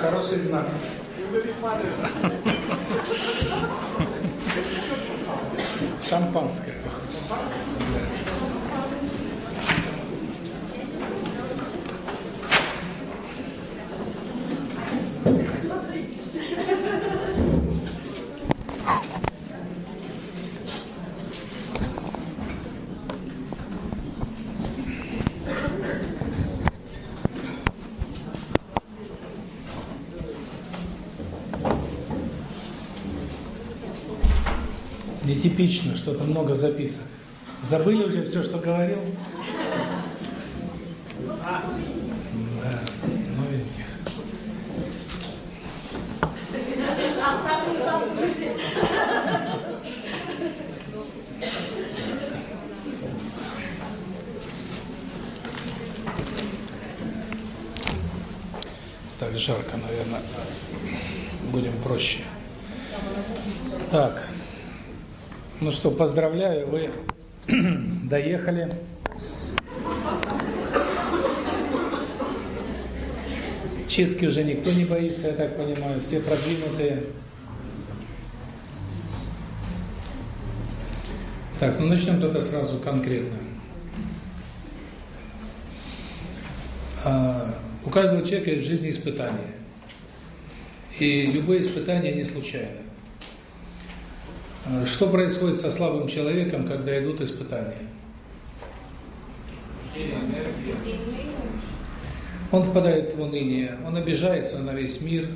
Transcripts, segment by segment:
Хороший знак. Шампанское. Нетипично, что-то много записок. Забыли уже все, что говорил? Да, новеньких. Так жарко, наверное. Будем проще. Так. Ну что, поздравляю, вы доехали. Чистки уже никто не боится, я так понимаю, все продвинутые. Так, ну начнем тогда сразу конкретно. А, у каждого человека в жизни испытания. И любые испытания не случайны. А, что происходит со слабым человеком, когда идут испытания? Он впадает в уныние, он обижается на весь мир,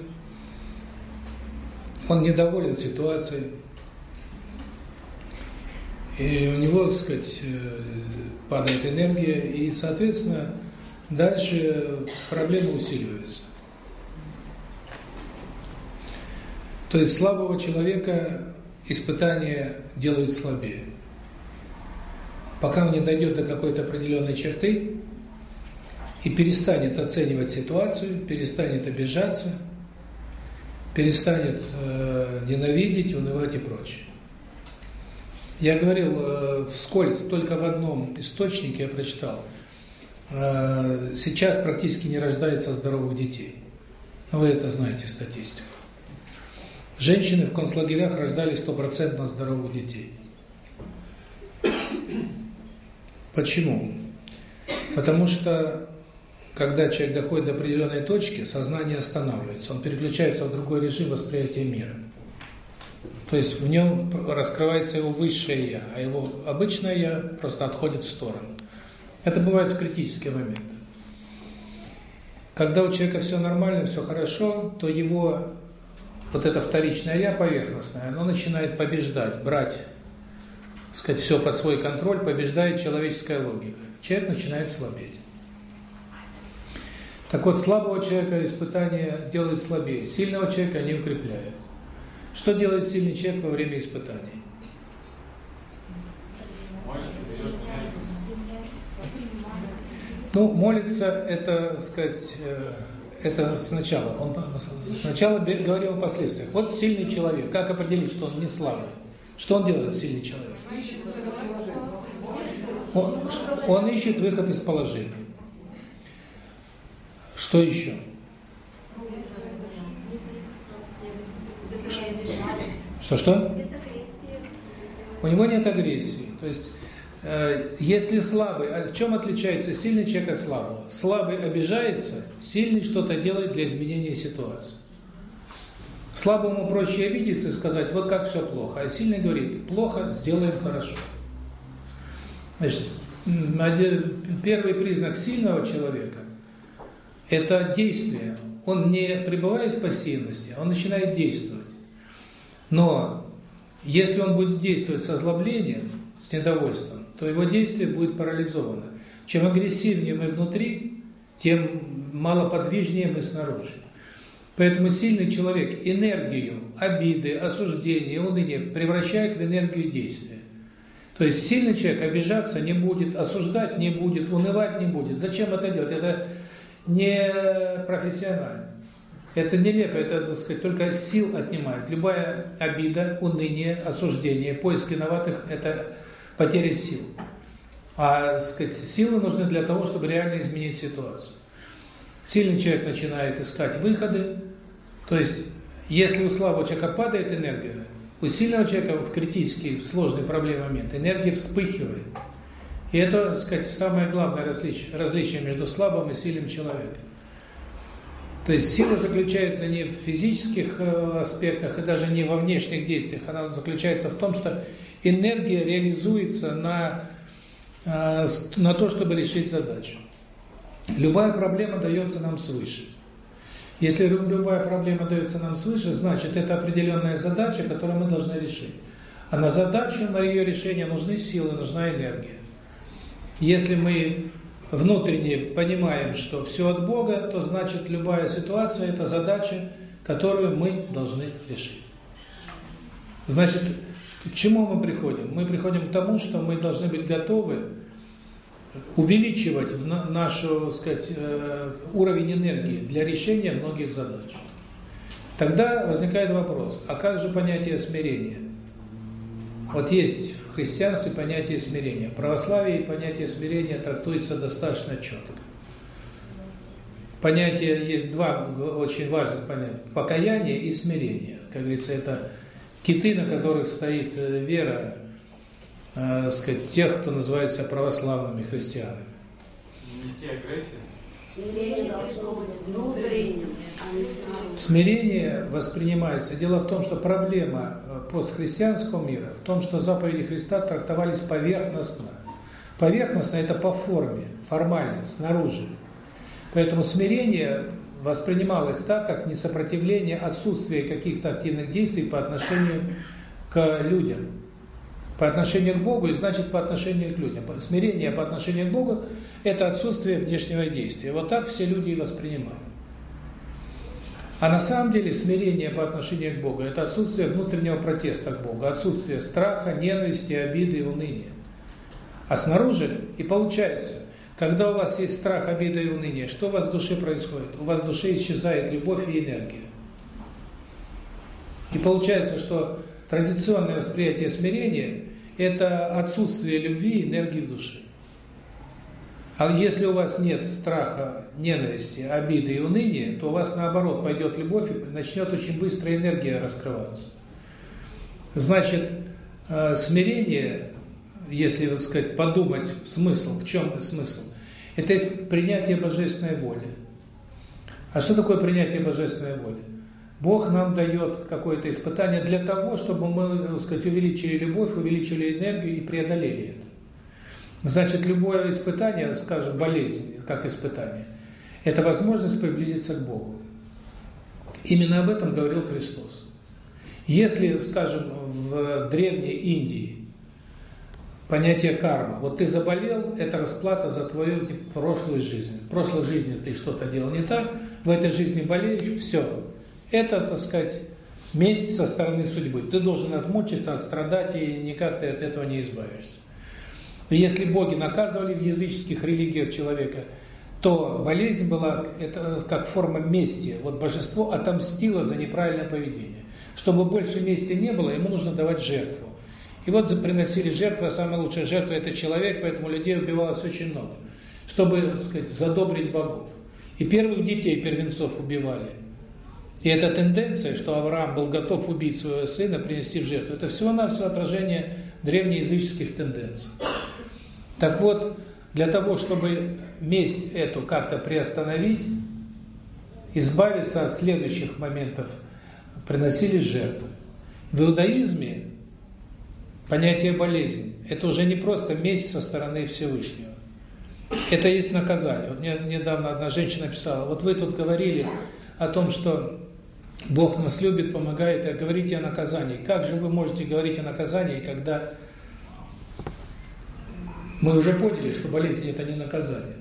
он недоволен ситуацией. И у него, так сказать, э, падает энергия, и, соответственно, дальше проблемы усиливаются. То есть слабого человека испытания делают слабее. Пока он не дойдет до какой-то определенной черты и перестанет оценивать ситуацию, перестанет обижаться, перестанет э, ненавидеть, унывать и прочее. Я говорил э, вскользь, только в одном источнике я прочитал. Э, сейчас практически не рождается здоровых детей. Вы это знаете, статистику. Женщины в концлагерях рождали стопроцентно здоровых детей. Почему? Потому что, когда человек доходит до определенной точки, сознание останавливается, он переключается в другой режим восприятия мира. То есть в нем раскрывается его высшее «я», а его обычное «я» просто отходит в сторону. Это бывает в критический момент. Когда у человека все нормально, все хорошо, то его вот это вторичное «я» поверхностное, оно начинает побеждать, брать, сказать, все под свой контроль, побеждает человеческая логика. Человек начинает слабеть. Так вот, слабого человека испытания делают слабее, сильного человека они укрепляют. Что делает сильный человек во время испытаний? Ну, молится, это, сказать, э, это сначала. Он сначала говорил о последствиях. Вот сильный человек. Как определить, что он не слабый? Что он делает, сильный человек? Он, он ищет выход из положения. Что еще? Что-что? У него нет агрессии. То есть если слабый, а в чем отличается сильный человек от слабого? Слабый обижается, сильный что-то делает для изменения ситуации. Слабому проще обидеться и сказать, вот как все плохо, а сильный говорит, плохо, сделаем хорошо. Значит, первый признак сильного человека – это действие. Он не пребывает в пассивности, он начинает действовать. Но если он будет действовать с озлоблением, с недовольством, то его действие будет парализовано. Чем агрессивнее мы внутри, тем малоподвижнее мы снаружи. Поэтому сильный человек энергию, обиды, осуждения, уныние превращает в энергию действия. То есть сильный человек обижаться не будет, осуждать не будет, унывать не будет. Зачем это делать? Это не профессионально. Это нелепо, это, так сказать, только сил отнимает. Любая обида, уныние, осуждение, поиск виноватых – это потеря сил. А, сказать, силы нужны для того, чтобы реально изменить ситуацию. Сильный человек начинает искать выходы. То есть, если у слабого человека падает энергия, у сильного человека в критический, сложный проблемный момент энергия вспыхивает. И это, так сказать, самое главное различие, различие между слабым и сильным человеком. То есть сила заключается не в физических э, аспектах и даже не во внешних действиях, она заключается в том, что энергия реализуется на, э, на то, чтобы решить задачу. Любая проблема дается нам свыше. Если любая проблема дается нам свыше, значит, это определенная задача, которую мы должны решить. А на задачу, на ее решение нужны силы, нужна энергия. Если мы внутренне понимаем, что все от Бога, то значит любая ситуация – это задача, которую мы должны решить. Значит, к чему мы приходим? Мы приходим к тому, что мы должны быть готовы увеличивать наш сказать, э, уровень энергии для решения многих задач. Тогда возникает вопрос, а как же понятие смирения? Вот есть христианстве понятие смирения. В православии понятие смирения трактуется достаточно четко. Понятие есть два очень важных понятия: покаяние и смирение. Как говорится, это киты, на которых стоит э, вера, э, сказать, тех, кто называется православными христианами. Нести агрессию. Смирение должно быть внутренним, а Смирение воспринимается. Дело в том, что проблема э, постхристианского мира в том, что заповеди Христа трактовались поверхностно. Поверхностно – это по форме, формально, снаружи. Поэтому смирение воспринималось так, как несопротивление, отсутствие каких-то активных действий по отношению к людям. По отношению к Богу и значит по отношению к людям. Смирение по отношению к Богу – это отсутствие внешнего действия. Вот так все люди и воспринимают. А на самом деле смирение по отношению к Богу – это отсутствие внутреннего протеста к Богу, отсутствие страха, ненависти, обиды и уныния. А снаружи и получается, когда у вас есть страх, обида и уныние, что у вас в душе происходит? У вас в душе исчезает любовь и энергия. И получается, что традиционное восприятие смирения – это отсутствие любви и энергии в душе. А если у вас нет страха, ненависти, обиды и уныния, то у вас наоборот пойдет любовь и начнет очень быстро энергия раскрываться. Значит, э, смирение, если, так сказать, подумать смысл, в чем смысл, это есть принятие божественной воли. А что такое принятие божественной воли? Бог нам дает какое-то испытание для того, чтобы мы, так сказать, увеличили любовь, увеличили энергию и преодолели это. Значит, любое испытание, скажем, болезнь, как испытание, это возможность приблизиться к Богу. Именно об этом говорил Христос. Если, скажем, в древней Индии понятие карма, вот ты заболел, это расплата за твою прошлую жизнь. В прошлой жизни ты что-то делал не так, в этой жизни болеешь, все. Это, так сказать, месть со стороны судьбы. Ты должен отмучиться, отстрадать, и никак ты от этого не избавишься. Но если боги наказывали в языческих религиях человека, то болезнь была это как форма мести. Вот божество отомстило за неправильное поведение. Чтобы больше мести не было, ему нужно давать жертву. И вот приносили жертвы, а самая лучшая жертва – это человек, поэтому людей убивалось очень много, чтобы, так сказать, задобрить богов. И первых детей, первенцов убивали. И эта тенденция, что Авраам был готов убить своего сына, принести в жертву, это всего-навсего отражение древнеязыческих тенденций. Так вот, для того, чтобы месть эту как-то приостановить, избавиться от следующих моментов, приносили жертвы. В иудаизме понятие болезни – это уже не просто месть со стороны Всевышнего. Это есть наказание. Вот мне недавно одна женщина писала, вот вы тут говорили о том, что Бог нас любит, помогает, а говорите о наказании. Как же вы можете говорить о наказании, когда мы уже поняли, что болезнь – это не наказание.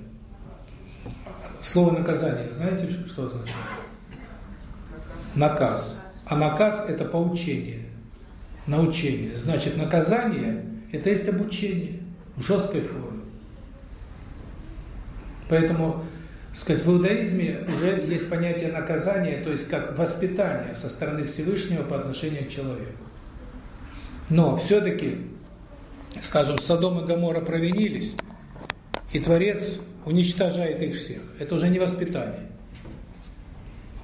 Слово «наказание» знаете, что означает? Наказ. А наказ – это поучение, научение. Значит, наказание – это есть обучение в жесткой форме. Поэтому, сказать, в иудаизме уже есть понятие наказания, то есть как воспитание со стороны Всевышнего по отношению к человеку. Но все-таки скажем, Содом и Гоморра провинились, и Творец уничтожает их всех. Это уже не воспитание.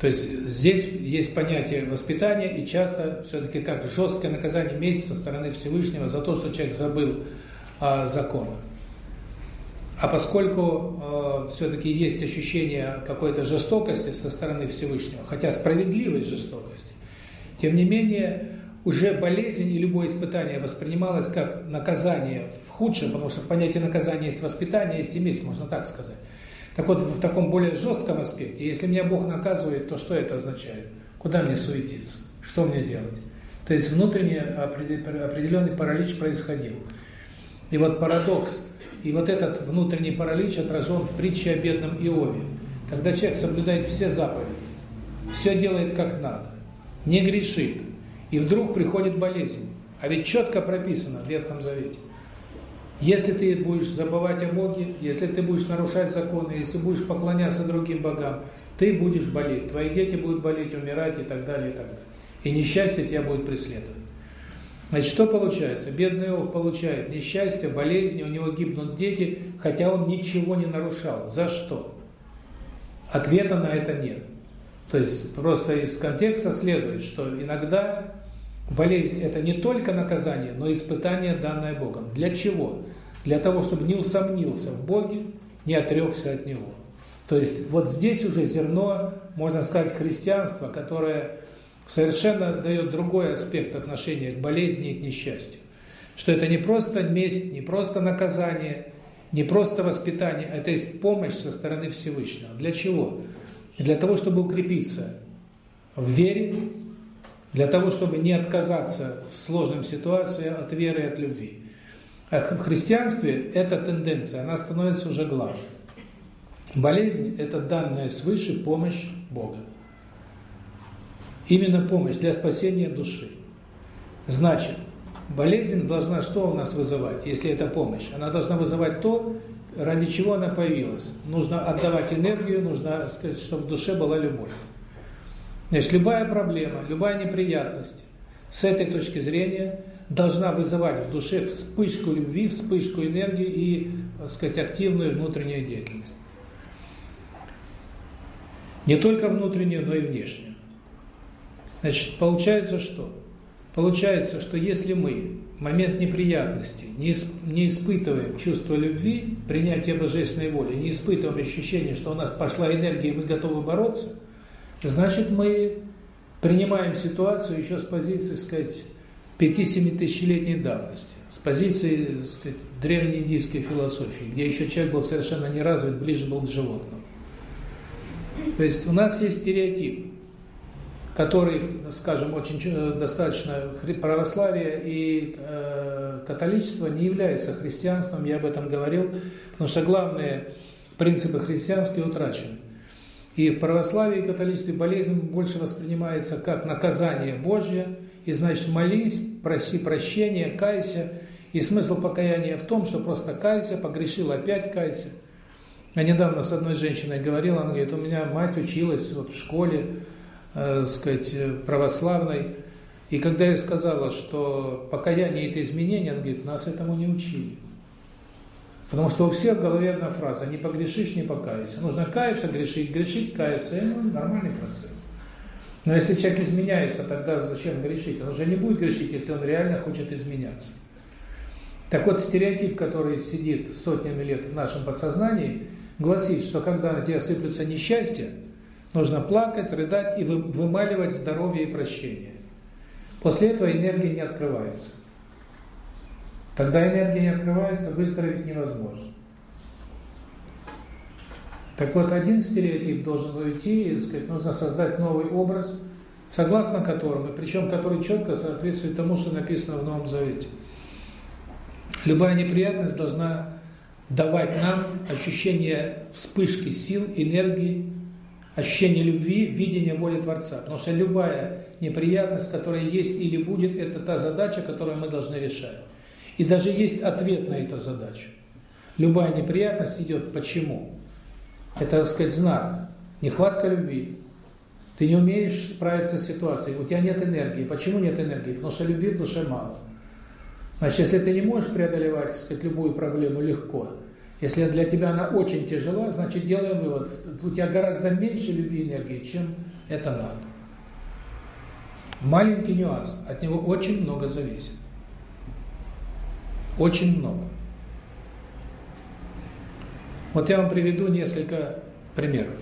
То есть здесь есть понятие воспитания, и часто все-таки как жесткое наказание месть со стороны Всевышнего за то, что человек забыл о законах. А поскольку э, все-таки есть ощущение какой-то жестокости со стороны Всевышнего, хотя справедливой жестокости, тем не менее уже болезнь и любое испытание воспринималось как наказание в худшем, потому что в понятии наказания есть воспитание, есть и месть, можно так сказать. Так вот, в таком более жестком аспекте, если меня Бог наказывает, то что это означает? Куда мне суетиться? Что мне делать? То есть внутренний определенный паралич происходил. И вот парадокс, и вот этот внутренний паралич отражен в притче о бедном Иове. Когда человек соблюдает все заповеди, все делает как надо, не грешит, и вдруг приходит болезнь. А ведь четко прописано в Ветхом Завете. Если ты будешь забывать о Боге, если ты будешь нарушать законы, если будешь поклоняться другим богам, ты будешь болеть, твои дети будут болеть, умирать и так далее, и так далее. И несчастье тебя будет преследовать. Значит, что получается? Бедный Иов получает несчастье, болезни, у него гибнут дети, хотя он ничего не нарушал. За что? Ответа на это нет. То есть просто из контекста следует, что иногда болезнь – это не только наказание, но и испытание, данное Богом. Для чего? Для того, чтобы не усомнился в Боге, не отрекся от Него. То есть вот здесь уже зерно, можно сказать, христианства, которое совершенно дает другой аспект отношения к болезни и к несчастью. Что это не просто месть, не просто наказание, не просто воспитание, это есть помощь со стороны Всевышнего. Для чего? Для того, чтобы укрепиться в вере, для того, чтобы не отказаться в сложном ситуации от веры и от любви. А в христианстве эта тенденция, она становится уже главной. Болезнь – это данная свыше помощь Бога. Именно помощь для спасения души. Значит, болезнь должна что у нас вызывать, если это помощь? Она должна вызывать то, ради чего она появилась. Нужно отдавать энергию, нужно сказать, чтобы в душе была любовь. Значит, любая проблема, любая неприятность с этой точки зрения должна вызывать в душе вспышку любви, вспышку энергии и, так сказать, активную внутреннюю деятельность. Не только внутреннюю, но и внешнюю. Значит, получается что? Получается, что если мы в момент неприятности не, не испытываем чувство любви, принятия божественной воли, не испытываем ощущение, что у нас пошла энергия, и мы готовы бороться, значит, мы принимаем ситуацию еще с позиции, сказать, 5-7 тысячелетней давности, с позиции, сказать, древней индийской философии, где еще человек был совершенно не развит, ближе был к животному. То есть у нас есть стереотип который, скажем, очень э, достаточно православие и э, католичество не являются христианством, я об этом говорил, потому что главные принципы христианские утрачены. И в православии и католичестве болезнь больше воспринимается как наказание Божье, и значит молись, проси прощения, кайся. И смысл покаяния в том, что просто кайся, погрешил, опять кайся. Я недавно с одной женщиной говорил, она говорит, у меня мать училась вот в школе, э, сказать, э, православной. И когда я сказала, что покаяние – это изменение, она говорит, нас этому не учили. Потому что у всех в голове одна фраза – не погрешишь, не покайся. Нужно каяться, грешить, грешить, каяться. Ну, нормальный процесс. Но если человек изменяется, тогда зачем грешить? Он уже не будет грешить, если он реально хочет изменяться. Так вот, стереотип, который сидит сотнями лет в нашем подсознании, гласит, что когда на тебя сыплются несчастья, Нужно плакать, рыдать и вымаливать здоровье и прощение. После этого энергия не открывается. Когда энергия не открывается, выздороветь невозможно. Так вот, один стереотип должен уйти, и сказать, нужно создать новый образ, согласно которому, причем который четко соответствует тому, что написано в Новом Завете. Любая неприятность должна давать нам ощущение вспышки сил, энергии, ощущение любви, видение воли Творца. Потому что любая неприятность, которая есть или будет, это та задача, которую мы должны решать. И даже есть ответ на эту задачу. Любая неприятность идет почему? Это, так сказать, знак. Нехватка любви. Ты не умеешь справиться с ситуацией, у тебя нет энергии. Почему нет энергии? Потому что любви в душе мало. Значит, если ты не можешь преодолевать, сказать, любую проблему легко, Если для тебя она очень тяжела, значит, делаем вывод, у тебя гораздо меньше любви и энергии, чем это надо. Маленький нюанс, от него очень много зависит. Очень много. Вот я вам приведу несколько примеров.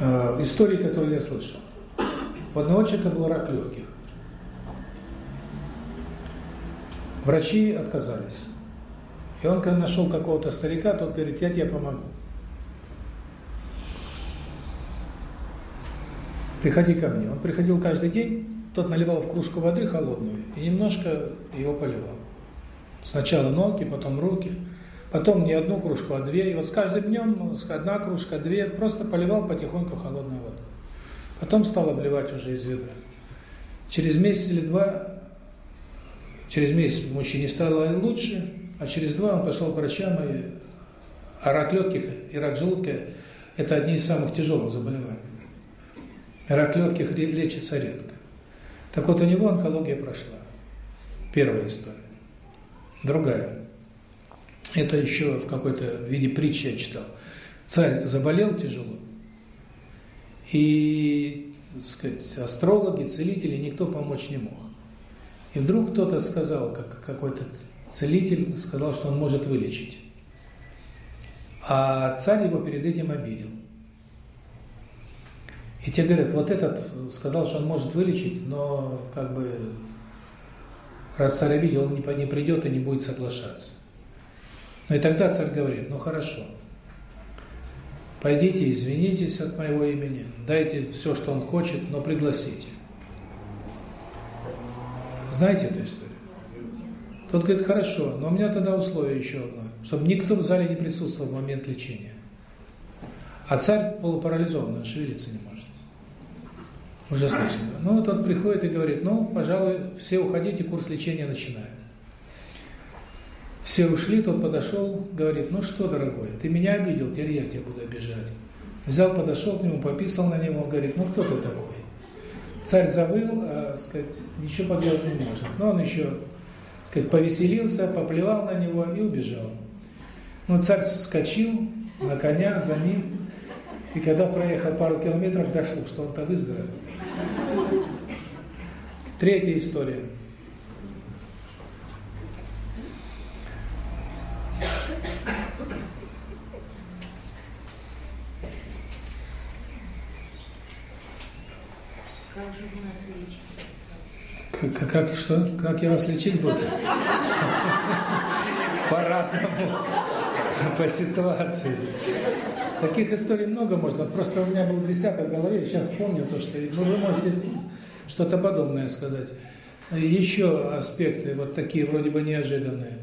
Э, истории, которые я слышал. У одного человека был рак легких. Врачи отказались. И он, когда нашел какого-то старика, тот говорит, я тебе помогу. Приходи ко мне. Он приходил каждый день, тот наливал в кружку воды холодную и немножко его поливал. Сначала ноги, потом руки, потом не одну кружку, а две. И вот с каждым днем одна кружка, две, просто поливал потихоньку холодной водой. Потом стал обливать уже из ведра. Через месяц или два, через месяц мужчине стало лучше, а через два он пошел к врачам, и а рак легких и рак желудка – это одни из самых тяжелых заболеваний. Рак легких лечится редко. Так вот, у него онкология прошла. Первая история. Другая. Это еще в какой-то виде притчи я читал. Царь заболел тяжело, и, так сказать, астрологи, целители, никто помочь не мог. И вдруг кто-то сказал, как какой-то целитель сказал, что он может вылечить. А царь его перед этим обидел. И те говорят, вот этот сказал, что он может вылечить, но как бы раз царь обидел, он не придет и не будет соглашаться. Ну и тогда царь говорит, ну хорошо, пойдите, извинитесь от моего имени, дайте все, что он хочет, но пригласите. Знаете эту историю? Тот говорит, хорошо, но у меня тогда условие еще одно, чтобы никто в зале не присутствовал в момент лечения. А царь полупарализован, он шевелиться не может. Уже слышали. Ну, вот он приходит и говорит, ну, пожалуй, все уходите, курс лечения начинаю. Все ушли, тот подошел, говорит, ну что, дорогой, ты меня обидел, теперь я тебя буду обижать. Взял, подошел к нему, пописал на него, говорит, ну кто ты такой? Царь завыл, а, сказать, ничего поделать не может. Но он еще, сказать, повеселился, поплевал на него и убежал. Ну, царь вскочил на коня за ним, и когда проехал пару километров, дошло, что он-то выздоровел. Третья история. Как, как, что? Как я вас лечить буду? По-разному. По ситуации. Таких историй много можно. Просто у меня был десяток в голове, сейчас помню то, что... Ну, вы можете что-то подобное сказать. Еще аспекты вот такие вроде бы неожиданные.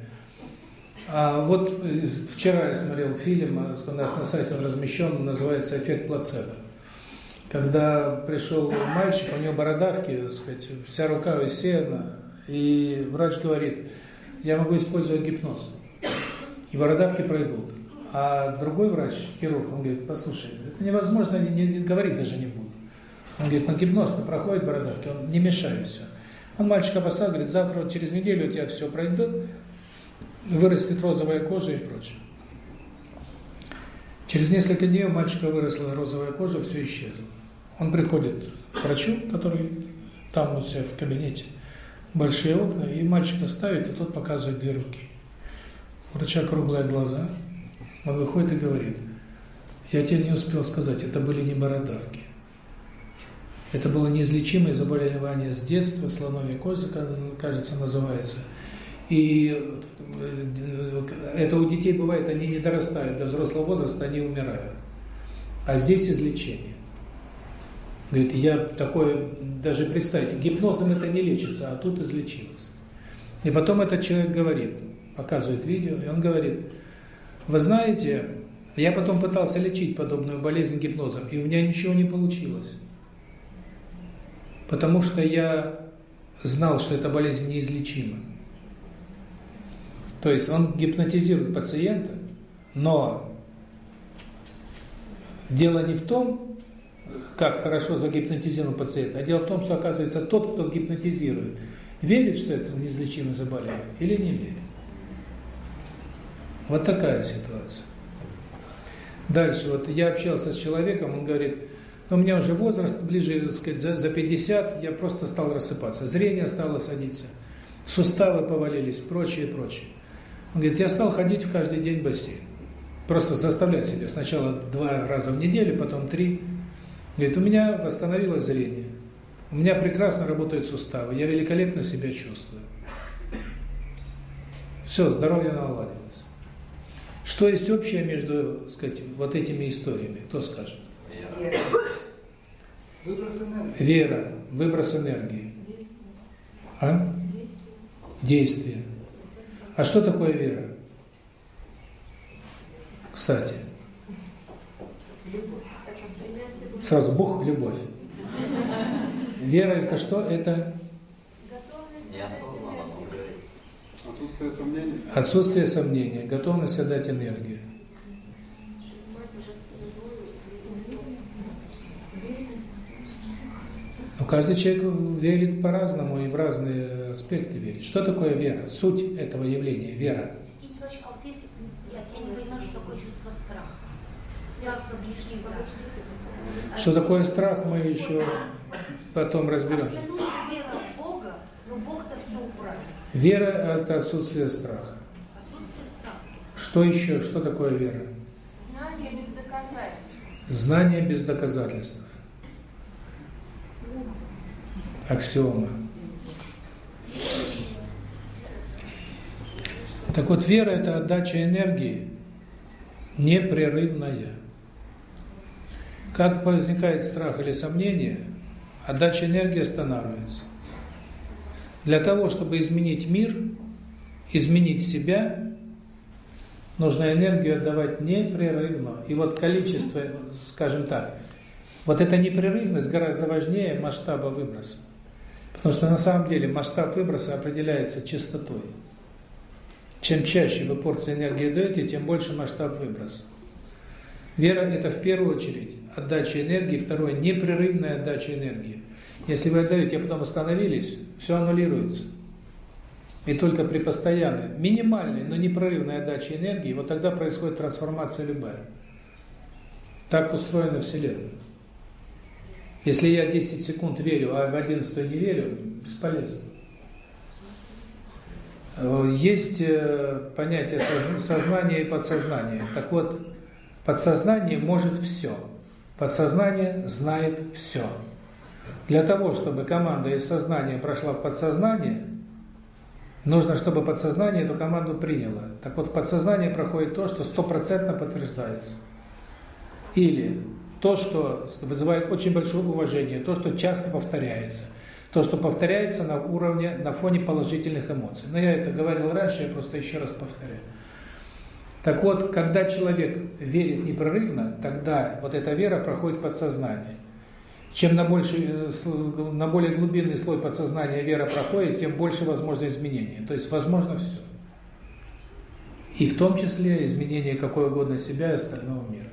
А вот э, вчера я смотрел фильм, а у нас на сайте он размещен, называется «Эффект плацебо» когда пришел мальчик, у него бородавки, так сказать, вся рука усеяна, и врач говорит, я могу использовать гипноз, и бородавки пройдут. А другой врач, хирург, он говорит, послушай, это невозможно, не, не, говорить даже не буду. Он говорит, ну гипноз-то проходит бородавки, он не мешает все. Он мальчика поставил, говорит, завтра, вот через неделю у тебя все пройдет, вырастет розовая кожа и прочее. Через несколько дней у мальчика выросла розовая кожа, все исчезло. Он приходит к врачу, который там у себя в кабинете, большие окна, и мальчика ставит, и тот показывает две руки. У врача круглые глаза, он выходит и говорит, я тебе не успел сказать, это были не бородавки. Это было неизлечимое заболевание с детства, слоновья кожа, кажется, называется. И это у детей бывает, они не дорастают до взрослого возраста, они умирают. А здесь излечение. Говорит, я такое, даже представьте, гипнозом это не лечится, а тут излечилось. И потом этот человек говорит, показывает видео, и он говорит, вы знаете, я потом пытался лечить подобную болезнь гипнозом, и у меня ничего не получилось. Потому что я знал, что эта болезнь неизлечима. То есть он гипнотизирует пациента, но дело не в том, как хорошо загипнотизирован пациент, а дело в том, что оказывается тот, кто гипнотизирует, Верит, что это неизлечимое заболевание или не верит? Вот такая ситуация. Дальше, вот я общался с человеком, он говорит, ну, у меня уже возраст ближе, так сказать, за, за 50, я просто стал рассыпаться, зрение стало садиться, суставы повалились, прочее, прочее. Он говорит, я стал ходить в каждый день в бассейн. Просто заставлять себя. Сначала два раза в неделю, потом три. Говорит, у меня восстановилось зрение. У меня прекрасно работают суставы. Я великолепно себя чувствую. Все, здоровье наладилось. Что есть общее между, сказать, вот этими историями? Кто скажет? Выброс энергии. Вера, выброс энергии. А? Действие. А что такое вера? Кстати. Сразу Бог – любовь. Вера – это что? Это Отсутствие сомнений. отсутствие сомнения, готовность отдать энергию. Но каждый человек верит по-разному и в разные аспекты верит. Что такое вера? Суть этого явления – вера. Что такое страх, мы еще потом разберем. Абсолютно вера в Бога, но Бог-то все управит. Вера – это отсутствие страха. Отсутствие страха. Что еще? Что такое вера? Знание без доказательств. Знание без доказательств. Аксиома. Так вот, вера – это отдача энергии непрерывная. Как возникает страх или сомнение, отдача энергии останавливается. Для того, чтобы изменить мир, изменить себя, нужно энергию отдавать непрерывно. И вот количество, скажем так, вот эта непрерывность гораздо важнее масштаба выброса. Потому что на самом деле масштаб выброса определяется частотой. Чем чаще вы порции энергии даете, тем больше масштаб выброса. Вера – это в первую очередь отдача энергии, второе – непрерывная отдача энергии. Если вы отдаете, а потом остановились, все аннулируется. И только при постоянной, минимальной, но непрерывной отдаче энергии, вот тогда происходит трансформация любая. Так устроена Вселенная. Если я 10 секунд верю, а в 11 не верю, бесполезно. Есть понятие сознания и подсознания. Так вот, подсознание может все. Подсознание знает все. Для того, чтобы команда из сознания прошла в подсознание, нужно, чтобы подсознание эту команду приняло. Так вот, в подсознание проходит то, что стопроцентно подтверждается. Или то, что вызывает очень большое уважение, то, что часто повторяется, то, что повторяется на уровне, на фоне положительных эмоций. Но я это говорил раньше, я просто еще раз повторяю. Так вот, когда человек верит непрерывно, тогда вот эта вера проходит подсознание. Чем на, больший, на более глубинный слой подсознания вера проходит, тем больше возможно изменения. То есть возможно все. И в том числе изменение какой угодно себя и остального мира.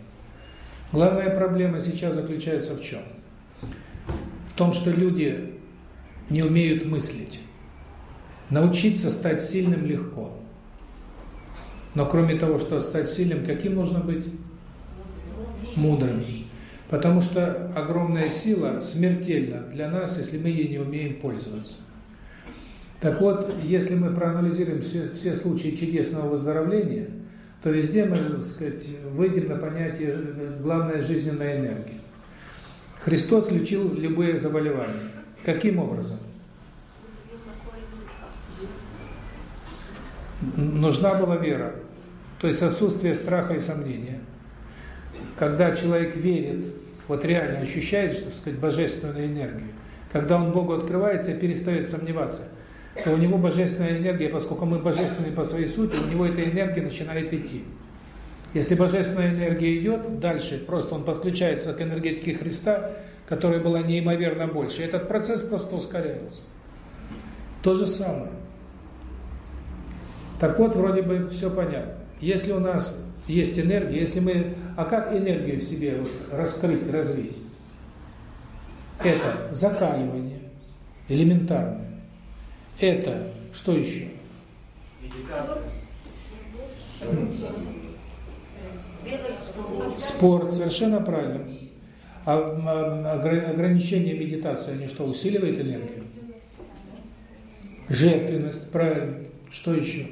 Главная проблема сейчас заключается в чем? В том, что люди не умеют мыслить. Научиться стать сильным легко. Но кроме того, что стать сильным, каким нужно быть? Мудрым. Потому что огромная сила смертельна для нас, если мы ей не умеем пользоваться. Так вот, если мы проанализируем все, все случаи чудесного выздоровления, то везде мы, так сказать, выйдем на понятие главная жизненная энергия. Христос лечил любые заболевания. Каким образом? Нужна была вера, то есть отсутствие страха и сомнения. Когда человек верит, вот реально ощущает, так сказать, божественную энергию, когда он Богу открывается и перестает сомневаться, то у него божественная энергия, поскольку мы божественны по своей сути, у него эта энергия начинает идти. Если божественная энергия идет, дальше просто он подключается к энергетике Христа, которая была неимоверно больше. Этот процесс просто ускоряется. То же самое. Так вот, вроде бы все понятно. Если у нас есть энергия, если мы... А как энергию в себе вот раскрыть, развить? Это закаливание, элементарное. Это что еще? Спорт, совершенно правильно. А, а ограничение медитации, они что, усиливают энергию? Жертвенность, правильно. Что еще?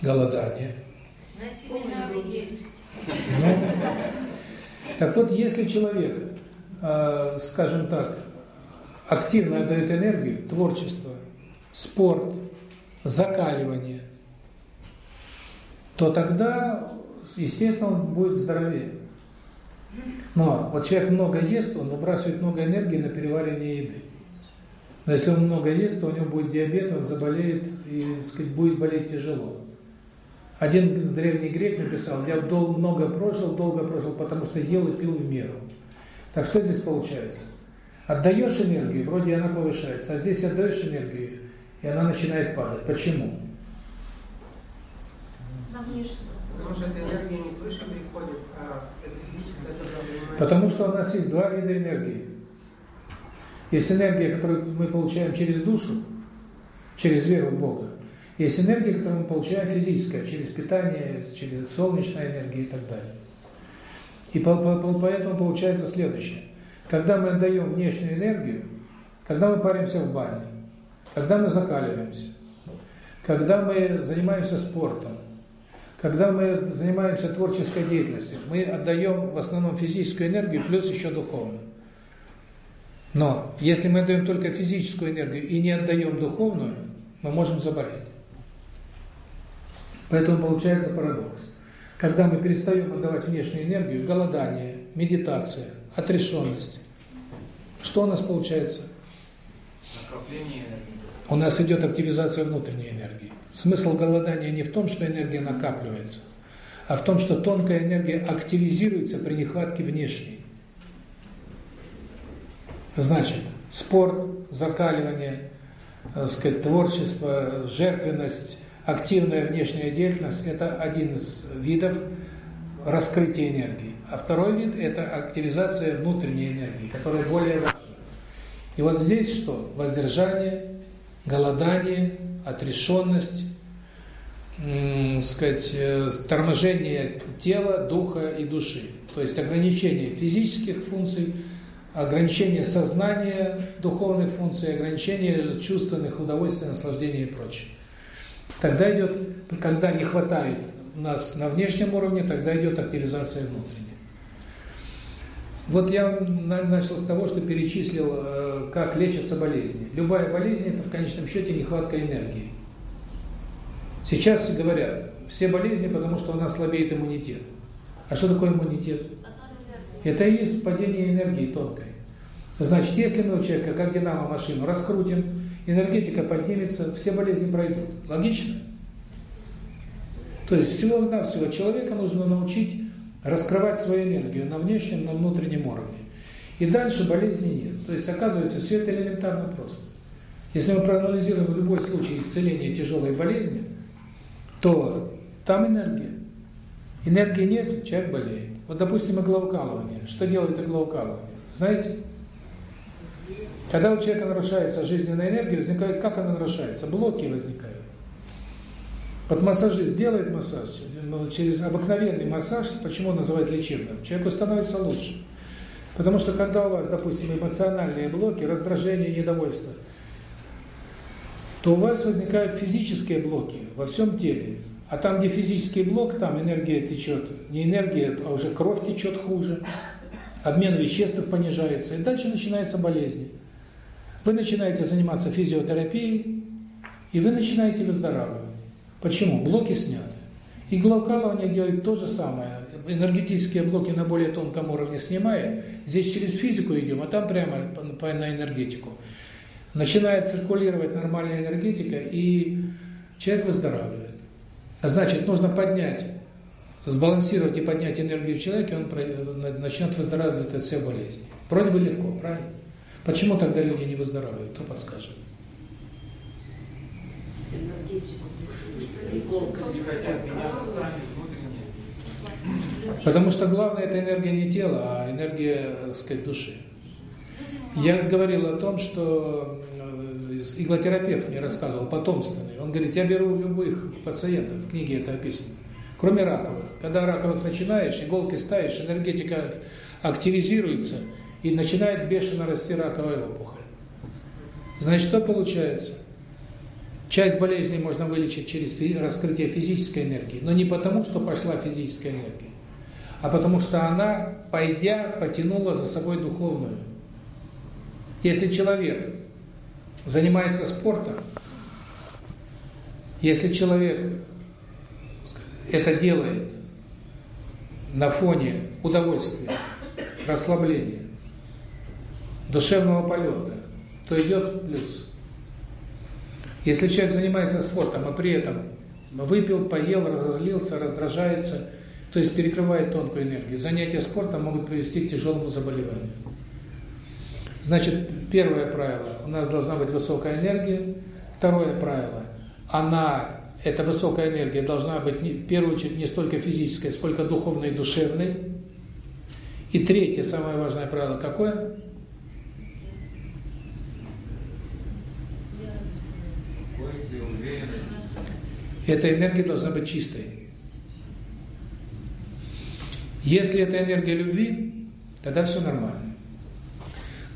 Голодание. Так вот, если человек, э, скажем так, активно отдает энергию, творчество, спорт, закаливание, то тогда, естественно, он будет здоровее. Но вот человек много ест, он выбрасывает много энергии на переваривание еды. Но если он много ест, то у него будет диабет, он заболеет и, сказать, будет болеть тяжело. Один древний грек написал, я дол много прожил, долго прожил, потому что ел и пил в меру. Так что здесь получается? Отдаешь энергию, вроде она повышается, а здесь отдаешь энергию, и она начинает падать. Почему? Потому что эта энергия не свыше приходит, а это физическая, Потому что у нас есть два вида энергии. Есть энергия, которую мы получаем через душу, через веру в Бога. Есть энергия, которую мы получаем физическая, через питание, через солнечную энергию и так далее. И поэтому получается следующее. Когда мы отдаем внешнюю энергию, когда мы паримся в бане, когда мы закаливаемся, когда мы занимаемся спортом, когда мы занимаемся творческой деятельностью, мы отдаем в основном физическую энергию, плюс еще духовную. Но если мы отдаем только физическую энергию и не отдаем духовную, мы можем заболеть. Поэтому получается парадокс. Когда мы перестаем отдавать внешнюю энергию, голодание, медитация, отрешенность, что у нас получается? Накопление. У нас идет активизация внутренней энергии. Смысл голодания не в том, что энергия накапливается, а в том, что тонкая энергия активизируется при нехватке внешней. Значит, спорт, закаливание, так сказать, творчество, жертвенность, активная внешняя деятельность – это один из видов раскрытия энергии. А второй вид – это активизация внутренней энергии, которая более важна. И вот здесь что? Воздержание, голодание, отрешенность, сказать, э, торможение тела, духа и души. То есть ограничение физических функций, ограничение сознания, духовных функций, ограничение чувственных удовольствий, наслаждения и прочее. Тогда идет, когда не хватает нас на внешнем уровне, тогда идет активизация внутренняя. Вот я начал с того, что перечислил, э, как лечатся болезни. Любая болезнь – это в конечном счете нехватка энергии. Сейчас говорят, все болезни, потому что у нас слабеет иммунитет. А что такое иммунитет? Это и есть падение энергии тонкой. Значит, если мы у человека, как динамо-машину, раскрутим, энергетика поднимется, все болезни пройдут. Логично? То есть всего-навсего человека нужно научить раскрывать свою энергию на внешнем, на внутреннем уровне. И дальше болезни нет. То есть, оказывается, все это элементарно просто. Если мы проанализируем любой случай исцеления тяжелой болезни, то там энергия. Энергии нет, человек болеет. Вот, допустим, иглоукалывание. Что делает иглоукалывание? Знаете? Когда у человека нарушается жизненная энергия, возникает, как она нарушается? Блоки возникают. Вот массажист делает массаж, ну, через обыкновенный массаж, почему называют лечебным? Человеку становится лучше. Потому что когда у вас, допустим, эмоциональные блоки, раздражение, недовольство, то у вас возникают физические блоки во всем теле. А там, где физический блок, там энергия течет, не энергия, а уже кровь течет хуже, обмен веществ понижается, и дальше начинаются болезни. Вы начинаете заниматься физиотерапией, и вы начинаете выздоравливать. Почему? Блоки сняты. Иглоукалывание делает то же самое. Энергетические блоки на более тонком уровне снимает. Здесь через физику идем, а там прямо на энергетику. Начинает циркулировать нормальная энергетика, и человек выздоравливает. А значит, нужно поднять, сбалансировать и поднять энергию в человеке, он начнет выздоравливать от всех болезней. Вроде бы легко, правильно? Почему тогда люди не выздоравливают? Кто подскажет? Потому что главное это энергия не тела, а энергия, так сказать, души. Я говорил о том, что э, иглотерапевт мне рассказывал, потомственный. Он говорит, я беру любых пациентов, в книге это описано, кроме раковых. Когда раковых начинаешь, иголки ставишь, энергетика активизируется и начинает бешено расти раковая опухоль. Значит, что получается? Часть болезней можно вылечить через раскрытие физической энергии, но не потому, что пошла физическая энергия, а потому что она, пойдя, потянула за собой духовную. Если человек занимается спортом, если человек это делает на фоне удовольствия, расслабления, душевного полета, то идет плюс. Если человек занимается спортом, а при этом выпил, поел, разозлился, раздражается, то есть перекрывает тонкую энергию, занятия спортом могут привести к тяжелому заболеванию. Значит, первое правило, у нас должна быть высокая энергия. Второе правило, она, эта высокая энергия должна быть не, в первую очередь не столько физической, сколько духовной и душевной. И третье, самое важное правило, какое? Эта энергия должна быть чистой. Если это энергия любви, тогда все нормально.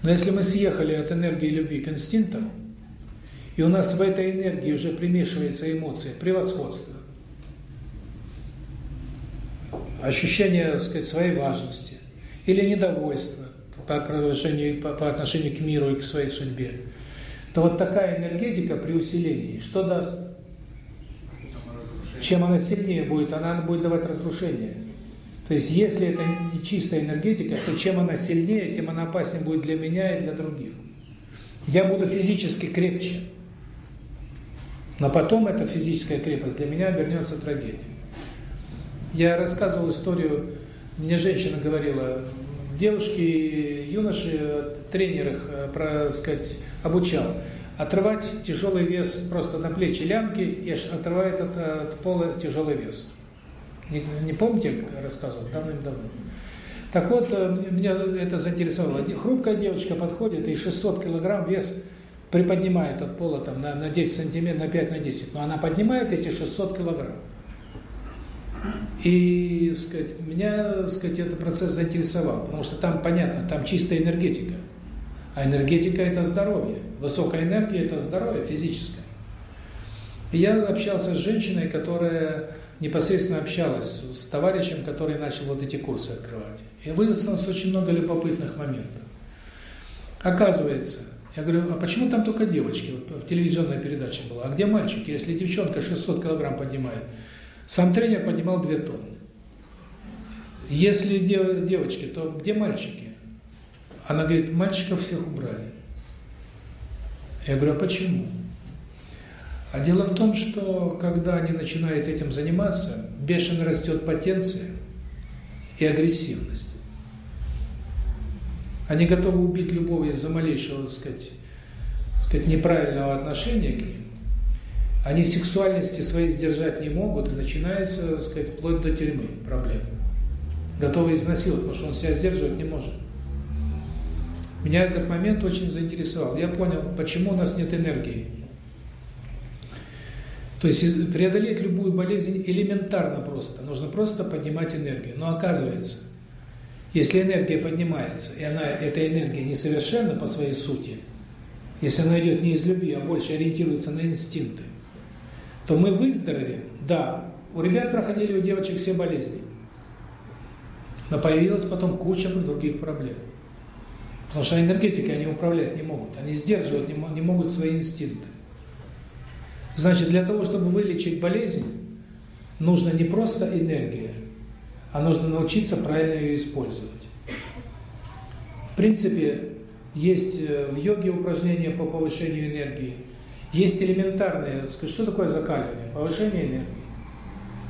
Но если мы съехали от энергии любви к инстинктам, и у нас в этой энергии уже примешивается эмоция превосходства, ощущение, так сказать, своей важности или недовольства по отношению, по, по отношению к миру и к своей судьбе, то вот такая энергетика при усилении что даст? Чем она сильнее будет, она будет давать разрушение. То есть, если это не чистая энергетика, то чем она сильнее, тем она опаснее будет для меня и для других. Я буду физически крепче, но потом эта физическая крепость для меня обернется трагедией. Я рассказывал историю, мне женщина говорила, девушки, юноши, тренер их, э, про, сказать, обучал – отрывать тяжелый вес просто на плечи лямки и отрывает от, от пола тяжелый вес. Не, не помните, рассказывал? Давным-давно. Так вот, э, меня это заинтересовало. Хрупкая девочка подходит и 600 килограмм вес приподнимает от пола там, на, на 10 сантиметров, на 5 на 10. Но она поднимает эти 600 килограмм. И, сказать, меня, сказать, этот процесс заинтересовал, потому что там понятно, там чистая энергетика. А энергетика – это здоровье. Высокая энергия – это здоровье физическое. И я общался с женщиной, которая непосредственно общалась с товарищем, который начал вот эти курсы открывать. И выяснилось очень много любопытных моментов. Оказывается, я говорю, а почему там только девочки? Вот телевизионная передача была. А где мальчики? Если девчонка 600 килограмм поднимает, сам тренер поднимал 2 тонны. Если девочки, то где мальчики? Она говорит, мальчиков всех убрали. Я говорю, а почему? А дело в том, что когда они начинают этим заниматься, бешено растет потенция и агрессивность. Они готовы убить любого из-за малейшего, так сказать, так сказать, неправильного отношения к ним. Они сексуальности своей сдержать не могут, и начинается, так сказать, вплоть до тюрьмы проблемы. Готовы изнасиловать, потому что он себя сдерживать не может. Меня этот момент очень заинтересовал. Я понял, почему у нас нет энергии. То есть преодолеть любую болезнь элементарно просто. Нужно просто поднимать энергию. Но оказывается, если энергия поднимается, и она, эта энергия несовершенна по своей сути, если она идет не из любви, а больше ориентируется на инстинкты, то мы выздоровеем. Да, у ребят проходили, у девочек все болезни. Но появилась потом куча других проблем. Потому что энергетикой они управлять не могут. Они сдерживать не, не могут свои инстинкты. Значит, для того, чтобы вылечить болезнь, нужно не просто энергия, а нужно научиться правильно ее использовать. В принципе, есть э, в йоге упражнения по повышению энергии. Есть элементарные, что такое закаливание? Повышение энергии.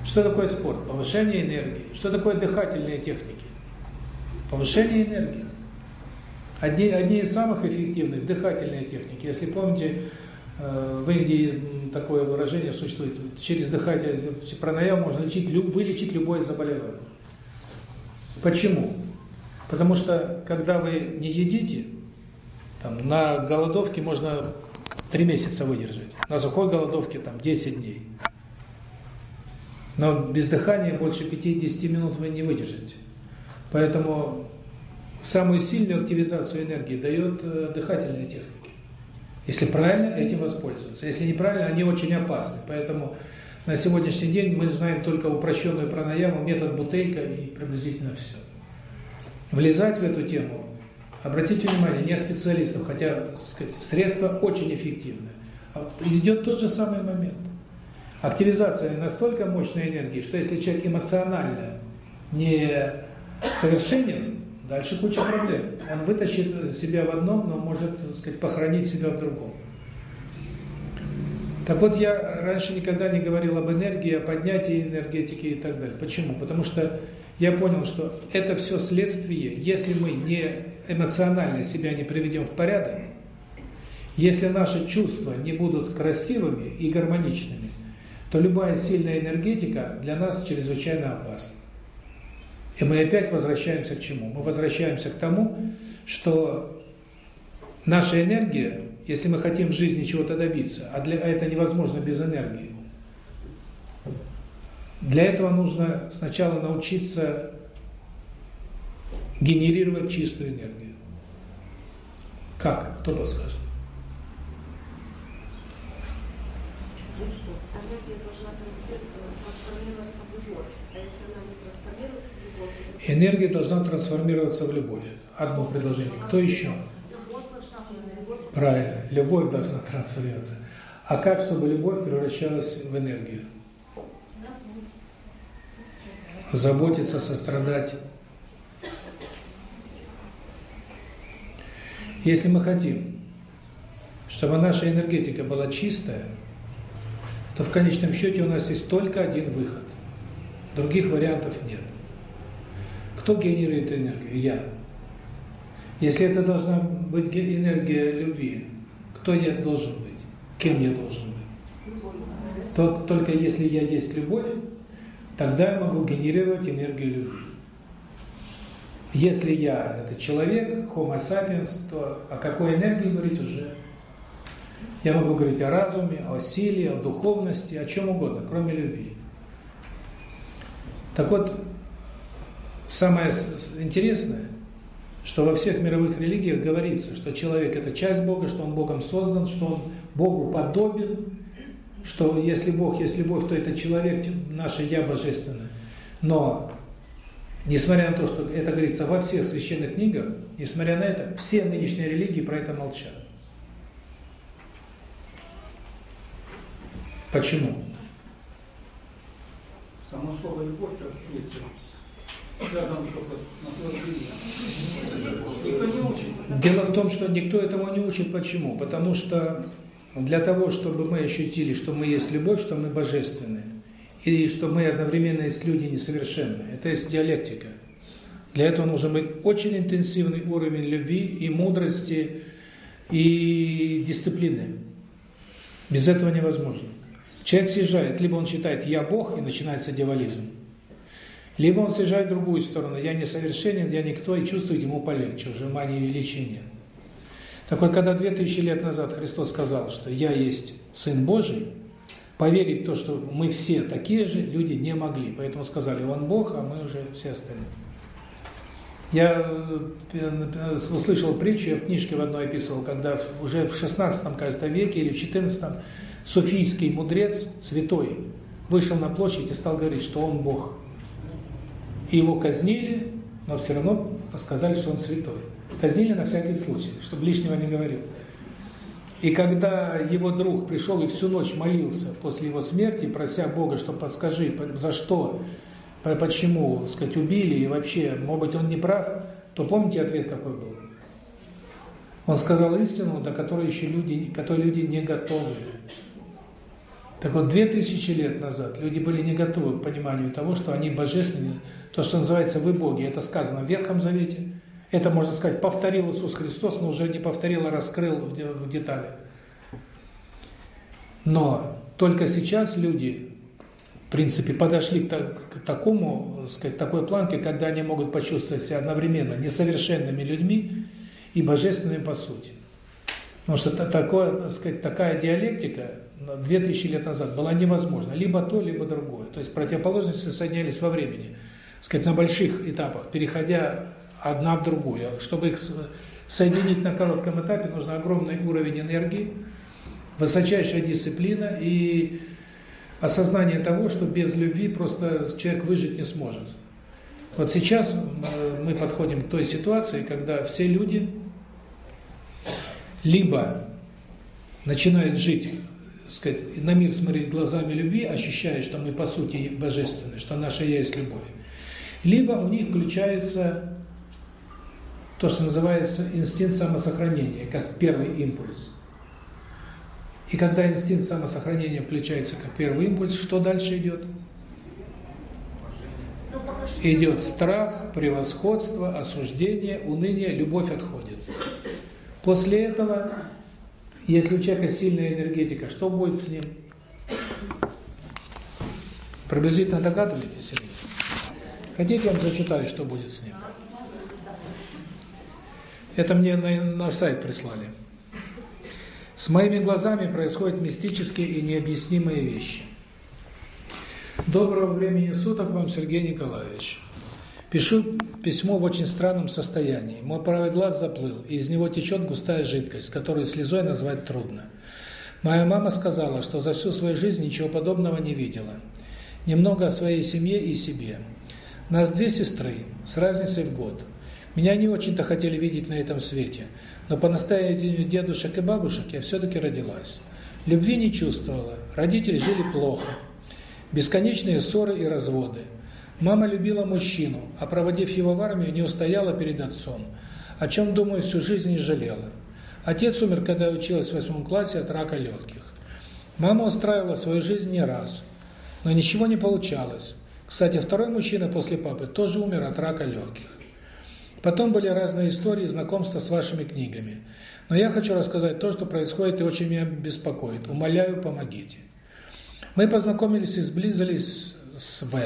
Что такое спорт? Повышение энергии. Что такое дыхательные техники? Повышение энергии. Одни, одни из самых эффективных – дыхательные техники. Если помните, э, в Индии такое выражение существует. Через дыхательные пранаям можно лечить, вылечить любое заболевание. Почему? Потому что, когда вы не едите, там, на голодовке можно три месяца выдержать. На сухой голодовке там 10 дней. Но без дыхания больше 5-10 минут вы не выдержите. Поэтому самую сильную активизацию энергии дает э, дыхательные техники. Если правильно этим воспользоваться. Если неправильно, они очень опасны. Поэтому на сегодняшний день мы знаем только упрощенную пранаяму, метод бутейка и приблизительно все. Влезать в эту тему, обратите внимание, не специалистов, хотя сказать, средства очень эффективные. А идет тот же самый момент. Активизация настолько мощной энергии, что если человек эмоционально не совершенен, дальше куча проблем. Он вытащит себя в одном, но может, сказать, похоронить себя в другом. Так вот, я раньше никогда не говорил об энергии, о поднятии энергетики и так далее. Почему? Потому что я понял, что это все следствие, если мы не эмоционально себя не приведем в порядок, если наши чувства не будут красивыми и гармоничными, то любая сильная энергетика для нас чрезвычайно опасна. И мы опять возвращаемся к чему? Мы возвращаемся к тому, что наша энергия, если мы хотим в жизни чего-то добиться, а для а это невозможно без энергии, для этого нужно сначала научиться генерировать чистую энергию. Как? Кто подскажет? Ну что, энергия должна трансформироваться в любовь. А если она не трансформируется в любовь. Энергия должна трансформироваться в любовь. Одно предложение. Кто еще? Правильно. Любовь должна трансформироваться. А как, чтобы любовь превращалась в энергию? Заботиться, сострадать. Если мы хотим, чтобы наша энергетика была чистая, то в конечном счете у нас есть только один выход. Других вариантов нет. Кто генерирует энергию? Я. Если это должна быть энергия любви, кто я должен быть? Кем я должен быть? То, только если я есть любовь, тогда я могу генерировать энергию любви. Если я – это человек, homo sapiens, то о какой энергии говорить уже? Я могу говорить о разуме, о силе, о духовности, о чем угодно, кроме любви. Так вот, самое интересное, что во всех мировых религиях говорится, что человек – это часть Бога, что он Богом создан, что он Богу подобен, что если Бог есть любовь, то это человек, наше «я» божественное. Но Несмотря на то, что это говорится во всех священных книгах, несмотря на это, все нынешние религии про это молчат. Почему? Само слово «любовь», Дело в том, что никто этому не учит. Почему? Потому что для того, чтобы мы ощутили, что мы есть любовь, что мы божественные, и что мы одновременно есть люди несовершенные. Это есть диалектика. Для этого нужен быть очень интенсивный уровень любви и мудрости, и дисциплины. Без этого невозможно. Человек съезжает, либо он считает «я Бог» и начинается дьяволизм, либо он съезжает в другую сторону «я несовершенен, я никто» и чувствует ему полегче, уже мании величия нет. Так вот, когда две тысячи лет назад Христос сказал, что «я есть Сын Божий», Поверить в то, что мы все такие же, люди не могли. Поэтому сказали, он Бог, а мы уже все остальные. Я э, услышал притчу, я в книжке в одной описывал, когда уже в 16 кажется, веке или в 14 суфийский мудрец, святой, вышел на площадь и стал говорить, что он Бог. И его казнили, но все равно сказали, что он святой. Казнили на всякий случай, чтобы лишнего не говорил. И когда его друг пришел и всю ночь молился после его смерти, прося Бога, что подскажи, за что, почему, сказать, убили, и вообще, может быть, он не прав, то помните ответ какой был? Он сказал истину, до которой еще люди, которой люди не готовы. Так вот, две тысячи лет назад люди были не готовы к пониманию того, что они божественны, то, что называется «вы боги», это сказано в Ветхом Завете – это, можно сказать, повторил Иисус Христос, но уже не повторил, а раскрыл в деталях. Но только сейчас люди, в принципе, подошли к, такому, сказать, такой планке, когда они могут почувствовать себя одновременно несовершенными людьми и божественными по сути. Потому что такое, так сказать, такая диалектика 2000 лет назад была невозможна. Либо то, либо другое. То есть противоположности соединялись во времени. Сказать, на больших этапах, переходя одна в другую. Чтобы их соединить на коротком этапе, нужно огромный уровень энергии, высочайшая дисциплина и осознание того, что без любви просто человек выжить не сможет. Вот сейчас мы подходим к той ситуации, когда все люди либо начинают жить, сказать, на мир смотреть глазами любви, ощущая, что мы по сути божественны, что наше «я» есть любовь, либо у них включается то, что называется инстинкт самосохранения, как первый импульс. И когда инстинкт самосохранения включается как первый импульс, что дальше идет? Идет страх, превосходство, осуждение, уныние, любовь отходит. После этого, если у человека сильная энергетика, что будет с ним? Приблизительно догадываетесь? Хотите, я вам зачитаю, что будет с ним? Это мне на, на сайт прислали. С моими глазами происходят мистические и необъяснимые вещи. Доброго времени суток вам, Сергей Николаевич. Пишу письмо в очень странном состоянии. Мой правый глаз заплыл, и из него течет густая жидкость, которую слезой назвать трудно. Моя мама сказала, что за всю свою жизнь ничего подобного не видела. Немного о своей семье и себе. Нас две сестры, с разницей в год. Меня не очень-то хотели видеть на этом свете, но по настоянию дедушек и бабушек я все-таки родилась. Любви не чувствовала, родители жили плохо. Бесконечные ссоры и разводы – Мама любила мужчину, а проводив его в армию, не устояла перед отцом, о чем, думаю, всю жизнь не жалела. Отец умер, когда я училась в восьмом классе от рака легких. Мама устраивала свою жизнь не раз, но ничего не получалось. Кстати, второй мужчина после папы тоже умер от рака легких. Потом были разные истории знакомства с вашими книгами. Но я хочу рассказать то, что происходит и очень меня беспокоит. Умоляю, помогите. Мы познакомились и сблизились с В.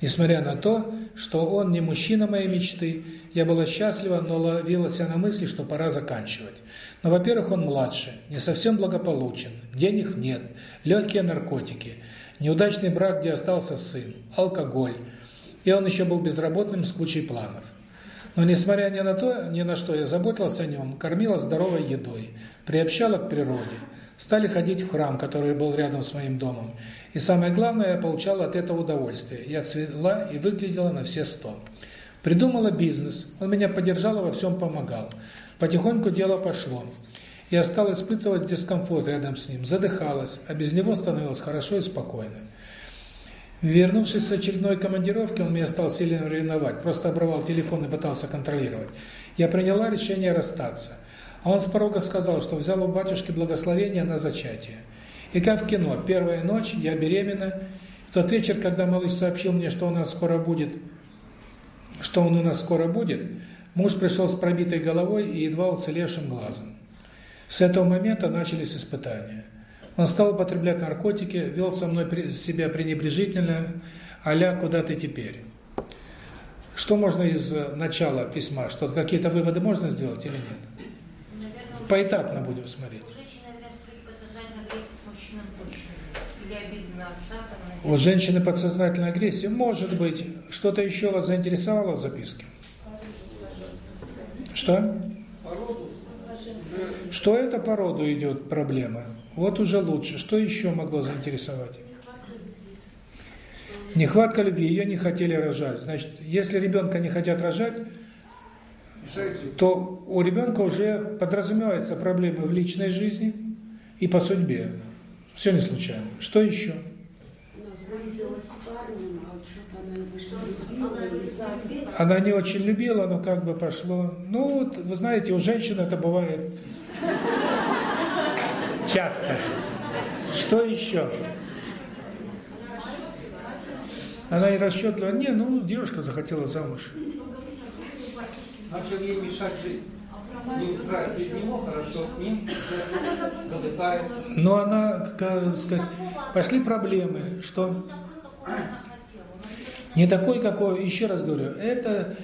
Несмотря на то, что он не мужчина моей мечты, я была счастлива, но ловила себя на мысли, что пора заканчивать. Но, во-первых, он младше, не совсем благополучен, денег нет, легкие наркотики, неудачный брак, где остался сын, алкоголь, и он еще был безработным с кучей планов. Но, несмотря ни на то, ни на что, я заботилась о нем, кормила здоровой едой, приобщала к природе, стали ходить в храм, который был рядом с моим домом, и самое главное, я получала от этого удовольствие. Я цвела и выглядела на все сто. Придумала бизнес. Он меня поддержал и во всем помогал. Потихоньку дело пошло. Я стала испытывать дискомфорт рядом с ним, задыхалась, а без него становилось хорошо и спокойно. Вернувшись с очередной командировки, он меня стал сильно ревновать, просто обрывал телефон и пытался контролировать. Я приняла решение расстаться. А он с порога сказал, что взял у батюшки благословение на зачатие. И как в кино, первая ночь, я беременна. В тот вечер, когда малыш сообщил мне, что у нас скоро будет, что он у нас скоро будет, муж пришел с пробитой головой и едва уцелевшим глазом. С этого момента начались испытания. Он стал употреблять наркотики, вел со мной себя пренебрежительно, а куда ты теперь? Что можно из начала письма, что какие-то выводы можно сделать или нет? Наверное, Поэтапно будем смотреть. У женщины подсознательная агрессия. Может быть, что-то еще вас заинтересовало в записке? Что? Что это по роду идет проблема? Вот уже лучше. Что еще могло заинтересовать? Нехватка любви, ее не хотели рожать. Значит, если ребенка не хотят рожать, то у ребенка уже подразумеваются проблемы в личной жизни и по судьбе. Все не случайно. Что еще? Она не очень любила, но как бы пошло. Ну, вы знаете, у женщин это бывает часто. Что еще? Она и расчетлива. Не, ну, девушка захотела замуж. Начал ей мешать жить. Не ним, задыхается. Но она, как сказать, пошли проблемы, что не такой, какой, еще раз говорю, это,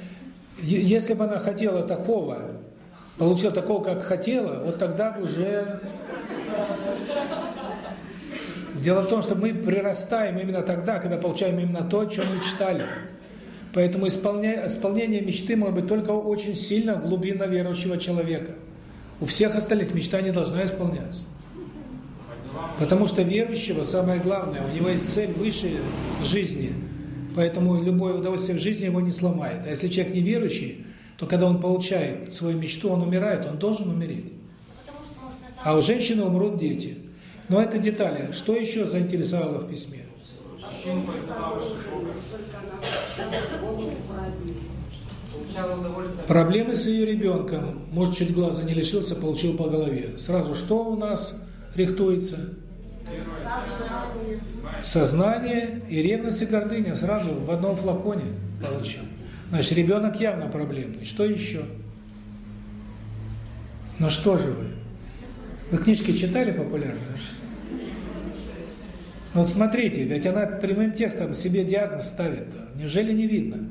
если бы она хотела такого, получила такого, как хотела, вот тогда бы уже... Дело в том, что мы прирастаем именно тогда, когда получаем именно то, о чем мечтали. Поэтому исполня... исполнение мечты может быть только очень сильно глубинно верующего человека. У всех остальных мечта не должна исполняться. Потому что верующего самое главное, у него есть цель выше жизни. Поэтому любое удовольствие в жизни его не сломает. А если человек неверующий, то когда он получает свою мечту, он умирает, он должен умереть. А у женщины умрут дети. Но это детали. Что еще заинтересовало в письме? Получала удовольствие. Проблемы с ее ребенком. Может, чуть глаза не лишился, получил по голове. Сразу что у нас рихтуется? Сознание и ревность и гордыня сразу в одном флаконе получил. Значит, ребенок явно проблемный. Что еще? Ну что же вы? Вы книжки читали популярные? Ну, Вот смотрите, ведь она прямым текстом себе диагноз ставит. Неужели не видно?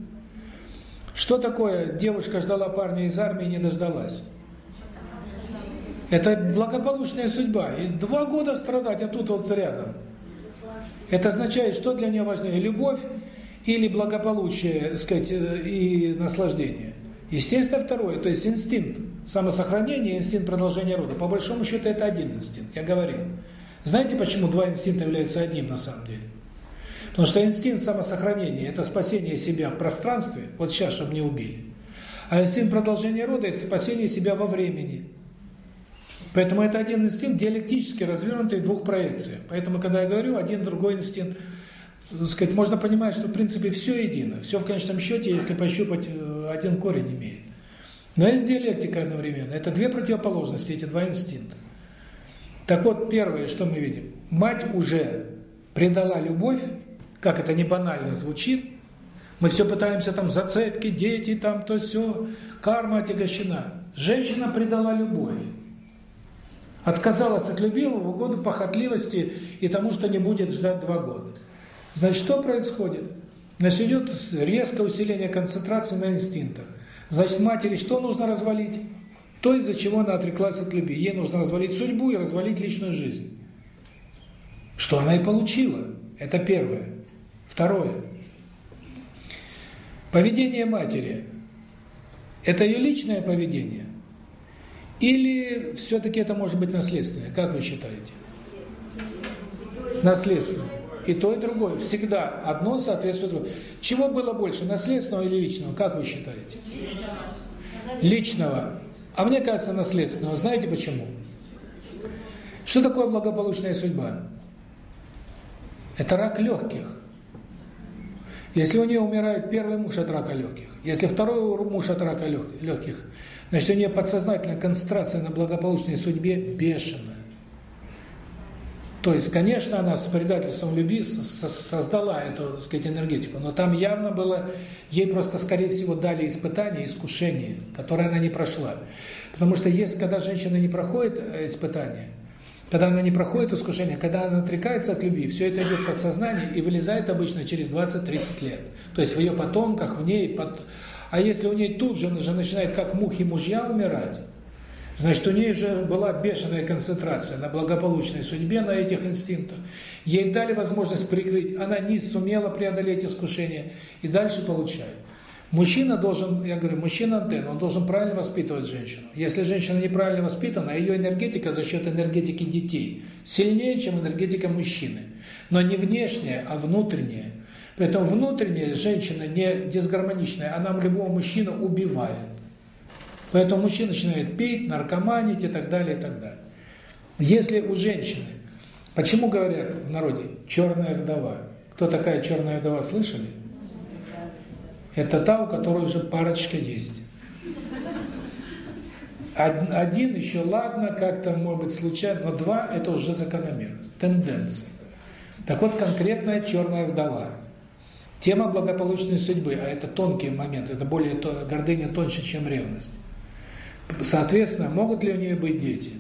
Что такое девушка ждала парня из армии и не дождалась? Это благополучная судьба. И два года страдать, а тут вот рядом. Это означает, что для нее важнее, любовь или благополучие, сказать, э, и наслаждение? Естественно, второе, то есть инстинкт самосохранения, инстинкт продолжения рода. По большому счету это один инстинкт, я говорил. Знаете, почему два инстинкта являются одним на самом деле? Потому что инстинкт самосохранения – это спасение себя в пространстве, вот сейчас, чтобы не убили. А инстинкт продолжения рода – это спасение себя во времени. Поэтому это один инстинкт диалектически развернутый в двух проекциях. Поэтому, когда я говорю один, другой инстинкт, так сказать, можно понимать, что в принципе все едино. Все в конечном счете, если пощупать, э, один корень имеет. Но есть диалектика одновременно. Это две противоположности, эти два инстинкта. Так вот, первое, что мы видим. Мать уже предала любовь, как это не банально звучит. Мы все пытаемся там зацепки, дети, там то все, карма отягощена. Женщина предала любовь. Отказалась от любимого в угоду похотливости и тому, что не будет ждать два года. Значит, что происходит? Значит, идет резкое усиление концентрации на инстинктах. Значит, матери что нужно развалить? То, из-за чего она отреклась от любви. Ей нужно развалить судьбу и развалить личную жизнь. Что она и получила. Это первое. Второе. Поведение матери – это ее личное поведение? Или все-таки это может быть наследственное? Как вы считаете? Наследственное. И то, и другое. Всегда одно соответствует другому. Чего было больше, наследственного или личного? Как вы считаете? Личного. А мне кажется, наследственного. Знаете почему? Что такое благополучная судьба? Это рак легких. Если у нее умирает первый муж от рака легких, если второй муж от рака легких, значит, у нее подсознательная концентрация на благополучной судьбе бешеная. То есть, конечно, она с предательством любви создала эту, так сказать, энергетику, но там явно было, ей просто, скорее всего, дали испытание, искушение, которое она не прошла. Потому что если, когда женщина не проходит э, испытание, когда она не проходит искушение, когда она отрекается от любви, все это идет подсознание и вылезает обычно через 20-30 лет. То есть в ее потомках, в ней... Под... А если у ней тут же, же начинает как мухи мужья умирать, Значит, у нее уже была бешеная концентрация на благополучной судьбе, на этих инстинктах. Ей дали возможность прикрыть, она не сумела преодолеть искушение и дальше получает. Мужчина должен, я говорю, мужчина антенна, он должен правильно воспитывать женщину. Если женщина неправильно воспитана, ее энергетика за счет энергетики детей сильнее, чем энергетика мужчины. Но не внешняя, а внутренняя. Поэтому внутренняя женщина не дисгармоничная, она любого мужчину убивает. Поэтому мужчина начинает пить, наркоманить и так далее, и так далее. Если у женщины, почему говорят в народе «черная вдова»? Кто такая черная вдова, слышали? Это та, у которой уже парочка есть. Один еще ладно, как-то может быть случайно, но два – это уже закономерность, тенденция. Так вот, конкретная черная вдова. Тема благополучной судьбы, а это тонкий момент, это более гордыня тоньше, чем ревность. Соответственно, могут ли у нее быть дети?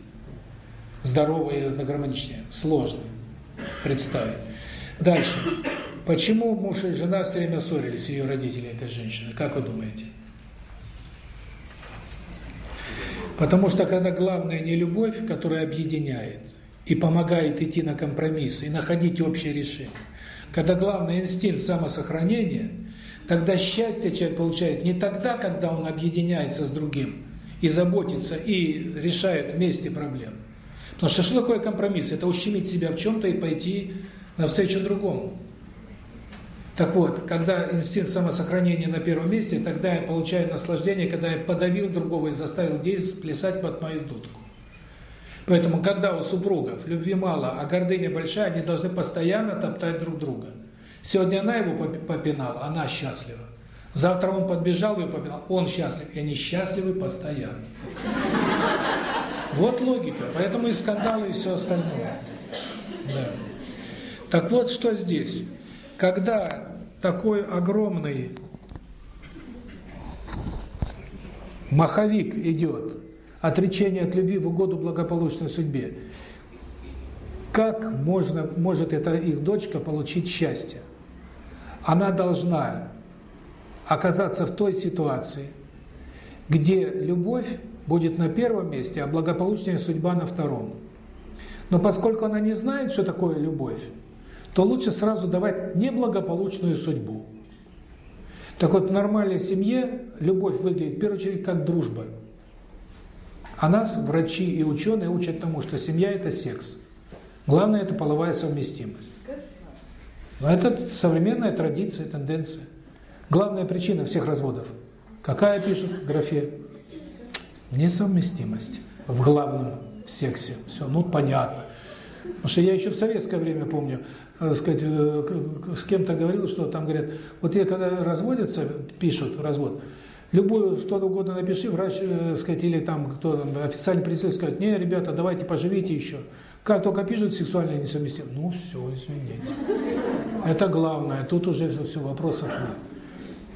Здоровые, гармоничные? Сложно представить. Дальше. Почему муж и жена все время ссорились, ее родители, этой женщины? Как вы думаете? Потому что когда главное не любовь, которая объединяет и помогает идти на компромисс и находить общее решение, когда главный инстинкт самосохранения, тогда счастье человек получает не тогда, когда он объединяется с другим и заботится, и решает вместе проблемы. Потому что что такое компромисс? Это ущемить себя в чем-то и пойти навстречу другому. Так вот, когда инстинкт самосохранения на первом месте, тогда я получаю наслаждение, когда я подавил другого и заставил действовать, плясать под мою дудку. Поэтому, когда у супругов любви мало, а гордыня большая, они должны постоянно топтать друг друга. Сегодня она его попинала, она счастлива. Завтра он подбежал и попинал, он счастлив. И они счастливы постоянно. Вот логика. Поэтому и скандалы, и все остальное. Да. Так вот, что здесь. Когда такой огромный маховик идет, отречение от любви в угоду благополучной судьбе, как можно, может эта их дочка получить счастье? Она должна оказаться в той ситуации, где любовь будет на первом месте, а благополучная судьба на втором. Но поскольку она не знает, что такое любовь, то лучше сразу давать неблагополучную судьбу. Так вот, в нормальной семье любовь выглядит, в первую очередь, как дружба. А нас, врачи и ученые, учат тому, что семья – это секс. Главное – это половая совместимость. Но это современная традиция, тенденция. Главная причина всех разводов. Какая пишут в графе? Несовместимость в главном сексе. Все, ну понятно. Потому что я еще в советское время помню, э, сказать, э, с кем-то говорил, что там говорят, вот я когда разводятся, пишут развод, любую что угодно напиши, врач, э, сказать, или там кто там, официальный представитель скажет, не, ребята, давайте поживите еще. Как только пишут сексуальная несовместимость, ну все, извините. Это главное, тут уже все, вопросов нет.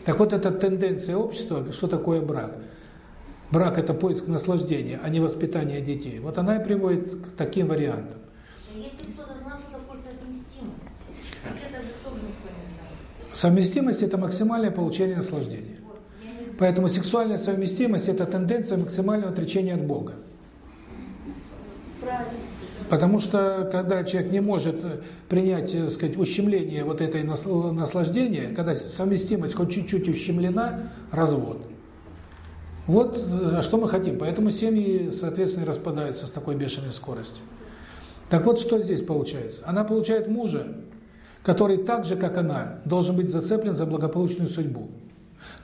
Так вот, эта тенденция общества, что такое брак? Брак – это поиск наслаждения, а не воспитание детей. Вот она и приводит к таким вариантам. Если кто-то знал, что такое совместимость, это же тоже никто не знает. Совместимость – это максимальное получение наслаждения. Поэтому сексуальная совместимость – это тенденция максимального отречения от Бога. Потому что, когда человек не может э, принять, э, так сказать, ущемление вот этой насл- наслаждения, когда совместимость хоть чуть-чуть ущемлена, развод. Вот э, а что мы хотим. Поэтому семьи, соответственно, распадаются с такой бешеной скоростью. Так вот, что здесь получается? Она получает мужа, который так же, как она, должен быть зацеплен за благополучную судьбу.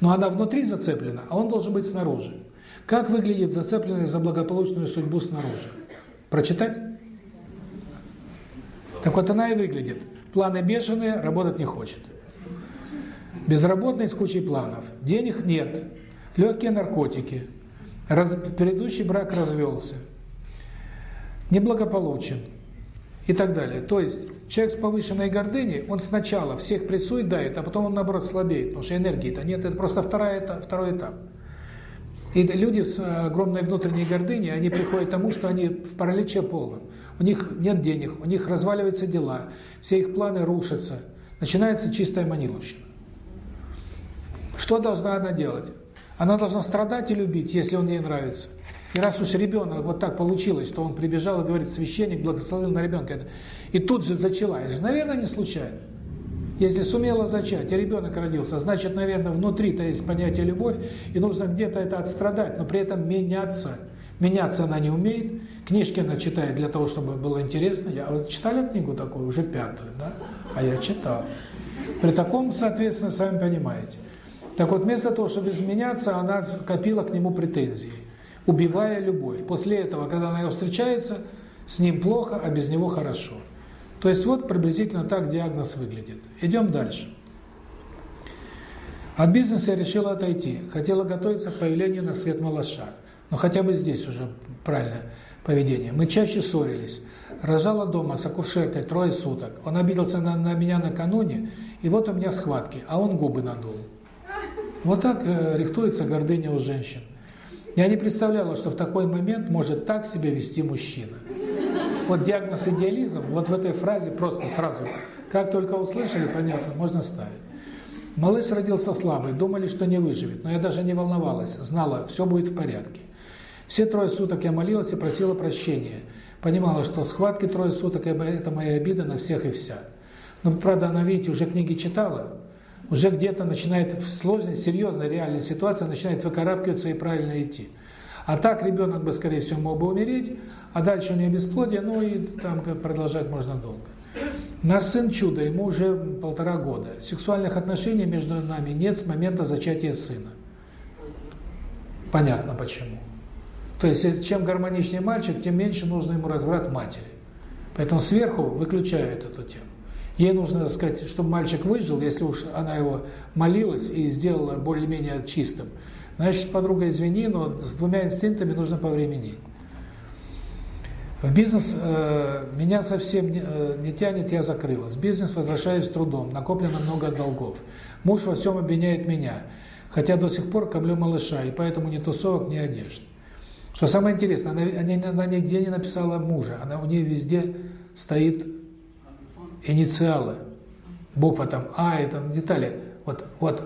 Но она внутри зацеплена, а он должен быть снаружи. Как выглядит зацепленный за благополучную судьбу снаружи? Прочитать? Так вот она и выглядит. Планы бешеные, работать не хочет. Безработный с кучей планов. Денег нет. Легкие наркотики. Раз, предыдущий брак развелся. Неблагополучен. И так далее. То есть человек с повышенной гордыней, он сначала всех прессует, давит, а потом он наоборот слабеет, потому что энергии-то нет. Это просто вторая, это, второй этап. И люди с огромной внутренней гордыней, они приходят к тому, что они в параличе полном. У них нет денег, у них разваливаются дела, все их планы рушатся. Начинается чистая маниловщина. Что должна она делать? Она должна страдать и любить, если он ей нравится. И раз уж ребенок вот так получилось, что он прибежал и говорит, священник благословил на ребенка, и тут же зачала, это же, наверное, не случайно. Если сумела зачать, и ребенок родился, значит, наверное, внутри-то есть понятие любовь, и нужно где-то это отстрадать, но при этом меняться. Меняться она не умеет, книжки она читает для того, чтобы было интересно. Я, вот читали книгу такую, уже пятую, да? А я читал. При таком, соответственно, сами понимаете. Так вот, вместо того, чтобы изменяться, она копила к нему претензии, убивая любовь. После этого, когда она его встречается, с ним плохо, а без него хорошо. То есть вот приблизительно так диагноз выглядит. Идем дальше. От бизнеса я решила отойти. Хотела готовиться к появлению на свет малыша. Но хотя бы здесь уже правильное поведение. Мы чаще ссорились. Рожала дома с акушеркой трое суток. Он обиделся на, на меня накануне, и вот у меня схватки, а он губы надул. Вот так э, рихтуется гордыня у женщин. Я не представляла, что в такой момент может так себя вести мужчина. Вот диагноз идеализм, вот в этой фразе просто сразу, как только услышали, понятно, можно ставить. Малыш родился слабый, думали, что не выживет, но я даже не волновалась, знала, все будет в порядке. Все трое суток я молилась и просила прощения. Понимала, что схватки трое суток – это моя обида на всех и вся. Но, правда, она, видите, уже книги читала, уже где-то начинает в сложной, серьезной, реальной ситуации начинает выкарабкиваться и правильно идти. А так ребенок бы, скорее всего, мог бы умереть, а дальше у нее бесплодие, ну и там продолжать можно долго. Наш сын чудо, ему уже полтора года. Сексуальных отношений между нами нет с момента зачатия сына. Понятно почему. То есть, чем гармоничнее мальчик, тем меньше нужно ему разврат матери. Поэтому сверху выключают эту тему. Ей нужно сказать, чтобы мальчик выжил, если уж она его молилась и сделала более-менее чистым. Значит, подруга, извини, но с двумя инстинктами нужно повременить. В бизнес э, меня совсем не, э, не тянет, я закрылась. Бизнес возвращаюсь с трудом, накоплено много долгов. Муж во всем обвиняет меня, хотя до сих пор кормлю малыша, и поэтому ни тусовок, ни одежд. Что самое интересное, она, она, она нигде не написала мужа, она у нее везде стоит инициалы. Буква там А и там детали. Вот, вот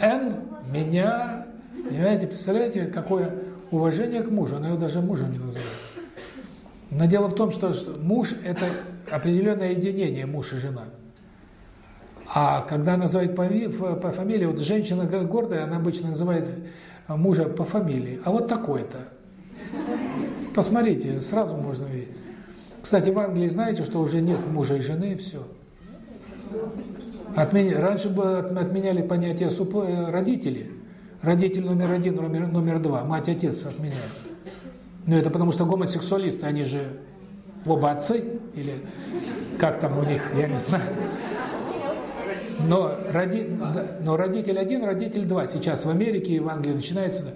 Н меня, понимаете, представляете, какое уважение к мужу, она его даже мужем не называет. Но дело в том, что муж – это определенное единение, муж и жена. А когда называют по, по фамилии, вот женщина гордая, она обычно называет мужа по фамилии, а вот такой-то. Посмотрите, сразу можно видеть. Кстати, в Англии знаете, что уже нет мужа и жены, и все. Отменя... Раньше бы отменяли понятие супо... Э, родители. Родитель номер один, номер, номер два, мать, отец отменяют. Но это потому что гомосексуалисты, они же оба отцы, или как там у них, я не знаю. Но, роди, но родитель один, родитель два. Сейчас в Америке и в Англии начинается.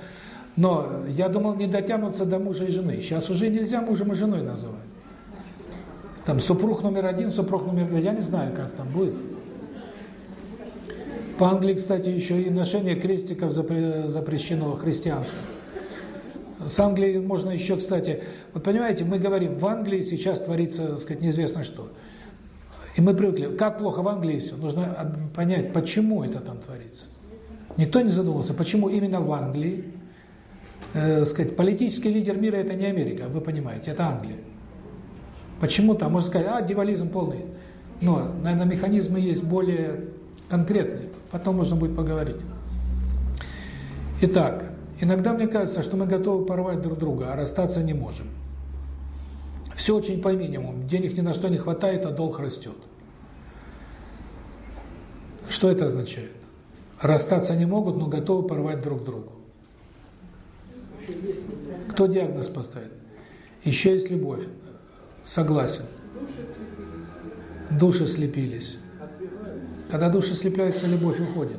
Но я думал, не дотянутся до мужа и жены. Сейчас уже нельзя мужем и женой называть. Там супруг номер один, супруг номер два. Я не знаю, как там будет. По Англии, кстати, еще и ношение крестиков запрещено христианское. С Англией можно еще, кстати, вот понимаете, мы говорим, в Англии сейчас творится, так сказать, неизвестно что. И мы привыкли, как плохо в Англии все, нужно понять, почему это там творится. Никто не задумывался, почему именно в Англии, э, сказать, политический лидер мира это не Америка, вы понимаете, это Англия. Почему там, можно сказать, а, дивализм полный. Но, наверное, механизмы есть более конкретные, потом можно будет поговорить. Итак, Иногда мне кажется, что мы готовы порвать друг друга, а расстаться не можем. Все очень по минимуму. Денег ни на что не хватает, а долг растет. Что это означает? Расстаться не могут, но готовы порвать друг другу. Кто диагноз поставит? Еще есть любовь. Согласен. Души слепились. Когда души слепляются, любовь уходит.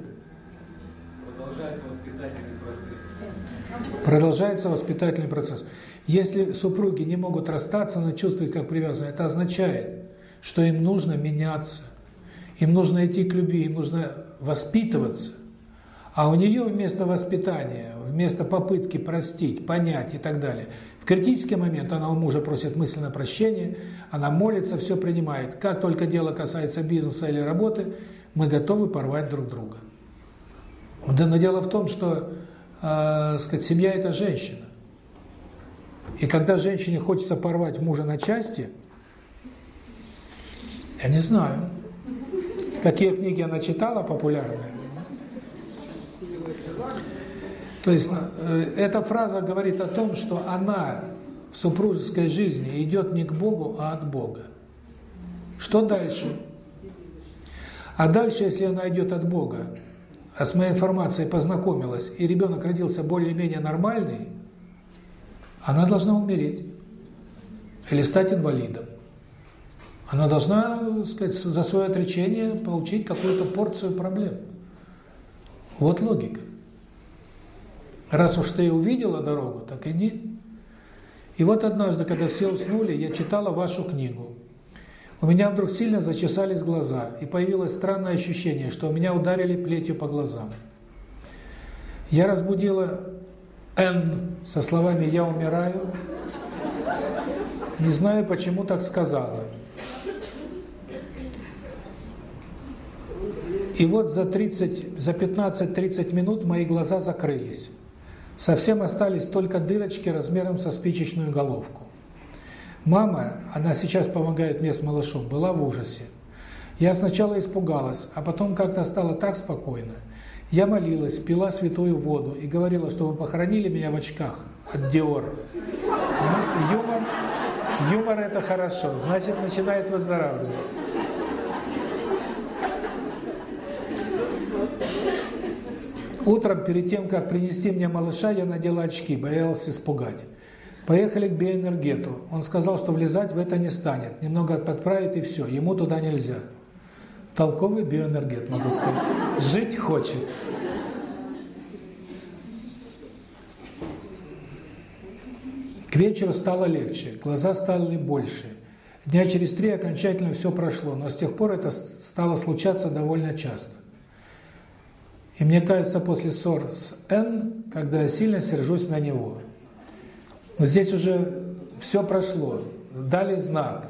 Продолжается воспитательный процесс. Если супруги не могут расстаться, но чувствуют как привязанные, это означает, что им нужно меняться, им нужно идти к любви, им нужно воспитываться. А у нее вместо воспитания, вместо попытки простить, понять и так далее, в критический момент она у мужа просит мысленно прощения, она молится, все принимает. Как только дело касается бизнеса или работы, мы готовы порвать друг друга. Но дело в том, что э, сказать, семья – это женщина. И когда женщине хочется порвать мужа на части, я не знаю, какие книги она читала популярные. То есть э, эта фраза говорит о том, что она в супружеской жизни идет не к Богу, а от Бога. Что дальше? А дальше, если она идет от Бога, а с моей информацией познакомилась, и ребенок родился более-менее нормальный, она должна умереть или стать инвалидом. Она должна, сказать, за свое отречение получить какую-то порцию проблем. Вот логика. Раз уж ты увидела дорогу, так иди. И вот однажды, когда все уснули, я читала вашу книгу. У меня вдруг сильно зачесались глаза, и появилось странное ощущение, что меня ударили плетью по глазам. Я разбудила Н со словами «Я умираю». Не знаю, почему так сказала. И вот за 30, за 15-30 минут мои глаза закрылись. Совсем остались только дырочки размером со спичечную головку. Мама, она сейчас помогает мне с малышом, была в ужасе. Я сначала испугалась, а потом как-то стало так спокойно. Я молилась, пила святую воду и говорила, чтобы похоронили меня в очках от Диор. Ну, юмор, юмор это хорошо, значит начинает выздоравливать. Утром, перед тем, как принести мне малыша, я надела очки, боялась испугать. Поехали к биоэнергету. Он сказал, что влезать в это не станет. Немного подправит и все. Ему туда нельзя. Толковый биоэнергет, могу сказать. Жить хочет. К вечеру стало легче, глаза стали больше. Дня через три окончательно все прошло, но с тех пор это стало случаться довольно часто. И мне кажется, после ссор с Н, когда я сильно сержусь на него. Но здесь уже все прошло, дали знак.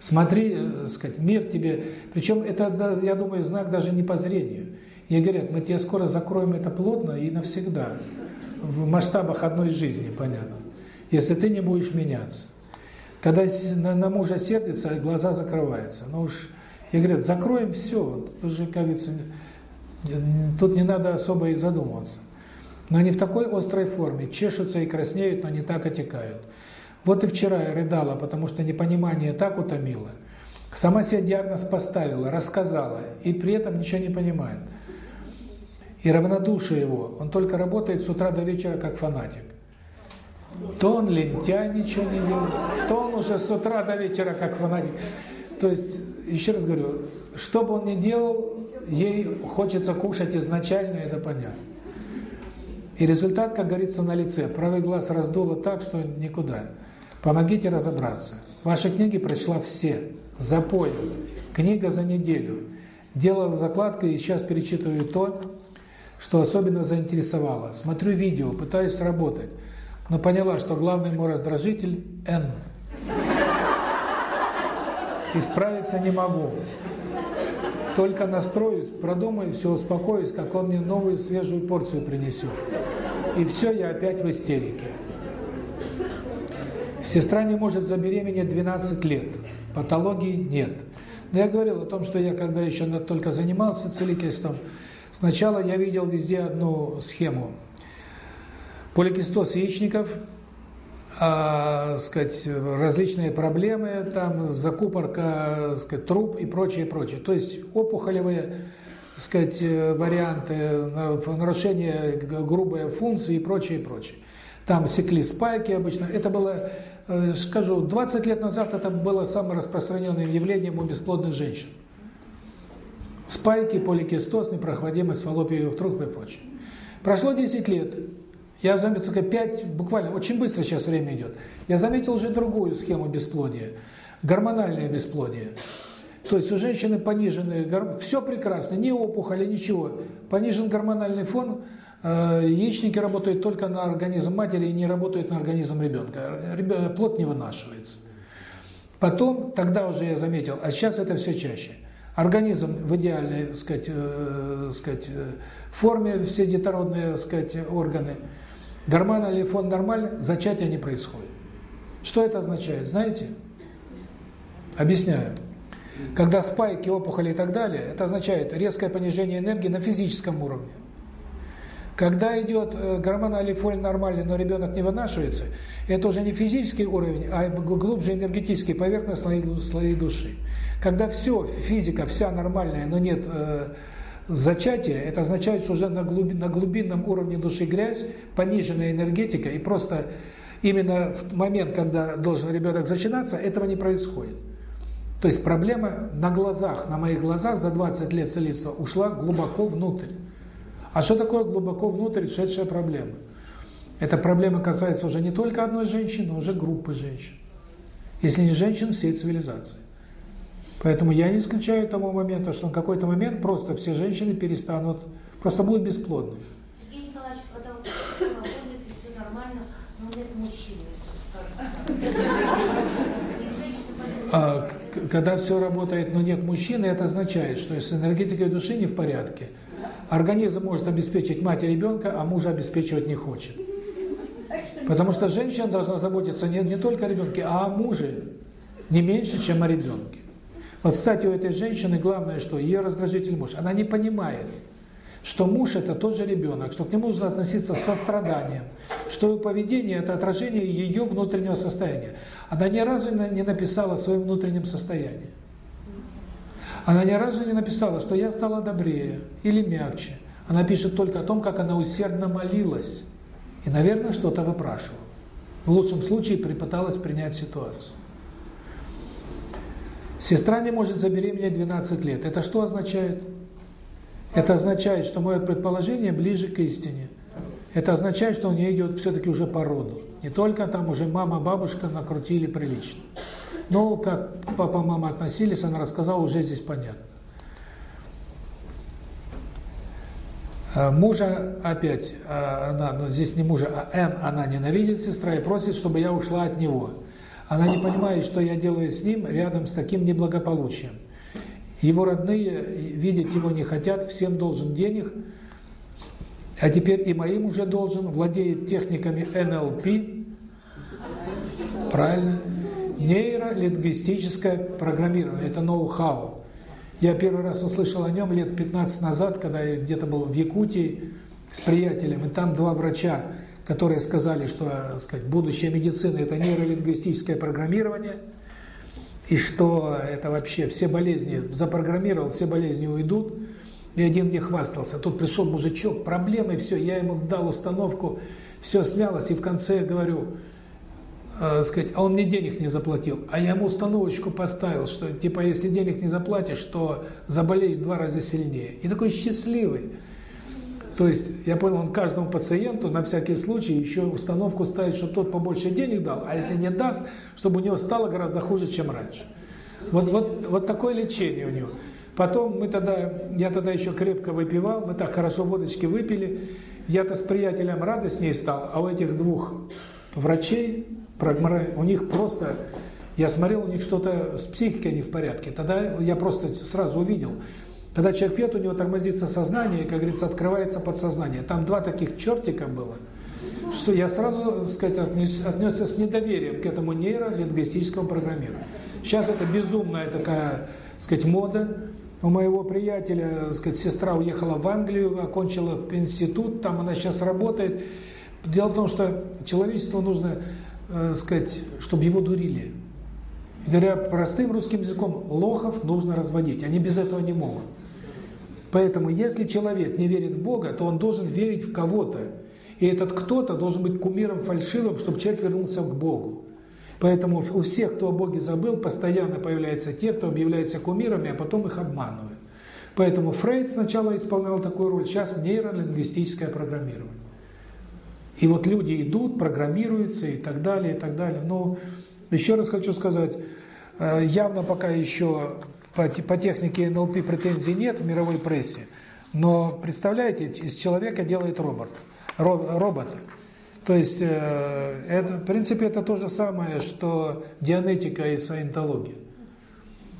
Смотри, э, сказать, мир тебе... Причем это, я думаю, знак даже не по зрению. И говорят, мы тебе скоро закроем это плотно и навсегда. В масштабах одной жизни, понятно. Если ты не будешь меняться. Когда на, мужа сердится, глаза закрываются. Ну уж, и говорят, закроем все. Тут же, как говорится, тут не надо особо и задумываться. Но они в такой острой форме, чешутся и краснеют, но не так отекают. Вот и вчера я рыдала, потому что непонимание так утомило. Сама себе диагноз поставила, рассказала, и при этом ничего не понимает. И равнодушие его, он только работает с утра до вечера как фанатик. То он лентяй, ничего не делает, то он уже с утра до вечера как фанатик. То есть, еще раз говорю, что бы он ни делал, ей хочется кушать изначально, это понятно. И результат, как говорится, на лице. Правый глаз раздуло так, что никуда. Помогите разобраться. Ваши книги прочла все. Запою. Книга за неделю. Делала закладку и сейчас перечитываю то, что особенно заинтересовало. Смотрю видео, пытаюсь работать. Но поняла, что главный мой раздражитель – N. Исправиться не могу. Только настроюсь, продумаю, все успокоюсь, как он мне новую свежую порцию принесет. И все, я опять в истерике. Сестра не может забеременеть 12 лет. Патологии нет. Но я говорил о том, что я, когда еще только занимался целительством, сначала я видел везде одну схему. Поликистоз яичников, а, сказать, различные проблемы, там закупорка, сказать, труб и прочее, прочее. То есть опухолевые, сказать, варианты, нарушение грубой функции и прочее, прочее. Там секли спайки обычно. Это было, э, скажу, 20 лет назад это было самым распространенным явлением у бесплодных женщин. Спайки, поликистоз, непроходимость фаллопиевых труб и прочее. Прошло 10 лет. Я заметил, как 5, буквально, очень быстро сейчас время идет. Я заметил уже другую схему бесплодия. Гормональное бесплодие. То есть у женщины пониженный, все прекрасно, ни опухоли, ничего. Понижен гормональный фон – Э, яичники работают только на организм матери и не работают на организм ребенка. Плод не вынашивается. Потом, тогда уже я заметил, а сейчас это все чаще. Организм в идеальной, сказать, э, сказать, э, форме, все детородные, сказать, органы. Гормональный фон нормальный, зачатия не происходит. Что это означает, знаете? Объясняю. Когда спайки, опухоли и так далее, это означает резкое понижение энергии на физическом уровне. Когда идет э, гормональный фон нормальный, но ребенок не вынашивается, это уже не физический уровень, а глубже энергетический, поверхностные слои души. Когда все, физика вся нормальная, но нет э, зачатия, это означает, что уже на, глуби, на глубинном уровне души грязь, пониженная энергетика, и просто именно в момент, когда должен ребенок зачинаться, этого не происходит. То есть проблема на глазах, на моих глазах за 20 лет целительства ушла глубоко внутрь. А что такое глубоко внутрь шедшая проблема? Эта проблема касается уже не только одной женщины, но уже группы женщин. Если не женщин, всей цивилизации. Поэтому я не исключаю того момента, что в какой-то момент просто все женщины перестанут, просто будут бесплодны. Сергей Николаевич, когда вот работает, все нормально, но нет мужчины. А, когда все работает, но нет мужчины, это означает, что если энергетика души не в порядке, Организм может обеспечить мать и ребенка, а мужа обеспечивать не хочет. Потому что женщина должна заботиться не, не только о ребенке, а о муже не меньше, чем о ребенке. Вот, кстати, у этой женщины главное, что ее раздражитель муж. Она не понимает, что муж – это тот же ребенок, что к нему нужно относиться с состраданием, что его поведение – это отражение ее внутреннего состояния. Она ни разу не написала о своем внутреннем состоянии. Она ни разу не написала, что я стала добрее или мягче. Она пишет только о том, как она усердно молилась и, наверное, что-то выпрашивала. В лучшем случае припыталась принять ситуацию. Сестра не может забеременеть 12 лет. Это что означает? Это означает, что мое предположение ближе к истине. Это означает, что у нее идет все-таки уже по роду. Не только там уже мама, бабушка накрутили прилично. Но как папа, мама относились, она рассказала, уже здесь понятно. А мужа опять, а, она, но здесь не мужа, а Н, она ненавидит сестра и просит, чтобы я ушла от него. Она не понимает, что я делаю с ним рядом с таким неблагополучием. Его родные видеть его не хотят, всем должен денег, а теперь и моим уже должен, владеет техниками НЛП, правильно, нейролингвистическое программирование, это ноу-хау. Я первый раз услышал о нем лет 15 назад, когда я где-то был в Якутии с приятелем, и там два врача, которые сказали, что сказать, будущее медицины – это нейролингвистическое программирование – и что это вообще все болезни, запрограммировал, все болезни уйдут. И один мне хвастался. Тут пришел мужичок, проблемы, все, я ему дал установку, все снялось, и в конце говорю, э, сказать, а он мне денег не заплатил. А я ему установочку поставил, что типа если денег не заплатишь, то заболеешь два раза сильнее. И такой счастливый. То есть, я понял, он каждому пациенту на всякий случай еще установку ставит, чтобы тот побольше денег дал, а если не даст, чтобы у него стало гораздо хуже, чем раньше. Вот, вот, вот такое лечение у него. Потом мы тогда, я тогда еще крепко выпивал, мы так хорошо водочки выпили, я-то с приятелем радостнее стал, а у этих двух врачей, у них просто, я смотрел, у них что-то с психикой не в порядке. Тогда я просто сразу увидел, когда человек пьет, у него тормозится сознание, и, как говорится, открывается подсознание. Там два таких чертика было, что я сразу, сказать, отнес, отнесся с недоверием к этому нейролингвистическому программированию. Сейчас это безумная такая, так сказать, мода. У моего приятеля, сказать, сестра уехала в Англию, окончила институт, там она сейчас работает. Дело в том, что человечеству нужно, так сказать, чтобы его дурили. Говоря простым русским языком, лохов нужно разводить, они без этого не могут. Поэтому, если человек не верит в Бога, то он должен верить в кого-то. И этот кто-то должен быть кумиром фальшивым, чтобы человек вернулся к Богу. Поэтому у всех, кто о Боге забыл, постоянно появляются те, кто объявляется кумирами, а потом их обманывают. Поэтому Фрейд сначала исполнял такую роль, сейчас нейролингвистическое программирование. И вот люди идут, программируются и так далее, и так далее. Но еще раз хочу сказать, э, явно пока еще по, по технике НЛП претензий нет в мировой прессе, но представляете, из человека делает робот, робот. То есть, э, это, в принципе, это то же самое, что дианетика и саентология.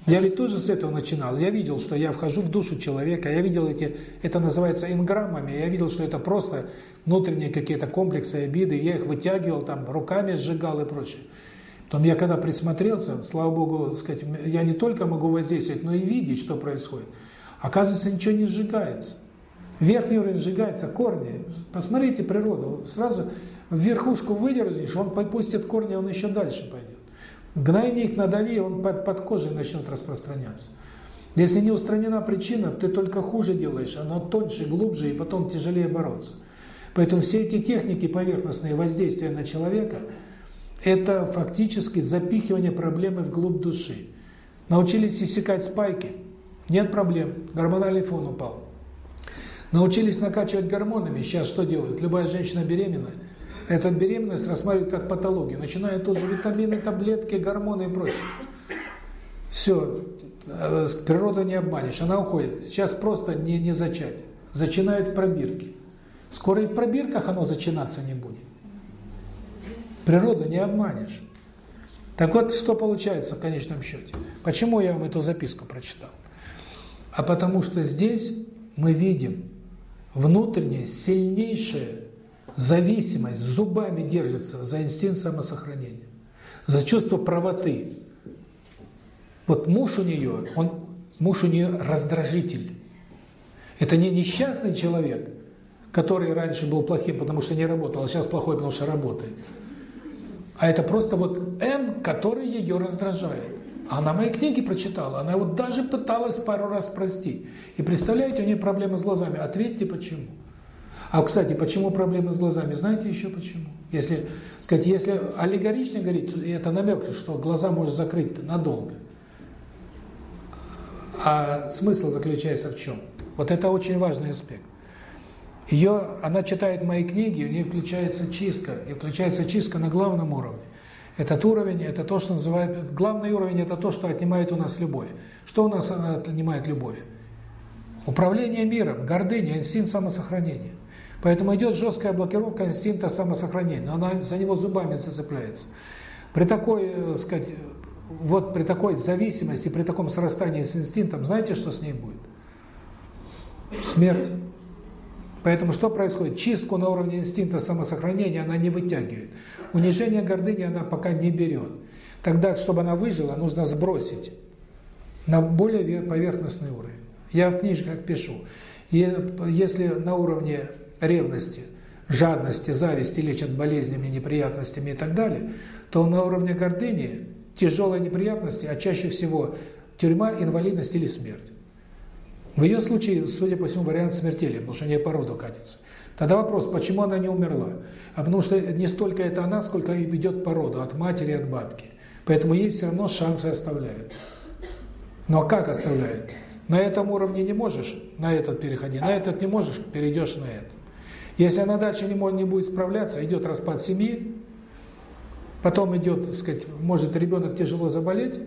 Я ведь тоже с этого начинал. Я видел, что я вхожу в душу человека, я видел эти, это называется инграммами, я видел, что это просто внутренние какие-то комплексы, обиды, я их вытягивал, там, руками сжигал и прочее. Потом я когда присмотрелся, слава Богу, сказать, я не только могу воздействовать, но и видеть, что происходит. Оказывается, ничего не сжигается. Верхний уровень сжигается, корни. Посмотрите природу. Сразу в верхушку выдержишь, он попустит корни, он еще дальше пойдет. Гнойник надави, он под, под кожей начнет распространяться. Если не устранена причина, ты только хуже делаешь, оно тоньше, глубже, и потом тяжелее бороться. Поэтому все эти техники поверхностные воздействия на человека – это фактически запихивание проблемы вглубь души. Научились иссякать спайки, нет проблем, гормональный фон упал. Научились накачивать гормонами, сейчас что делают? Любая женщина беременная, эту беременность рассматривают как патологию, начинают тоже витамины, таблетки, гормоны и прочее. Все, э, природу не обманешь, она уходит. Сейчас просто не, не зачать. Зачинают в пробирке. Скоро и в пробирках оно зачинаться не будет. Природу не обманешь. Так вот, что получается в конечном счете? Почему я вам эту записку прочитал? А потому что здесь мы видим, внутренняя, сильнейшая зависимость, зубами держится за инстинкт самосохранения, за чувство правоты. Вот муж у нее, он, муж у нее раздражитель. Это не несчастный человек, который раньше был плохим, потому что не работал, а сейчас плохой, потому что работает. А это просто вот Н, который ее раздражает. Она мои книги прочитала, она вот даже пыталась пару раз простить. И представляете, у нее проблемы с глазами. Ответьте, почему. А, кстати, почему проблемы с глазами? Знаете еще почему? Если, сказать, если аллегорично говорить, это намек, что глаза может закрыть надолго. А смысл заключается в чем? Вот это очень важный аспект. Ее, она читает мои книги, у нее включается чистка, и включается чистка на главном уровне. Этот уровень, это то, что называют, главный уровень, это то, что отнимает у нас любовь. Что у нас отнимает любовь? Управление миром, гордыня, инстинкт самосохранения. Поэтому идет жесткая блокировка инстинкта самосохранения, она за него зубами зацепляется. При такой, так э, сказать, вот при такой зависимости, при таком срастании с инстинктом, знаете, что с ней будет? Смерть. Поэтому что происходит? Чистку на уровне инстинкта самосохранения она не вытягивает. Унижение гордыни она пока не берет. Тогда, чтобы она выжила, нужно сбросить на более поверхностный уровень. Я в книжках пишу. Если на уровне ревности, жадности, зависти лечат болезнями, неприятностями и так далее, то на уровне гордыни тяжелые неприятности, а чаще всего тюрьма, инвалидность или смерть. В ее случае, судя по всему, вариант смертельный, потому что у нее по роду катится. Тогда вопрос, почему она не умерла? А потому что не столько это она, сколько идет по роду, от матери, от бабки. Поэтому ей все равно шансы оставляют. Но как оставляют? На этом уровне не можешь, на этот переходи, на этот не можешь, перейдешь на это. Если она дальше не, может, не будет справляться, идет распад семьи, потом идет, сказать, может ребенок тяжело заболеть,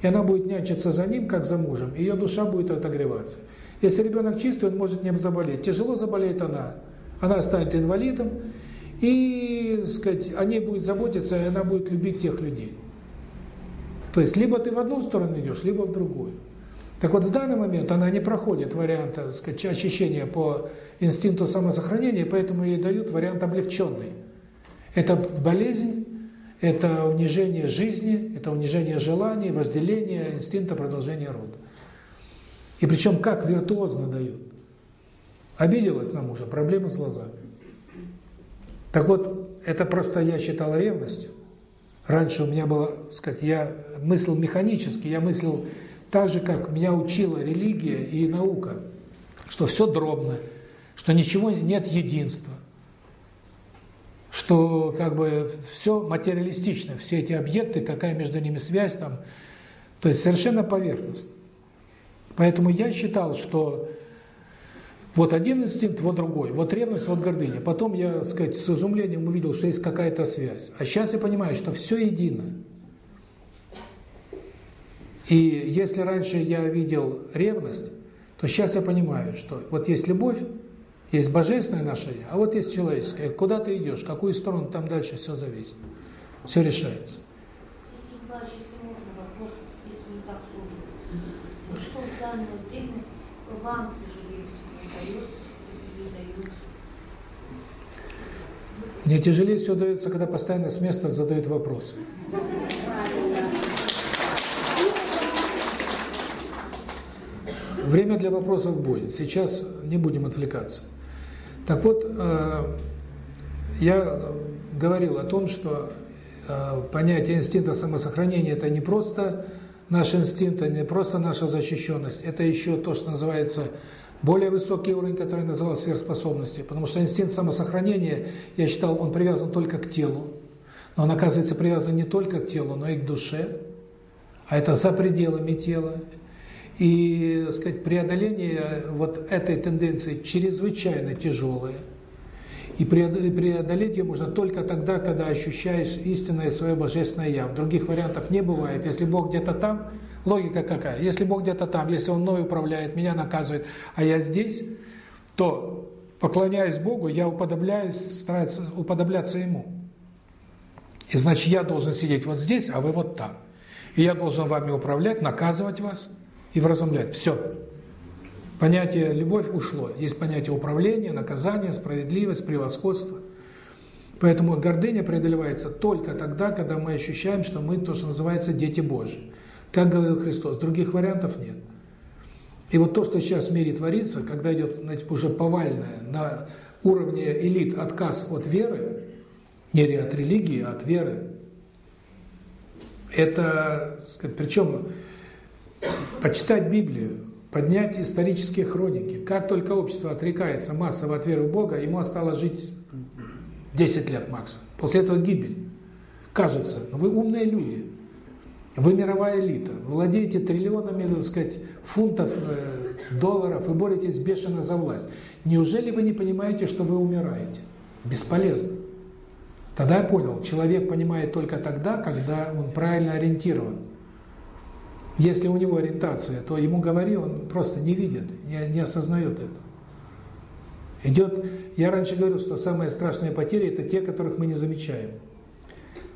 и она будет нянчиться за ним, как за мужем, ее душа будет отогреваться. Если ребенок чистый, он может не заболеть. Тяжело заболеет она, она станет инвалидом, и, сказать, о ней будет заботиться, и она будет любить тех людей. То есть, либо ты в одну сторону идешь, либо в другую. Так вот, в данный момент она не проходит варианта, сказать, очищения по инстинкту самосохранения, поэтому ей дают вариант облегченный. Это болезнь, это унижение жизни, это унижение желаний, вожделения, инстинкта продолжения рода. И причем как виртуозно дают. Обиделась на мужа, проблемы с глазами. Так вот, это просто я считал ревностью. Раньше у меня было, сказать, я мыслил механически, я мыслил так же, как меня учила религия и наука, что все дробно, что ничего нет единства что как бы все материалистично, все эти объекты, какая между ними связь там, то есть совершенно поверхностно. Поэтому я считал, что вот один инстинкт, вот другой, вот ревность, вот гордыня. Потом я, сказать, с изумлением увидел, что есть какая-то связь. А сейчас я понимаю, что все едино. И если раньше я видел ревность, то сейчас я понимаю, что вот есть любовь, есть божественное наше «я», а вот есть человеческое. Куда ты идешь, какую сторону, там дальше все зависит. Все решается. Сергей Николаевич, если можно, вопрос, если не так сложно. Что в данное время вам тяжелее всего дается или дается? Мне тяжелее все дается, когда постоянно с места задают вопросы. Время для вопросов будет. Сейчас не будем отвлекаться. Так вот, э, я говорил о том, что э, понятие инстинкта самосохранения – это не просто наш инстинкт, не просто наша защищенность, это еще то, что называется более высокий уровень, который назывался сверхспособности. Потому что инстинкт самосохранения, я считал, он привязан только к телу. Но он, оказывается, привязан не только к телу, но и к душе. А это за пределами тела. И, так сказать, преодоление вот этой тенденции чрезвычайно тяжелое. И преодолеть ее можно только тогда, когда ощущаешь истинное свое божественное Я. Других вариантов не бывает. Если Бог где-то там, логика какая? Если Бог где-то там, если Он мной управляет, меня наказывает, а я здесь, то, поклоняясь Богу, я уподобляюсь, стараюсь уподобляться Ему. И значит, я должен сидеть вот здесь, а вы вот там. И я должен вами управлять, наказывать вас – и вразумлять. Все. Понятие «любовь» ушло. Есть понятие управления, наказания, справедливость, превосходство. Поэтому гордыня преодолевается только тогда, когда мы ощущаем, что мы то, что называется дети Божьи. Как говорил Христос, других вариантов нет. И вот то, что сейчас в мире творится, когда идет знаете, уже повальное на уровне элит отказ от веры, не от религии, а от веры, это, причем, почитать Библию, поднять исторические хроники. Как только общество отрекается массово от веры в Бога, ему осталось жить 10 лет максимум. После этого гибель. Кажется, но вы умные люди. Вы мировая элита. Владеете триллионами, так сказать, фунтов, э, долларов и боретесь бешено за власть. Неужели вы не понимаете, что вы умираете? Бесполезно. Тогда я понял, человек понимает только тогда, когда он правильно ориентирован. Если у него ориентация, то ему говори, он просто не видит, не, не осознает это. Идет, я раньше говорил, что самые страшные потери – это те, которых мы не замечаем.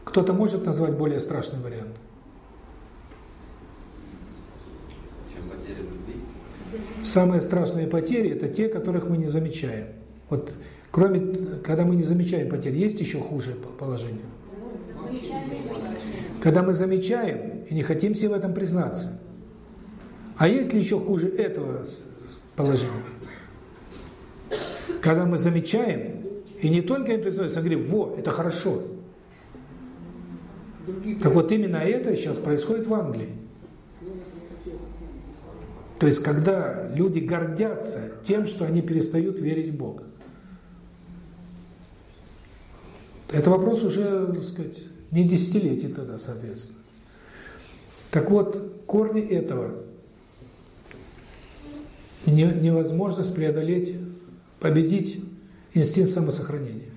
Кто-то может назвать более страшный вариант? Чем потеря любви? Самые страшные потери – это те, которых мы не замечаем. Вот кроме, когда мы не замечаем потерь, есть еще хуже положение? Когда мы замечаем и не хотим себе в этом признаться. А есть ли еще хуже этого положения? Когда мы замечаем, и не только им признается, а говорим, во, это хорошо. Так вот именно это сейчас происходит в Англии. То есть, когда люди гордятся тем, что они перестают верить в Бога. Это вопрос уже, так сказать, не десятилетий тогда, соответственно. Так вот, корни этого не, невозможность преодолеть, победить инстинкт самосохранения.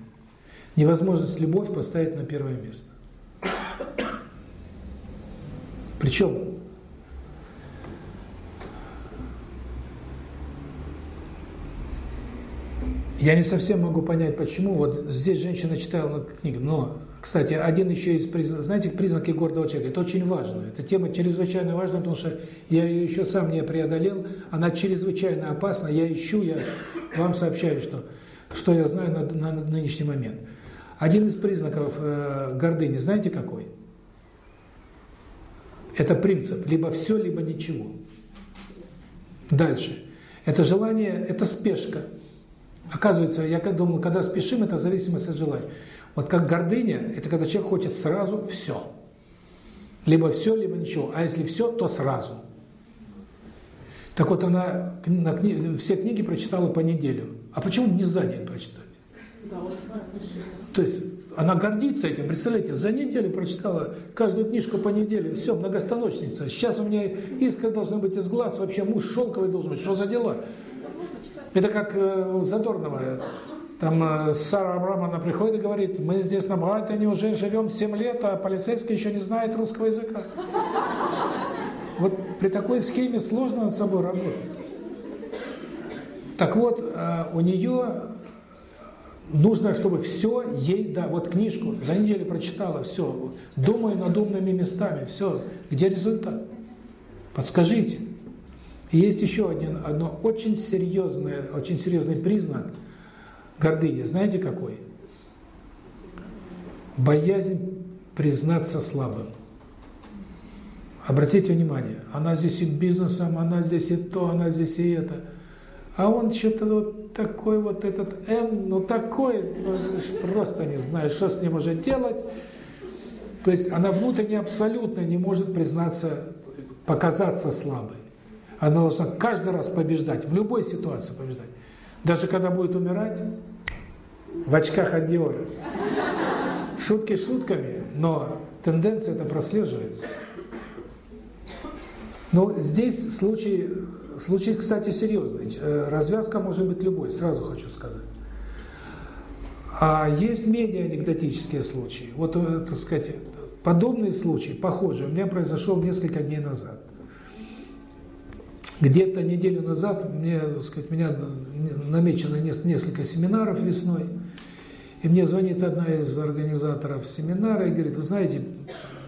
Невозможность любовь поставить на первое место. Причем я не совсем могу понять, почему. Вот здесь женщина читала книгу, но кстати, один еще из признаков, знаете, признаки гордого человека, это очень важно. Эта тема чрезвычайно важна, потому что я ее еще сам не преодолел, она чрезвычайно опасна, я ищу, я вам сообщаю, что, что я знаю на, на, на нынешний момент. Один из признаков э, гордыни, знаете какой? Это принцип, либо все, либо ничего. Дальше. Это желание, это спешка. Оказывается, я думал, когда спешим, это зависимость от желания. Вот как гордыня, это когда человек хочет сразу все. Либо все, либо ничего. А если все, то сразу. Так вот, она на кни... все книги прочитала по неделю. А почему не за день прочитать? То есть она гордится этим. Представляете, за неделю прочитала каждую книжку по неделе. Все, многостаночница. Сейчас у меня искра должна быть из глаз. Вообще муж шелковый должен быть. Что за дела? Это как э, Задорнова. Там э, Сара Абрамовна приходит и говорит, мы здесь на Брайтоне уже живем 7 лет, а полицейский еще не знает русского языка. Вот при такой схеме сложно над собой работать. Так вот, э, у нее нужно, чтобы все ей, да, вот книжку за неделю прочитала, все, думаю над умными местами, все, где результат? Подскажите. И есть еще один, одно очень серьезное, очень серьезный признак – гордыни, знаете какой? Боязнь признаться слабым. Обратите внимание, она здесь и бизнесом, она здесь и то, она здесь и это. А он что-то вот такой вот этот Н, ну такой, просто не знаю, что с ним уже делать. То есть она внутренне абсолютно не может признаться, показаться слабой. Она должна каждый раз побеждать, в любой ситуации побеждать. Даже когда будет умирать, в очках от Диора. Шутки шутками, но тенденция это прослеживается. Но здесь случай, случай, кстати, серьезный. Э, развязка может быть любой, сразу хочу сказать. А есть менее анекдотические случаи. Вот, э, так сказать, подобный случай, похожий, у меня произошел несколько дней назад. Где-то неделю назад мне, так сказать, меня намечено несколько семинаров весной, и мне звонит одна из организаторов семинара и говорит, вы знаете,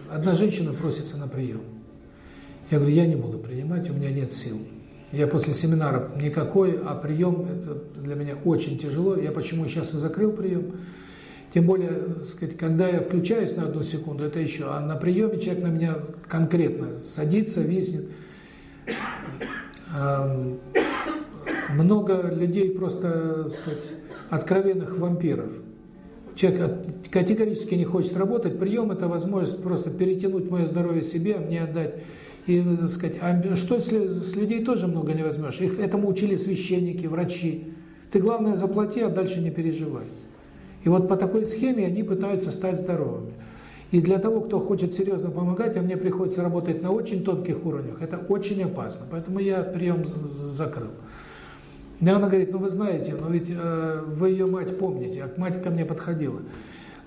одна женщина просится на прием. Я говорю, я не буду принимать, у меня нет сил. Я после семинара никакой, а прием это для меня очень тяжело. Я почему сейчас и закрыл прием. Тем более, сказать, когда я включаюсь на одну секунду, это еще, а на приеме человек на меня конкретно садится, виснет. Много людей просто, сказать, откровенных вампиров. Человек категорически не хочет работать, прием – это возможность просто перетянуть мое здоровье себе, мне отдать. И, так сказать, а что если с людей тоже много не возьмешь? Их этому учили священники, врачи. Ты, главное, заплати, а дальше не переживай. И вот по такой схеме они пытаются стать здоровыми. И для того, кто хочет серьезно помогать, а мне приходится работать на очень тонких уровнях, это очень опасно. Поэтому я прием закрыл. И она говорит, ну вы знаете, но ведь э, вы ее мать помните, а мать ко мне подходила.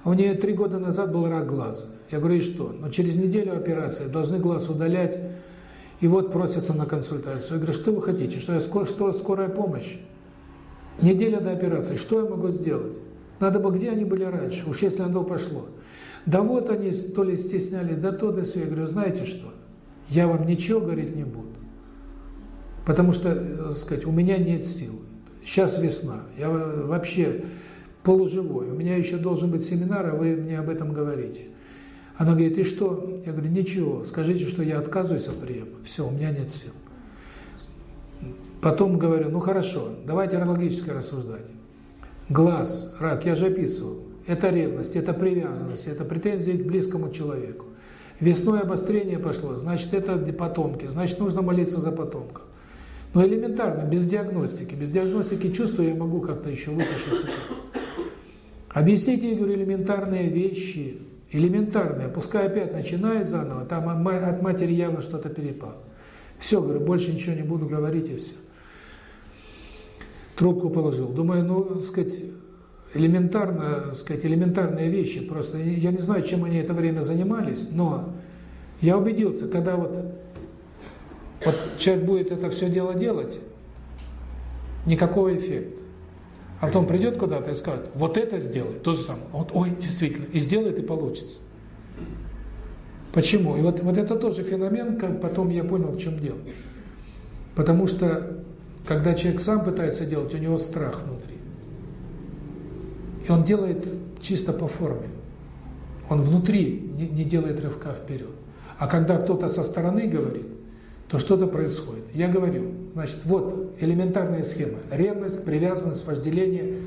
А у нее три года назад был рак глаза. Я говорю, и что? Но через неделю операции, должны глаз удалять, и вот просятся на консультацию. Я говорю, что вы хотите, что, я, что скорая помощь? Неделя до операции, что я могу сделать? Надо бы, где они были раньше, уж если оно пошло. Да вот они то ли стесняли, да то, да все. Я говорю, знаете что, я вам ничего говорить не буду. Потому что, так э, сказать, у меня нет сил. Сейчас весна, я вообще полуживой, у меня еще должен быть семинар, а вы мне об этом говорите. Она говорит, и что? Я говорю, ничего, скажите, что я отказываюсь от приема. Все, у меня нет сил. Потом говорю, ну хорошо, давайте аналогически рассуждать. Глаз, рак, я же описывал. Это ревность, это привязанность, это претензии к близкому человеку. Весной обострение пошло, значит, это потомки, значит, нужно молиться за потомков. Но элементарно, без диагностики. Без диагностики чувства я могу как-то еще вытащить. Объясните, я говорю, элементарные вещи, элементарные, пускай опять начинает заново, там от матери явно что-то перепало. Все, говорю, больше ничего не буду говорить и все. Трубку положил. Думаю, ну, сказать, элементарно, сказать, элементарные вещи. Просто я не знаю, чем они это время занимались, но я убедился, когда вот вот человек будет это все дело делать, никакого эффекта. А потом придет куда-то и скажет, вот это сделай, то же самое. Вот, ой, действительно, и сделает, и получится. Почему? И вот, вот это тоже феномен, как потом я понял, в чем дело. Потому что, когда человек сам пытается делать, у него страх внутри. И он делает чисто по форме. Он внутри не, не делает рывка вперед. А когда кто-то со стороны говорит, то что-то происходит. Я говорю, значит, вот элементарная схема. Ревность, привязанность, вожделение,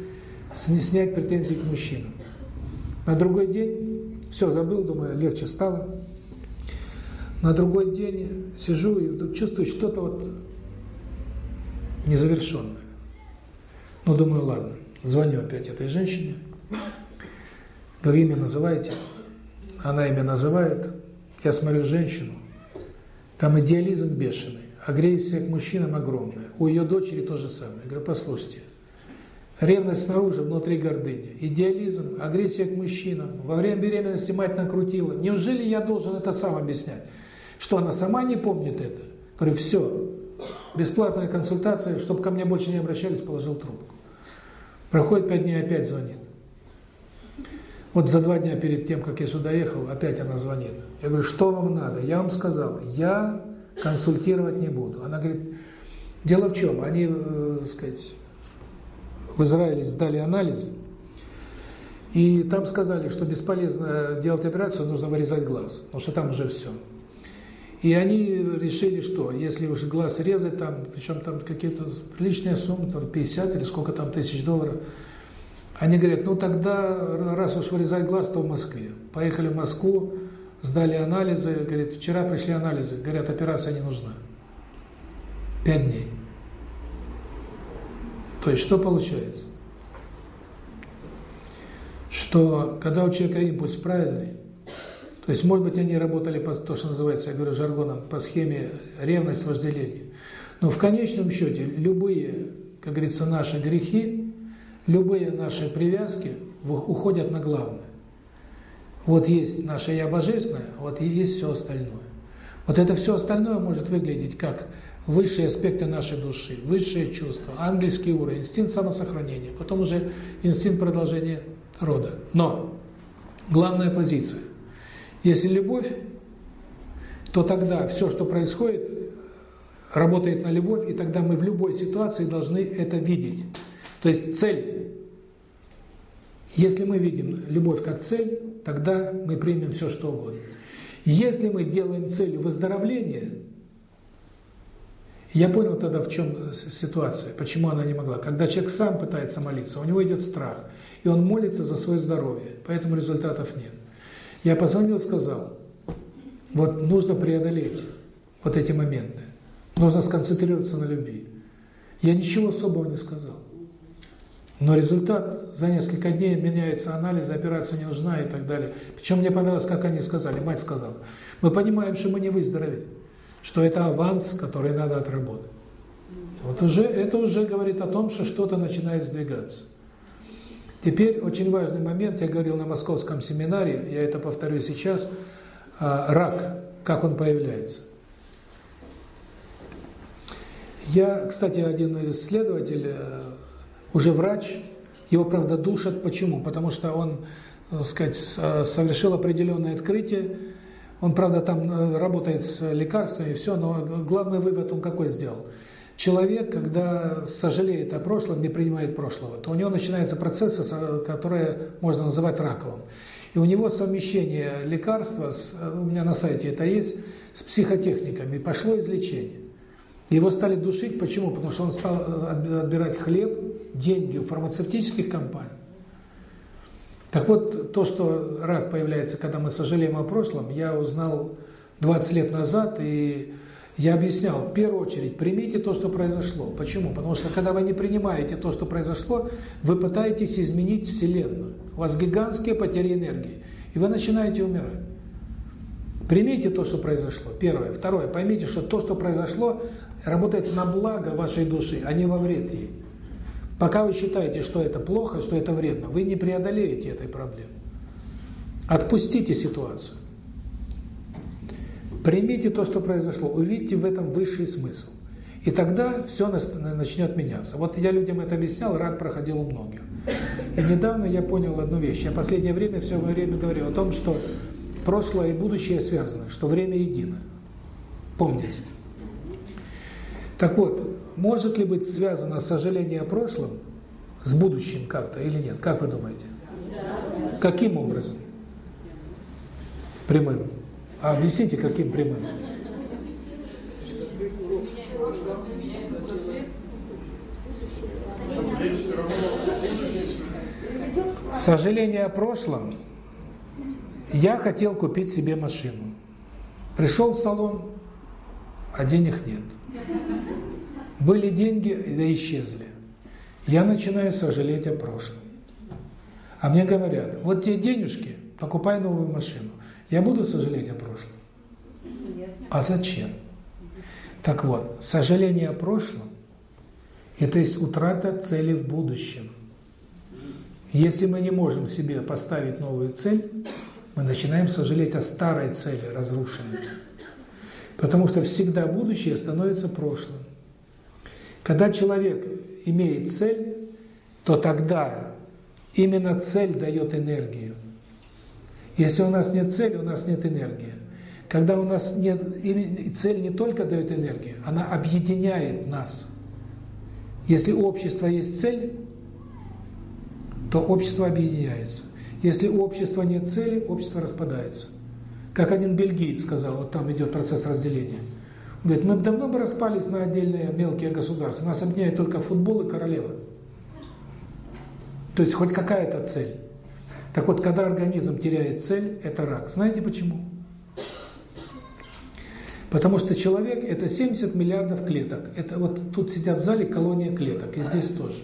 снять претензии к мужчинам. На другой день, все, забыл, думаю, легче стало. На другой день сижу и чувствую что-то вот незавершенное. Ну, думаю, ладно. Звоню опять этой женщине. Говорю, имя называйте. Она имя называет. Я смотрю женщину. Там идеализм бешеный, агрессия к мужчинам огромная. У ее дочери то же самое. Говорю, послушайте, ревность снаружи, внутри гордыня. Идеализм, агрессия к мужчинам. Во время беременности мать накрутила. Неужели я должен это сам объяснять? Что она сама не помнит это? Говорю, все, бесплатная консультация, чтобы ко мне больше не обращались, положил трубку. Проходит пять дней, опять звонит. Вот за два дня перед тем, как я сюда ехал, опять она звонит. Я говорю, что вам надо? Я вам сказал, я консультировать не буду. Она говорит, дело в чем? Они, э, сказать, в Израиле сдали анализы, и там сказали, что бесполезно делать операцию, нужно вырезать глаз, потому что там уже все. И они решили, что если уж глаз резать, там, причем там какие-то приличные суммы, там 50 или сколько там тысяч долларов, они говорят, ну тогда, раз уж вырезать глаз, то в Москве. Поехали в Москву, сдали анализы, говорит, вчера пришли анализы, говорят, операция не нужна. Пять дней. То есть что получается? Что когда у человека импульс правильный, то есть, может быть, они работали по то, что называется, я говорю жаргоном, по схеме ревность, вожделение. Но в конечном счете любые, как говорится, наши грехи любые наши привязки уходят на главное. Вот есть наше «я» божественное, вот и есть все остальное. Вот это все остальное может выглядеть как высшие аспекты нашей души, высшие чувства, ангельский уровень, инстинкт самосохранения, потом уже инстинкт продолжения рода. Но главная позиция. Если любовь, то тогда все, что происходит, работает на любовь, и тогда мы в любой ситуации должны это видеть. То есть цель. Если мы видим любовь как цель, тогда мы примем все, что угодно. Если мы делаем целью выздоровления, я понял тогда, в чем ситуация, почему она не могла. Когда человек сам пытается молиться, у него идет страх, и он молится за свое здоровье, поэтому результатов нет. Я позвонил, сказал, вот нужно преодолеть вот эти моменты, нужно сконцентрироваться на любви. Я ничего особого не сказал. Но результат за несколько дней меняется анализ, операция не нужна и так далее. Причем мне понравилось, как они сказали, мать сказала, мы понимаем, что мы не выздоровеем что это аванс, который надо отработать. Вот уже это уже говорит о том, что что-то начинает сдвигаться. Теперь очень важный момент, я говорил на московском семинаре, я это повторю сейчас, а, рак, как он появляется. Я, кстати, один исследователь, э, уже врач, его, правда, душат. Почему? Потому что он, так сказать, совершил определенное открытие, он, правда, там э, работает с лекарствами и все, но главный вывод он какой сделал? Человек, когда сожалеет о прошлом, не принимает прошлого, то у него начинается процесс, который можно называть раковым. И у него совмещение лекарства, с, э, у меня на сайте это есть, с психотехниками, пошло излечение. Его стали душить, почему? Потому что он стал э, отбирать хлеб, деньги у фармацевтических компаний. Так вот, то, что рак появляется, когда мы сожалеем о прошлом, я узнал 20 лет назад, и я объяснял, в первую очередь, примите то, что произошло. Почему? Потому что, когда вы не принимаете то, что произошло, вы пытаетесь изменить Вселенную. У вас гигантские потери энергии, и вы начинаете умирать. Примите то, что произошло. Первое. Второе. Поймите, что то, что произошло, работает на благо вашей души, а не во вред ей. Пока вы считаете, что это плохо, что это вредно, вы не преодолеете этой проблемы. Отпустите ситуацию. Примите то, что произошло, увидите в этом высший смысл. И тогда все начнет меняться. Вот я людям это объяснял, рак проходил у многих. И недавно я понял одну вещь. Я последнее время все время говорю о том, что прошлое и будущее связаны, что время едино. Помните. Так вот, может ли быть связано сожаление о прошлом с будущим как-то или нет? Как вы думаете? Каким образом? Прямым. А объясните, каким прямым? Сожаление о прошлом. Я хотел купить себе машину. Пришел в салон, а денег нет. Были деньги, да исчезли. Я начинаю сожалеть о прошлом. А мне говорят, вот те денежки, покупай новую машину. Я буду сожалеть о прошлом? А зачем? Так вот, сожаление о прошлом – это есть утрата цели в будущем. Если мы не можем себе поставить новую цель, мы начинаем сожалеть о старой цели, разрушенной. Потому что всегда будущее становится прошлым. Когда человек имеет цель, то тогда именно цель дает энергию. Если у нас нет цели, у нас нет энергии. Когда у нас нет цель не только дает энергию, она объединяет нас. Если у общества есть цель, то общество объединяется. Если у общества нет цели, общество распадается. Как один бельгиец сказал, вот там идет процесс разделения – Говорит, мы давно бы распались на отдельные мелкие государства. Нас объединяет только футбол и королева. То есть хоть какая-то цель. Так вот, когда организм теряет цель, это рак. Знаете почему? Потому что человек – это 70 миллиардов клеток. Это вот тут сидят в зале колония клеток, и здесь тоже.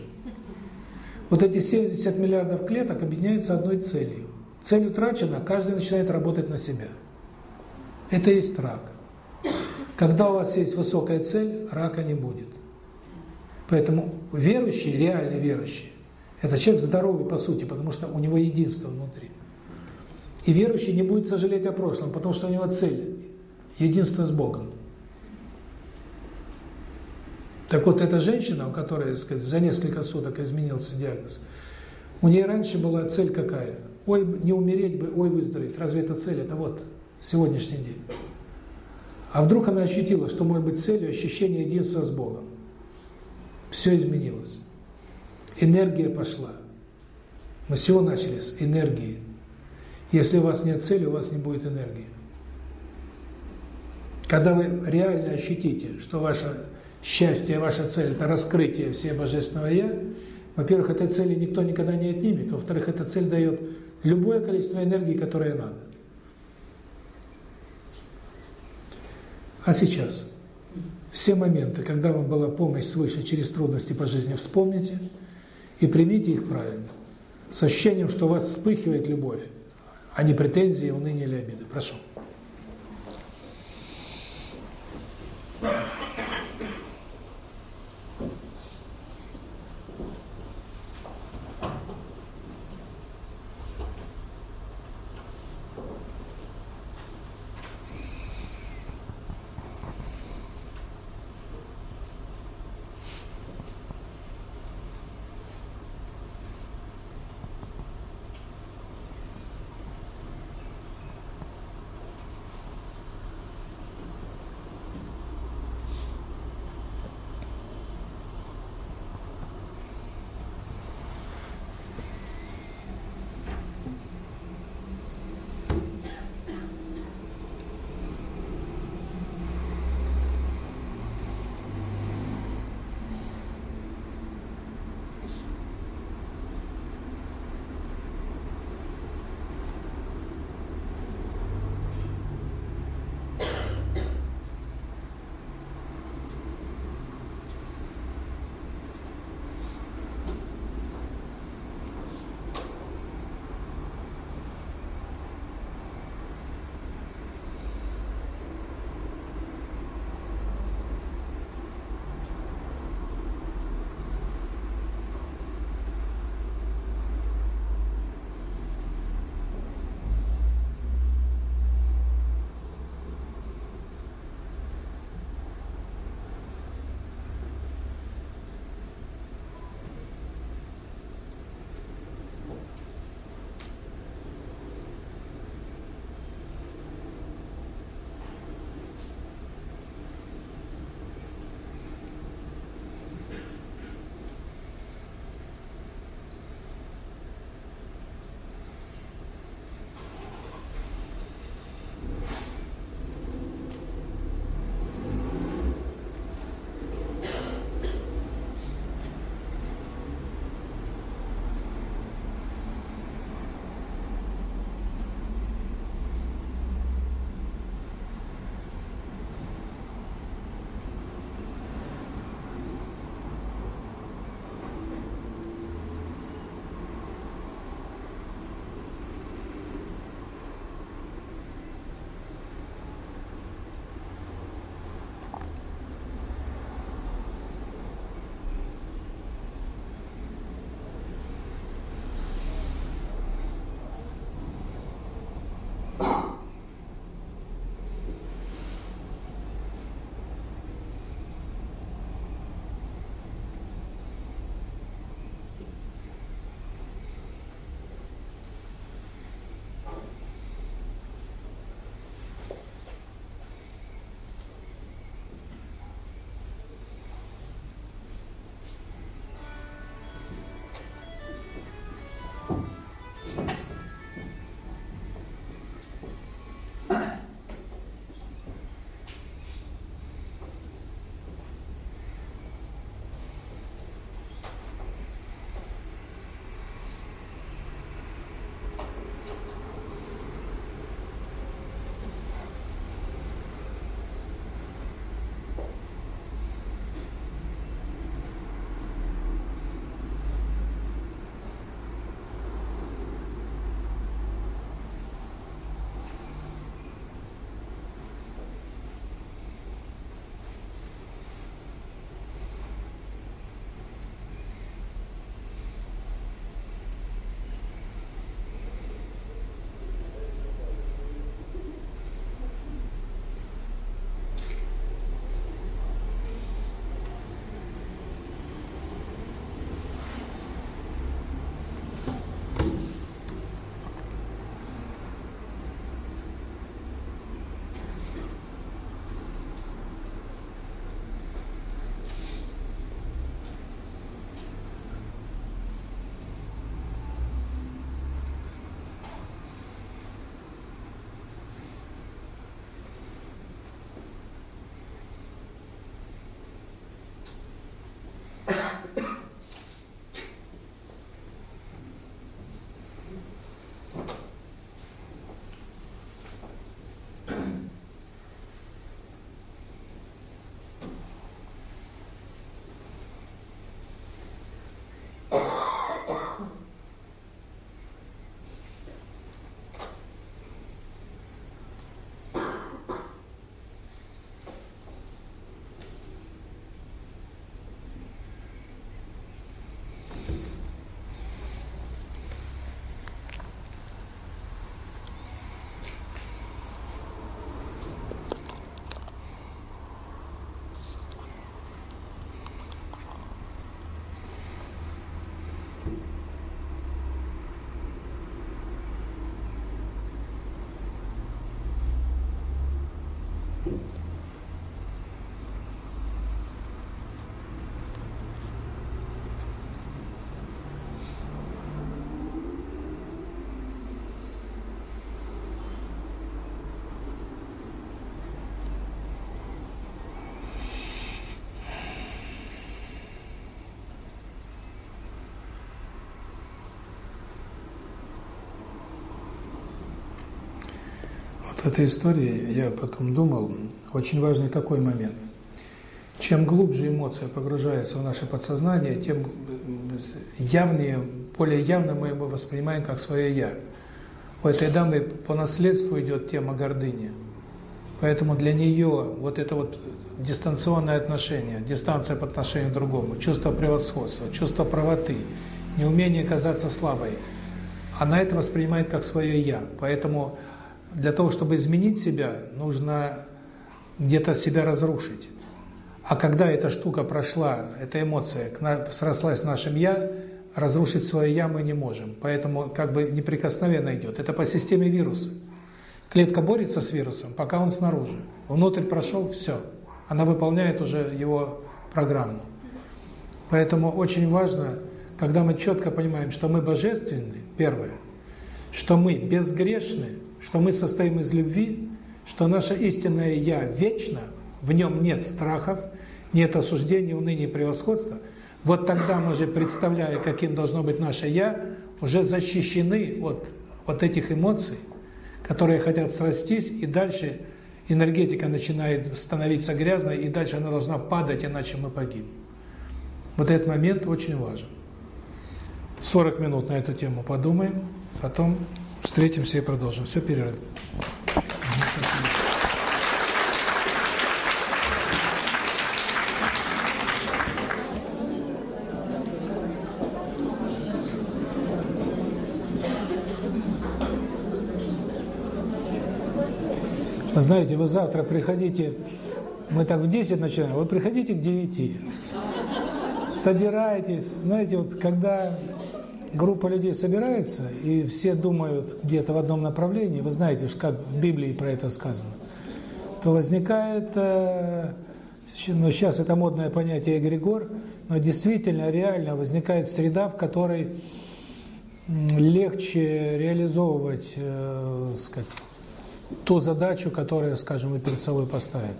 Вот эти 70 миллиардов клеток объединяются одной целью. Цель утрачена, каждый начинает работать на себя. Это и есть рак. Когда у вас есть высокая цель, рака не будет. Поэтому верующий, реальный верующий, это человек здоровый по сути, потому что у него единство внутри. И верующий не будет сожалеть о прошлом, потому что у него цель – единство с Богом. Так вот, эта женщина, у которой, сказать, за несколько суток изменился диагноз, у нее раньше была цель какая? Ой, не умереть бы, ой, выздороветь. Разве это цель? Это вот сегодняшний день. А вдруг она ощутила, что может быть целью ощущение единства с Богом. Все изменилось. Энергия пошла. Мы с чего начали? С энергии. Если у вас нет цели, у вас не будет энергии. Когда вы реально ощутите, что ваше счастье, ваша цель – это раскрытие всего Божественного Я, во-первых, этой цели никто никогда не отнимет, во-вторых, эта цель дает любое количество энергии, которое надо. А сейчас все моменты, когда вам была помощь свыше через трудности по жизни, вспомните и примите их правильно. С ощущением, что у вас вспыхивает любовь, а не претензии, уныние или обиды. Прошу. В этой истории я потом думал, очень важный какой момент. Чем глубже эмоция погружается в наше подсознание, тем явнее, более явно мы его воспринимаем как свое «я». У этой дамы по наследству идет тема гордыни. Поэтому для нее вот это вот дистанционное отношение, дистанция по отношению к другому, чувство превосходства, чувство правоты, неумение казаться слабой, она это воспринимает как свое «я». Поэтому для того, чтобы изменить себя, нужно где-то себя разрушить. А когда эта штука прошла, эта эмоция срослась с нашим «я», разрушить свое «я» мы не можем. Поэтому как бы неприкосновенно идет. Это по системе вируса. Клетка борется с вирусом, пока он снаружи. Внутрь прошел, все. Она выполняет уже его программу. Поэтому очень важно, когда мы четко понимаем, что мы божественны, первое, что мы безгрешны, что мы состоим из любви, что наше истинное «я» вечно, в нем нет страхов, нет осуждения, уныния превосходства, вот тогда мы же, представляя, каким должно быть наше «я», уже защищены от вот этих эмоций, которые хотят срастись, и дальше энергетика начинает становиться грязной, и дальше она должна падать, иначе мы погибнем. Вот этот момент очень важен. 40 минут на эту тему подумаем, потом встретимся и продолжим. Все, перерыв. Вы знаете, вы завтра приходите, мы так в 10 начинаем, вы приходите к 9. Собирайтесь, знаете, вот когда группа людей собирается, и все думают где-то в одном направлении, вы знаете, как в Библии про это сказано, то возникает, э, ну сейчас это модное понятие эгрегор, но действительно, реально возникает среда, в которой легче реализовывать, э, сказать, ту задачу, которую, скажем, вы перед собой поставили.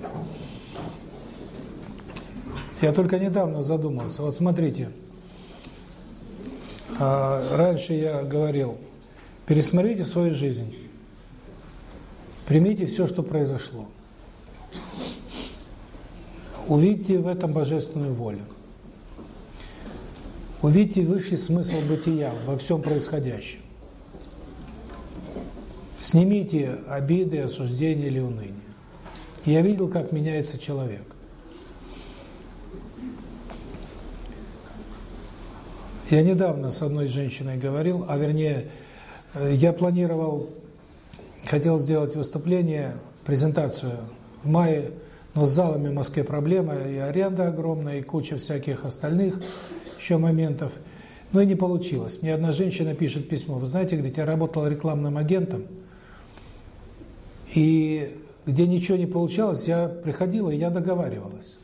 Я только недавно задумался. Вот смотрите, раньше я говорил, пересмотрите свою жизнь, примите все, что произошло. Увидите в этом божественную волю. Увидите высший смысл бытия во всем происходящем. Снимите обиды, осуждения или уныние. Я видел, как меняется человек. Я недавно с одной женщиной говорил, а вернее, э, я планировал, хотел сделать выступление, презентацию в мае, но с залами в Москве проблема, и аренда огромная, и куча всяких остальных еще моментов. Но и не получилось. Мне одна женщина пишет письмо. Вы знаете, говорит, я работала рекламным агентом, и где ничего не получалось, я приходила, и я договаривалась.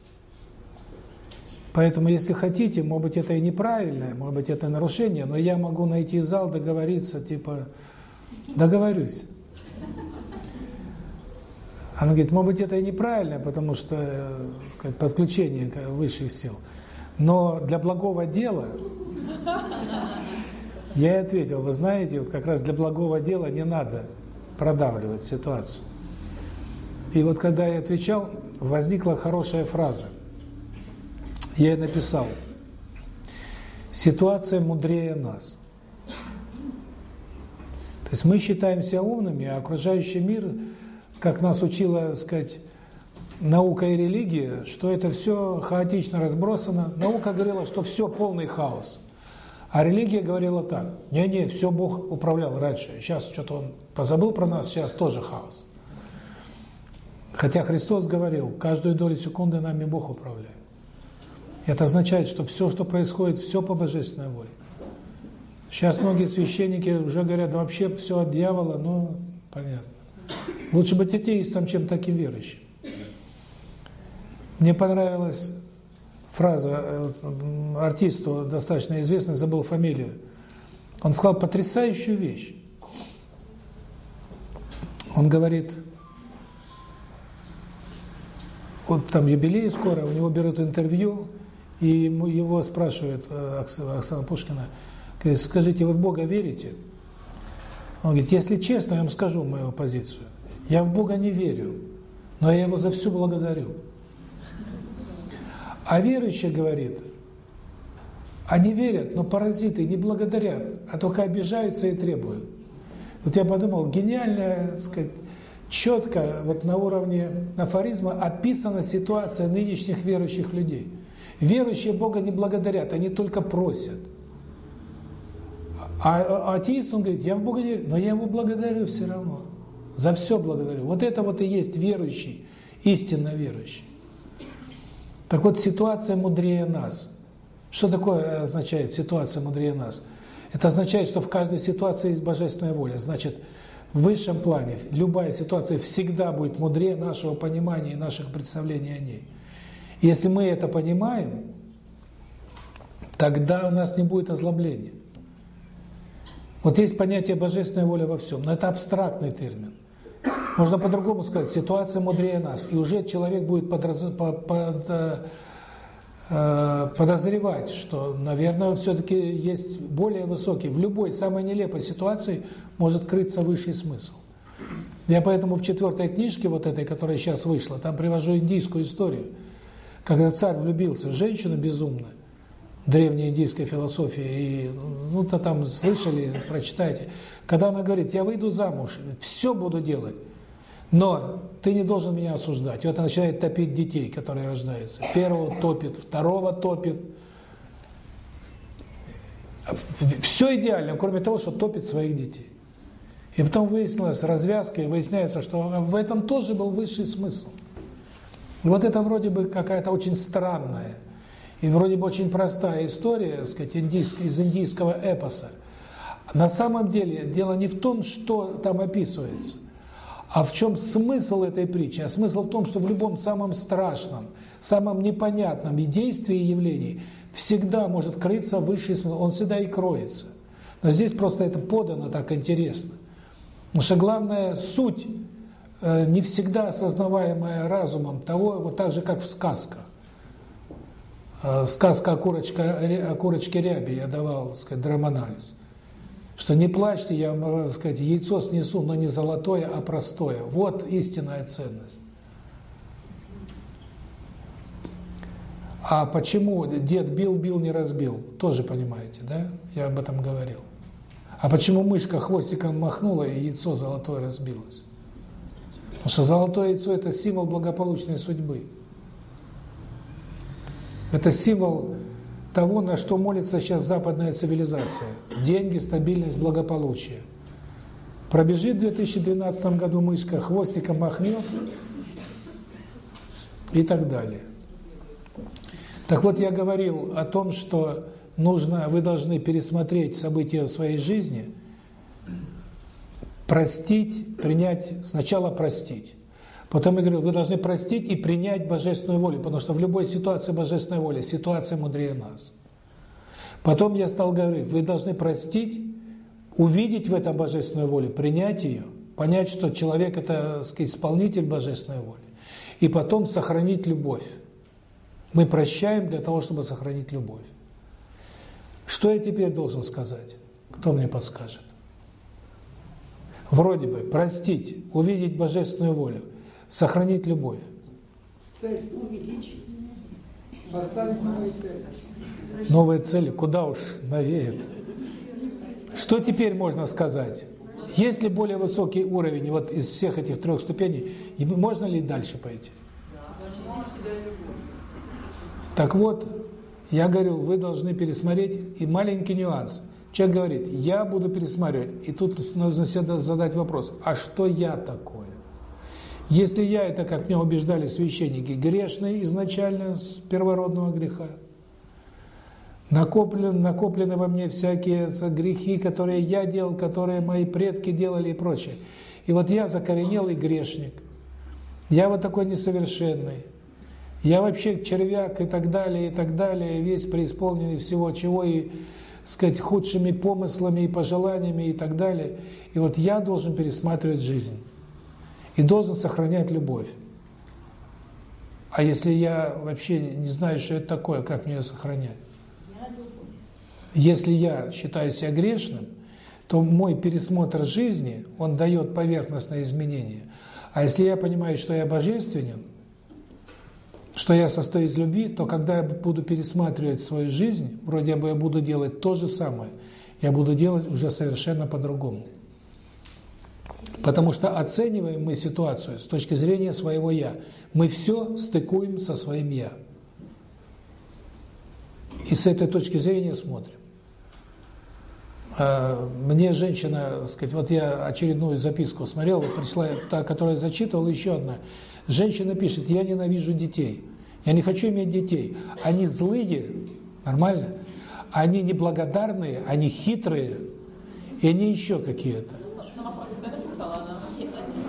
Поэтому, если хотите, может быть, это и неправильное, может быть, это нарушение, но я могу найти зал, договориться, типа, договорюсь. Она говорит, может быть, это и неправильно, потому что э, сказать, подключение высших сил. Но для благого дела, я ей ответил, вы знаете, вот как раз для благого дела не надо продавливать ситуацию. И вот когда я отвечал, возникла хорошая фраза. Я ей написал, ситуация мудрее нас. То есть мы считаемся умными, а окружающий мир, как нас учила, сказать, наука и религия, что это все хаотично разбросано. Наука говорила, что все полный хаос. А религия говорила так, не-не, все Бог управлял раньше, сейчас что-то Он позабыл про нас, сейчас тоже хаос. Хотя Христос говорил, каждую долю секунды нами Бог управляет. Это означает, что все, что происходит, все по божественной воле. Сейчас многие священники уже говорят, да вообще все от дьявола, ну, понятно. Лучше быть атеистом, чем таким верующим. Мне понравилась фраза, э, артисту достаточно известный, забыл фамилию. Он сказал потрясающую вещь. Он говорит, вот там юбилей скоро, у него берут интервью, и его спрашивает э, Оксана Пушкина, говорит, скажите, вы в Бога верите? Он говорит, если честно, я вам скажу мою позицию. Я в Бога не верю, но я Его за все благодарю. А верующий говорит, они верят, но паразиты не благодарят, а только обижаются и требуют. Вот я подумал, гениальная, так сказать, четко вот на уровне афоризма описана ситуация нынешних верующих людей. Верующие Бога не благодарят, они только просят. А, а атеист, он говорит, я в Бога верю, но я его благодарю все равно. За все благодарю. Вот это вот и есть верующий, истинно верующий. Так вот, ситуация мудрее нас. Что такое означает ситуация мудрее нас? Это означает, что в каждой ситуации есть божественная воля. Значит, в высшем плане любая ситуация всегда будет мудрее нашего понимания и наших представлений о ней. Если мы это понимаем, тогда у нас не будет озлобления. Вот есть понятие божественная воля во всем, но это абстрактный термин. Можно по-другому сказать, ситуация мудрее нас, и уже человек будет подраз... под, под, э, подозревать, что, наверное, все-таки есть более высокий. В любой самой нелепой ситуации может крыться высший смысл. Я поэтому в четвертой книжке, вот этой, которая сейчас вышла, там привожу индийскую историю, когда царь влюбился в женщину безумно, древней индийской философии, и ну-то там слышали, прочитайте, когда она говорит, я выйду замуж, все буду делать, но ты не должен меня осуждать. И вот она начинает топить детей, которые рождаются. Первого топит, второго топит. Все идеально, кроме того, что топит своих детей. И потом выяснилось, развязка, и выясняется, что в этом тоже был высший смысл. И вот это вроде бы какая-то очень странная и вроде бы очень простая история, так сказать, индийск, из индийского эпоса. На самом деле дело не в том, что там описывается, а в чем смысл этой притчи? А смысл в том, что в любом самом страшном, самом непонятном и действии и явлении всегда может крыться высший смысл, он всегда и кроется. Но здесь просто это подано так интересно. Потому что главная суть, не всегда осознаваемая разумом того, вот так же, как в сказках. Э, сказка о, курочке, о курочке ряби я давал, так сказать, драманализ что не плачьте, я вам, так сказать, яйцо снесу, но не золотое, а простое. Вот истинная ценность. А почему дед бил, бил, не разбил? Тоже понимаете, да? Я об этом говорил. А почему мышка хвостиком махнула, и яйцо золотое разбилось? Потому что золотое яйцо – это символ благополучной судьбы. Это символ того, на что молится сейчас западная цивилизация. Деньги, стабильность, благополучие. Пробежит в 2012 году мышка, хвостиком махнет и так далее. Так вот, я говорил о том, что нужно, вы должны пересмотреть события в своей жизни, простить, принять, сначала простить. Потом я говорю, вы должны простить и принять божественную волю, потому что в любой ситуации божественная воля, ситуация мудрее нас. Потом я стал говорить, вы должны простить, увидеть в этом божественную волю, принять ее, понять, что человек – это, сказать, исполнитель божественной воли, и потом сохранить любовь. Мы прощаем для того, чтобы сохранить любовь. Что я теперь должен сказать? Кто мне подскажет? Вроде бы простить, увидеть божественную волю – сохранить любовь. Цель увеличить, поставить новые цели. Новые цели, куда уж навеет. Что теперь можно сказать? Есть ли более высокий уровень вот из всех этих трех ступеней? И можно ли дальше пойти? Так вот, я говорю, вы должны пересмотреть, и маленький нюанс. Человек говорит, я буду пересматривать, и тут нужно себе задать вопрос, а что я такое? Если я, это как меня убеждали священники, грешный изначально с первородного греха, накоплен, накоплены во мне всякие грехи, которые я делал, которые мои предки делали и прочее. И вот я закоренелый грешник, я вот такой несовершенный, я вообще червяк и так далее, и так далее, весь преисполненный всего чего, и, сказать, худшими помыслами и пожеланиями и так далее. И вот я должен пересматривать жизнь и должен сохранять любовь. А если я вообще не знаю, что это такое, как мне ее сохранять? Если я считаю себя грешным, то мой пересмотр жизни, он дает поверхностное изменение. А если я понимаю, что я божественен, что я состою из любви, то когда я буду пересматривать свою жизнь, вроде бы я буду делать то же самое, я буду делать уже совершенно по-другому. Потому что оцениваем мы ситуацию с точки зрения своего «я». Мы все стыкуем со своим «я». И с этой точки зрения смотрим. А, мне женщина, сказать, вот я очередную записку смотрел, пришла та, которая зачитывала, еще одна. Женщина пишет, я ненавижу детей, я не хочу иметь детей. Они злые, нормально, они неблагодарные, они хитрые, и они еще какие-то.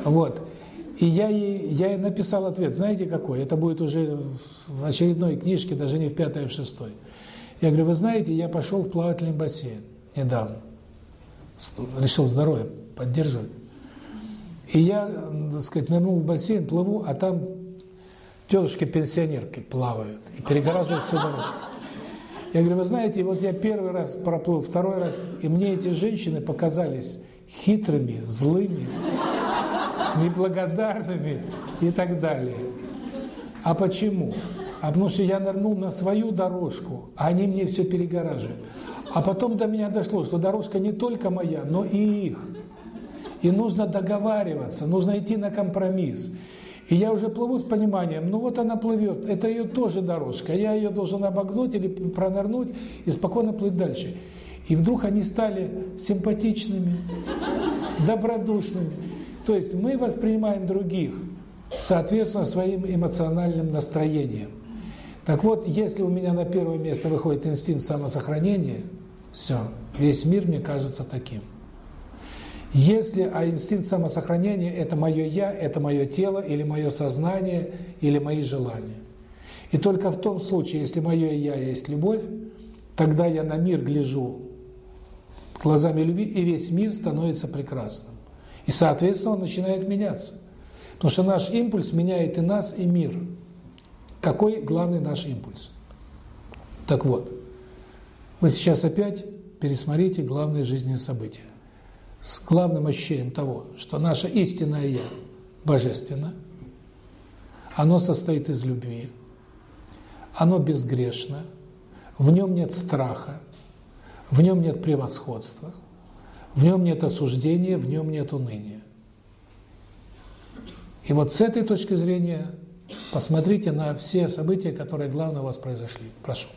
Вот. И я ей, я ей написал ответ, знаете какой? Это будет уже в очередной книжке, даже не в пятой, а в шестой. Я говорю, вы знаете, я пошел в плавательный бассейн недавно. Решил здоровье поддерживать. И я, так сказать, нырнул в бассейн, плыву, а там тетушки-пенсионерки плавают и перегораживают всю дорогу. Я говорю, вы знаете, вот я первый раз проплыл, второй раз, и мне эти женщины показались хитрыми, злыми, неблагодарными и так далее. А почему? А потому что я нырнул на свою дорожку, а они мне все перегораживают. А потом до меня дошло, что дорожка не только моя, но и их. И нужно договариваться, нужно идти на компромисс. И я уже плыву с пониманием, ну вот она плывет, это ее тоже дорожка, я ее должен обогнуть или пронырнуть и спокойно плыть дальше. И вдруг они стали симпатичными, добродушными. То есть мы воспринимаем других соответственно своим эмоциональным настроением. Так вот, если у меня на первое место выходит инстинкт самосохранения, все, весь мир мне кажется таким. Если а инстинкт самосохранения – это мое «я», это мое тело, или мое сознание, или мои желания. И только в том случае, если мое «я» есть любовь, тогда я на мир гляжу глазами любви, и весь мир становится прекрасным. И, соответственно, он начинает меняться. Потому что наш импульс меняет и нас, и мир. Какой главный наш импульс? Так вот, вы сейчас опять пересмотрите главные жизненные события. С главным ощущением того, что наше истинное Я божественно, оно состоит из любви, оно безгрешно, в нем нет страха, в нем нет превосходства, в нем нет осуждения, в нем нет уныния. И вот с этой точки зрения посмотрите на все события, которые главное у вас произошли. Прошу.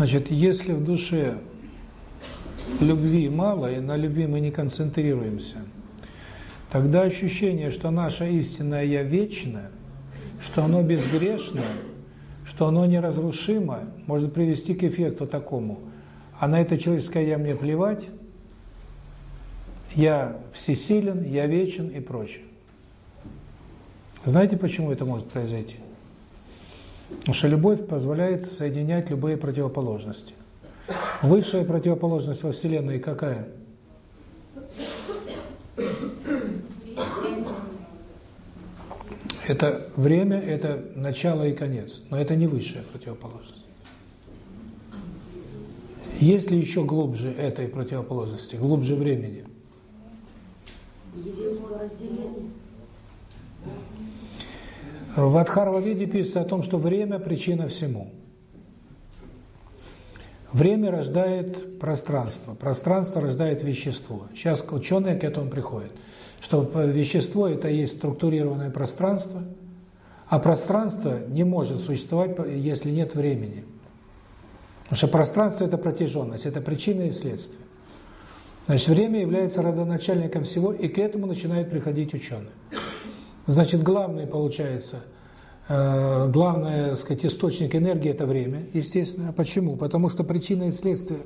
Значит, если в душе любви мало, и на любви мы не концентрируемся, тогда ощущение, что наше истинное «я» вечное, что оно безгрешное, что оно неразрушимо, может привести к эффекту такому. А на это человеческое «я» мне плевать, я всесилен, я вечен и прочее. Знаете, почему это может произойти? Потому что любовь позволяет соединять любые противоположности. Высшая противоположность во Вселенной какая? Это время, это начало и конец, но это не высшая противоположность. Есть ли еще глубже этой противоположности, глубже времени? Единство разделения. В Адхарваведе пишется о том, что время – причина всему. Время рождает пространство, пространство рождает вещество. Сейчас ученые к этому приходят, что вещество – это есть структурированное пространство, а пространство не может существовать, если нет времени. Потому что пространство – это протяженность, это причина и следствие. Значит, время является родоначальником всего, и к этому начинают приходить ученые. Значит, главный, получается, э, главный, сказать, источник энергии – это время, естественно. Почему? Потому что причина и следствие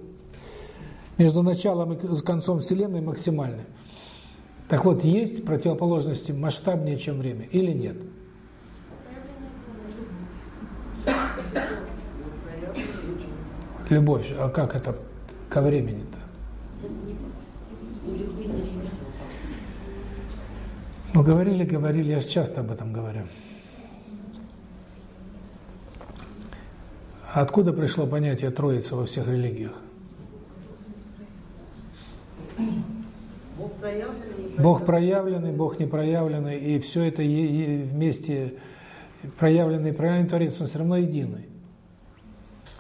между началом и концом Вселенной максимальны. Так вот, есть противоположности масштабнее, чем время, или нет? Любовь, а как это ко времени-то? Ну, говорили, говорили, я же часто об этом говорю. Откуда пришло понятие Троицы во всех религиях? Бог проявленный. Бог проявленный, Бог непроявленный, и все это вместе проявленный и проявленный Творец, он все равно единый.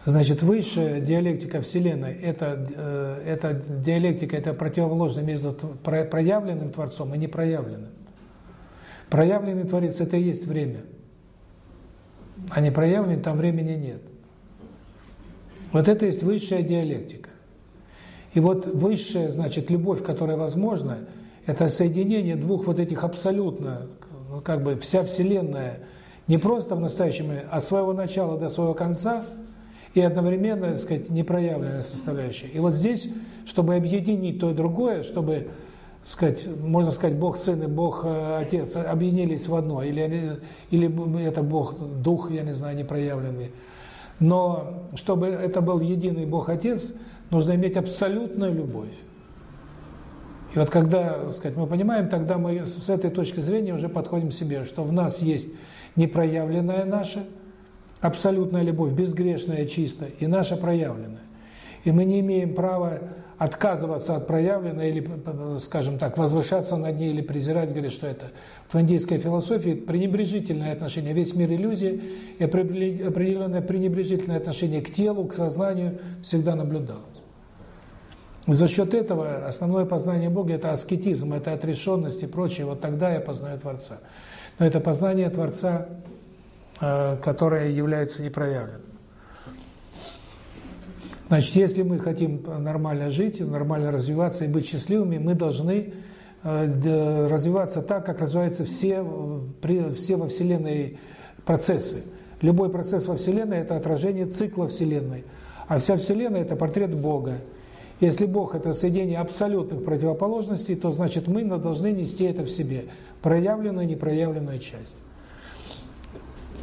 Значит, высшая диалектика Вселенной – это, э, это диалектика, это противоположность между проявленным Творцом и непроявленным. Проявленный Творец – это и есть время. А не проявленный – там времени нет. Вот это есть высшая диалектика. И вот высшая, значит, любовь, которая возможна, это соединение двух вот этих абсолютно, как бы вся Вселенная, не просто в настоящем, а от своего начала до своего конца, и одновременно, так сказать, непроявленная составляющая. И вот здесь, чтобы объединить то и другое, чтобы сказать, можно сказать, Бог Сын и Бог э, Отец объединились в одно, или, или это Бог Дух, я не знаю, непроявленный. Но чтобы это был единый Бог Отец, нужно иметь абсолютную любовь. И вот когда, сказать, мы понимаем, тогда мы с этой точки зрения уже подходим к себе, что в нас есть непроявленная наша, абсолютная любовь, безгрешная, чистая, и наша проявленная. И мы не имеем права отказываться от проявленной или, скажем так, возвышаться над ней или презирать, говорит, что это в индийской философии пренебрежительное отношение. Весь мир иллюзии и определенное пренебрежительное отношение к телу, к сознанию всегда наблюдалось. За счет этого основное познание Бога – это аскетизм, это отрешенность и прочее. Вот тогда я познаю Творца. Но это познание Творца, э, которое является непроявленным. Значит, если мы хотим нормально жить, нормально развиваться и быть счастливыми, мы должны э, развиваться так, как развиваются все, все во Вселенной процессы. Любой процесс во Вселенной – это отражение цикла Вселенной. А вся Вселенная – это портрет Бога. Если Бог – это соединение абсолютных противоположностей, то значит мы должны нести это в себе, проявленную и непроявленную часть.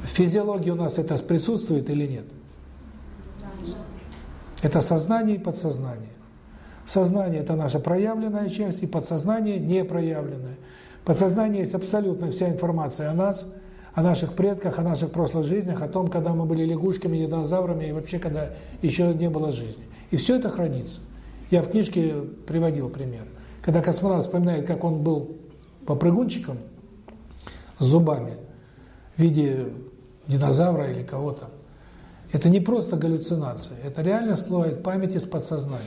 В физиологии у нас это присутствует или нет? – это сознание и подсознание. Сознание – это наша проявленная часть, и подсознание – непроявленная. Подсознание есть абсолютно вся информация о нас, о наших предках, о наших прошлых жизнях, о том, когда мы были лягушками, динозаврами, и вообще, когда еще не было жизни. И все это хранится. Я в книжке приводил пример. Когда космонавт вспоминает, как он был попрыгунчиком с зубами в виде динозавра или кого-то, это не просто галлюцинация, это реально всплывает память из подсознания.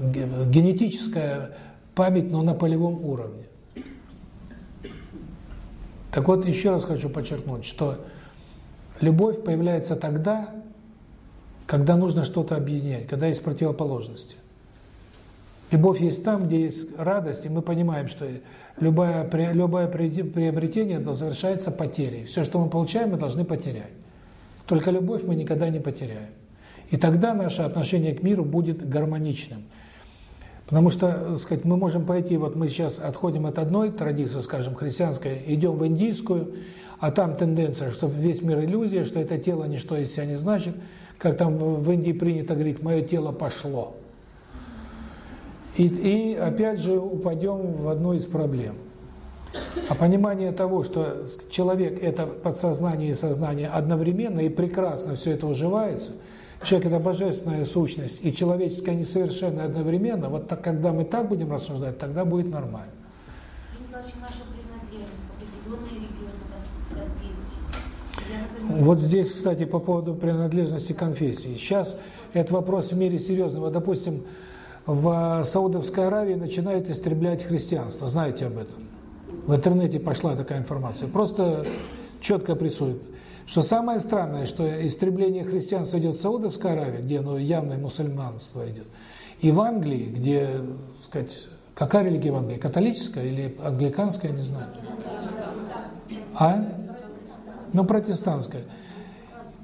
Генетическая память, но на полевом уровне. Так вот, еще раз хочу подчеркнуть, что любовь появляется тогда, когда нужно что-то объединять, когда есть противоположности. Любовь есть там, где есть радость, и мы понимаем, что любое, любое приобретение завершается потерей. Все, что мы получаем, мы должны потерять. Только любовь мы никогда не потеряем. И тогда наше отношение к миру будет гармоничным. Потому что, сказать, мы можем пойти, вот мы сейчас отходим от одной традиции, скажем, христианской, идем в индийскую, а там тенденция, что весь мир иллюзия, что это тело ничто из себя не значит. Как там в Индии принято говорить, мое тело пошло. И, и опять же упадем в одну из проблем. А понимание того, что человек – это подсознание и сознание одновременно, и прекрасно все это уживается, человек – это божественная сущность, и человеческое несовершенно одновременно, вот так, когда мы так будем рассуждать, тогда будет нормально. Вот здесь, кстати, по поводу принадлежности конфессии. Сейчас этот вопрос в мире серьезный. Вот, допустим, в Саудовской Аравии начинают истреблять христианство. Знаете об этом? В интернете пошла такая информация. Просто четко прессуют. Что самое странное, что истребление христианства идет в Саудовской Аравии, где ну, явное мусульманство идет, и в Англии, где, сказать, какая религия в Англии? Католическая или англиканская, не знаю. А? Ну, протестантская.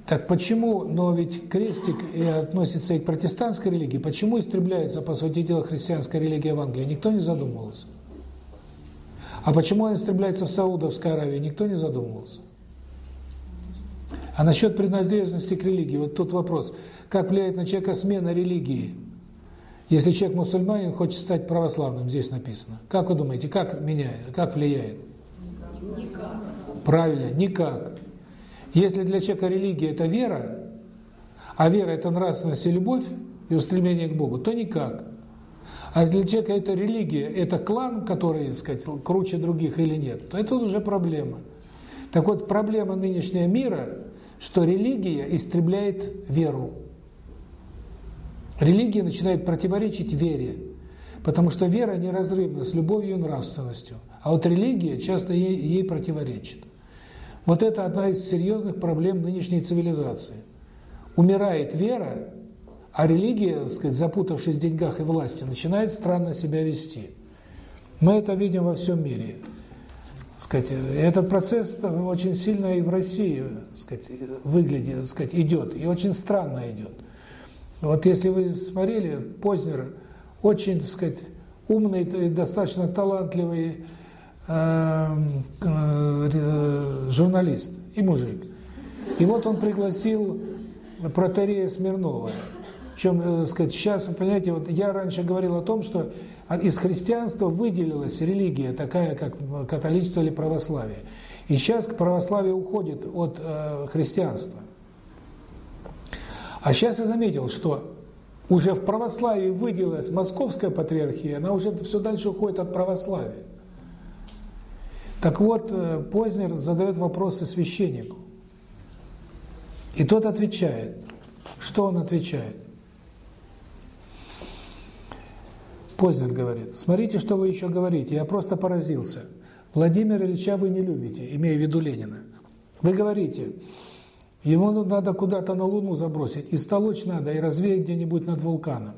Так почему, но ведь крестик и относится и к протестантской религии, почему истребляется, по сути дела, христианская религия в Англии? Никто не задумывался. А почему она истребляется в Саудовской Аравии? Никто не задумывался. А насчет принадлежности к религии, вот тут вопрос. Как влияет на человека смена религии? Если человек мусульманин, хочет стать православным, здесь написано. Как вы думаете, как меняет, как влияет? Никак. Правильно, никак. Если для человека религия – это вера, а вера – это нравственность и любовь, и устремление к Богу, то никак. А если для человека это религия, это клан, который, так сказать, круче других или нет, то это уже проблема. Так вот, проблема нынешнего мира, что религия истребляет веру. Религия начинает противоречить вере, потому что вера неразрывна с любовью и нравственностью, а вот религия часто ей, ей противоречит. Вот это одна из серьезных проблем нынешней цивилизации. Умирает вера, а религия, так сказать, запутавшись в деньгах и власти, начинает странно себя вести. Мы это видим во всем мире. Сказать, этот процесс очень сильно и в России сказать, выглядит, сказать, идет, и очень странно идет. Вот если вы смотрели, Познер очень, так сказать, умный и достаточно талантливый Эм, э, журналист и мужик. И вот он пригласил протарея Смирнова. Чем, э, сказать, сейчас, понимаете, вот я раньше говорил о том, что из христианства выделилась религия, такая как католичество или православие. И сейчас православие уходит от э, христианства. А сейчас я заметил, что уже в православии выделилась московская патриархия, она уже все дальше уходит от православия. Так вот, э, Познер задает вопросы священнику. И тот отвечает. Что он отвечает? Познер говорит, смотрите, что вы еще говорите, я просто поразился. Владимира Ильича вы не любите, имея в виду Ленина. Вы говорите, ему надо куда-то на Луну забросить, и столочь надо, и развеять где-нибудь над вулканом.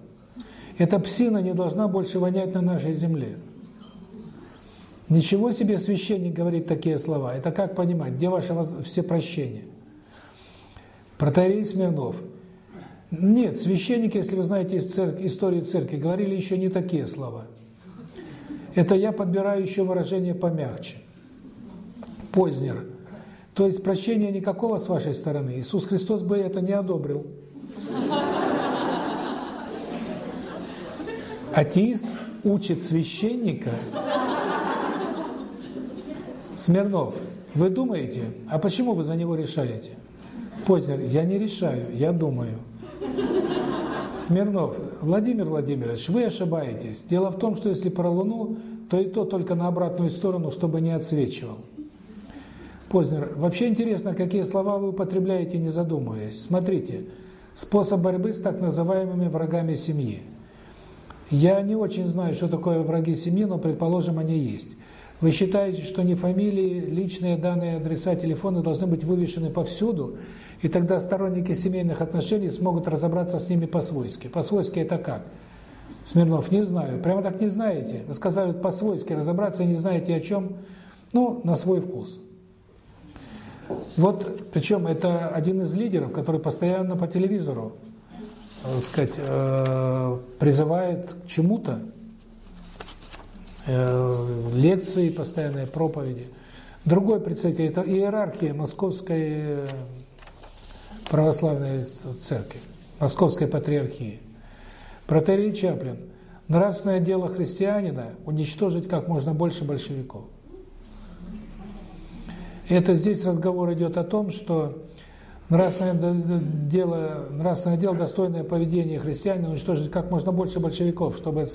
Эта псина не должна больше вонять на нашей земле. Ничего себе священник говорит такие слова. Это как понимать? Где ваше все прощения? Протарей Смирнов. Нет, священники, если вы знаете из церкви, истории церкви, говорили еще не такие слова. Это я подбираю еще выражение помягче. Познер. То есть прощения никакого с вашей стороны. Иисус Христос бы это не одобрил. Атеист учит священника Смирнов, вы думаете, а почему вы за него решаете? Познер, я не решаю, я думаю. Смирнов, Владимир Владимирович, вы ошибаетесь. Дело в том, что если про Луну, то и то только на обратную сторону, чтобы не отсвечивал. Познер, вообще интересно, какие слова вы употребляете, не задумываясь. Смотрите, способ борьбы с так называемыми врагами семьи. Я не очень знаю, что такое враги семьи, но, предположим, они есть. Вы считаете, что не фамилии, личные данные, адреса, телефоны должны быть вывешены повсюду, и тогда сторонники семейных отношений смогут разобраться с ними по-свойски. По-свойски это как? Смирнов, не знаю. Прямо так не знаете. Вы сказали по-свойски разобраться, не знаете о чем. Ну, на свой вкус. Вот, причем это один из лидеров, который постоянно по телевизору, так сказать, э, призывает к чему-то. Э, лекции, постоянные проповеди. Другой представитель – это иерархия Московской э, православной церкви, Московской патриархии. Протерей Чаплин. Нравственное дело христианина – уничтожить как можно больше большевиков. Это здесь разговор идет о том, что нравственное дело, нравственное дело достойное поведение христианина уничтожить как можно больше большевиков, чтобы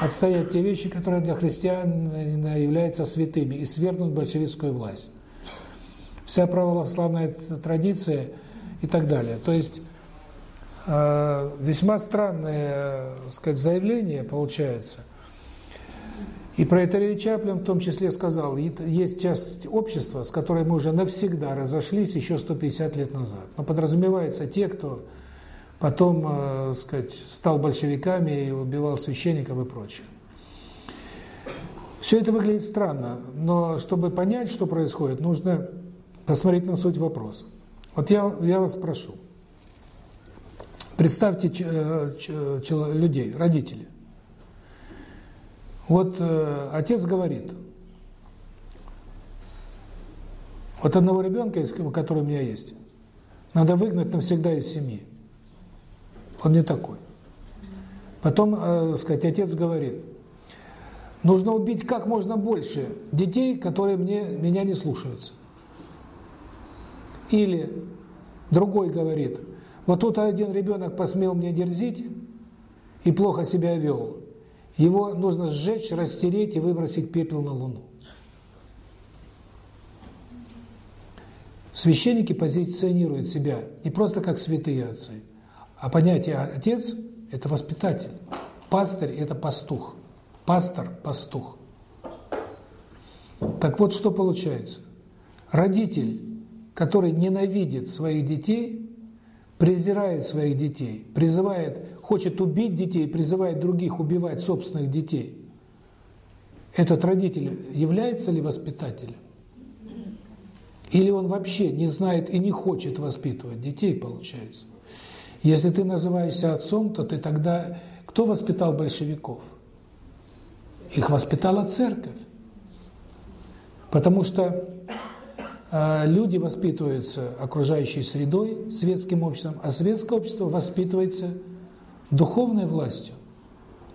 отстоять те вещи, которые для христиан являются святыми, и свергнуть большевистскую власть. Вся православная традиция и так далее. То есть э, весьма странное, сказать, заявление получается. И про это Чаплин в том числе сказал, есть часть общества, с которой мы уже навсегда разошлись еще 150 лет назад. Но подразумевается те, кто потом, э, сказать, стал большевиками и убивал священников и прочее. Все это выглядит странно, но чтобы понять, что происходит, нужно посмотреть на суть вопроса. Вот я, я вас прошу, представьте ч, ч, людей, родителей. Вот э, отец говорит, вот одного ребенка, который у меня есть, надо выгнать навсегда из семьи. Он не такой. Потом, э, сказать, отец говорит, нужно убить как можно больше детей, которые мне меня не слушаются. Или другой говорит, вот тут один ребенок посмел мне дерзить и плохо себя вел. Его нужно сжечь, растереть и выбросить пепел на Луну. Священники позиционируют себя не просто как святые отцы, а понятие «отец» – это воспитатель, пастырь – это пастух, пастор – пастух. Так вот, что получается? Родитель, который ненавидит своих детей, презирает своих детей, призывает хочет убить детей, призывает других убивать собственных детей, этот родитель является ли воспитателем? Или он вообще не знает и не хочет воспитывать детей, получается? Если ты называешься отцом, то ты тогда... Кто воспитал большевиков? Их воспитала церковь. Потому что люди воспитываются окружающей средой, светским обществом, а светское общество воспитывается духовной властью.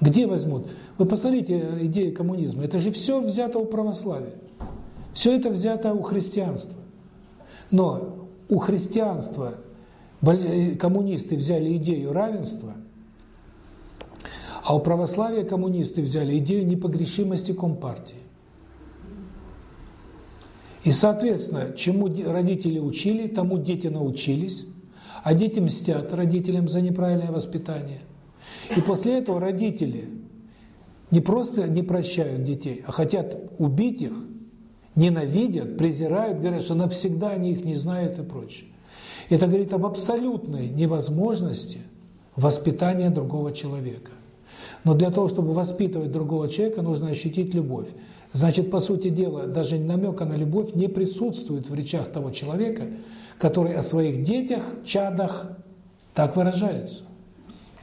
Где возьмут? Вы посмотрите идеи коммунизма. Это же все взято у православия. Все это взято у христианства. Но у христианства э, коммунисты взяли идею равенства, а у православия коммунисты взяли идею непогрешимости Компартии. И, соответственно, чему родители учили, тому дети научились, а дети мстят родителям за неправильное воспитание. И после этого родители не просто не прощают детей, а хотят убить их, ненавидят, презирают, говорят, что навсегда они их не знают и прочее. Это говорит об абсолютной невозможности воспитания другого человека. Но для того, чтобы воспитывать другого человека, нужно ощутить любовь. Значит, по сути дела, даже намека на любовь не присутствует в речах того человека, который о своих детях, чадах так выражается.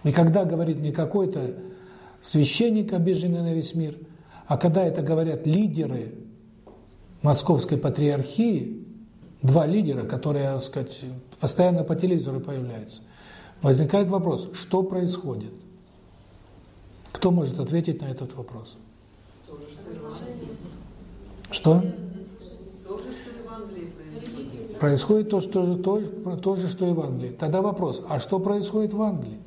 И когда говорит не какой-то священник, обиженный на весь мир, а когда это говорят лидеры московской патриархии, два лидера, которые, так сказать, постоянно по телевизору появляются, возникает вопрос, что происходит? Кто может ответить на этот вопрос? Что? Происходит то, что, то, то же, что и в Англии. Тогда вопрос, а что происходит в Англии?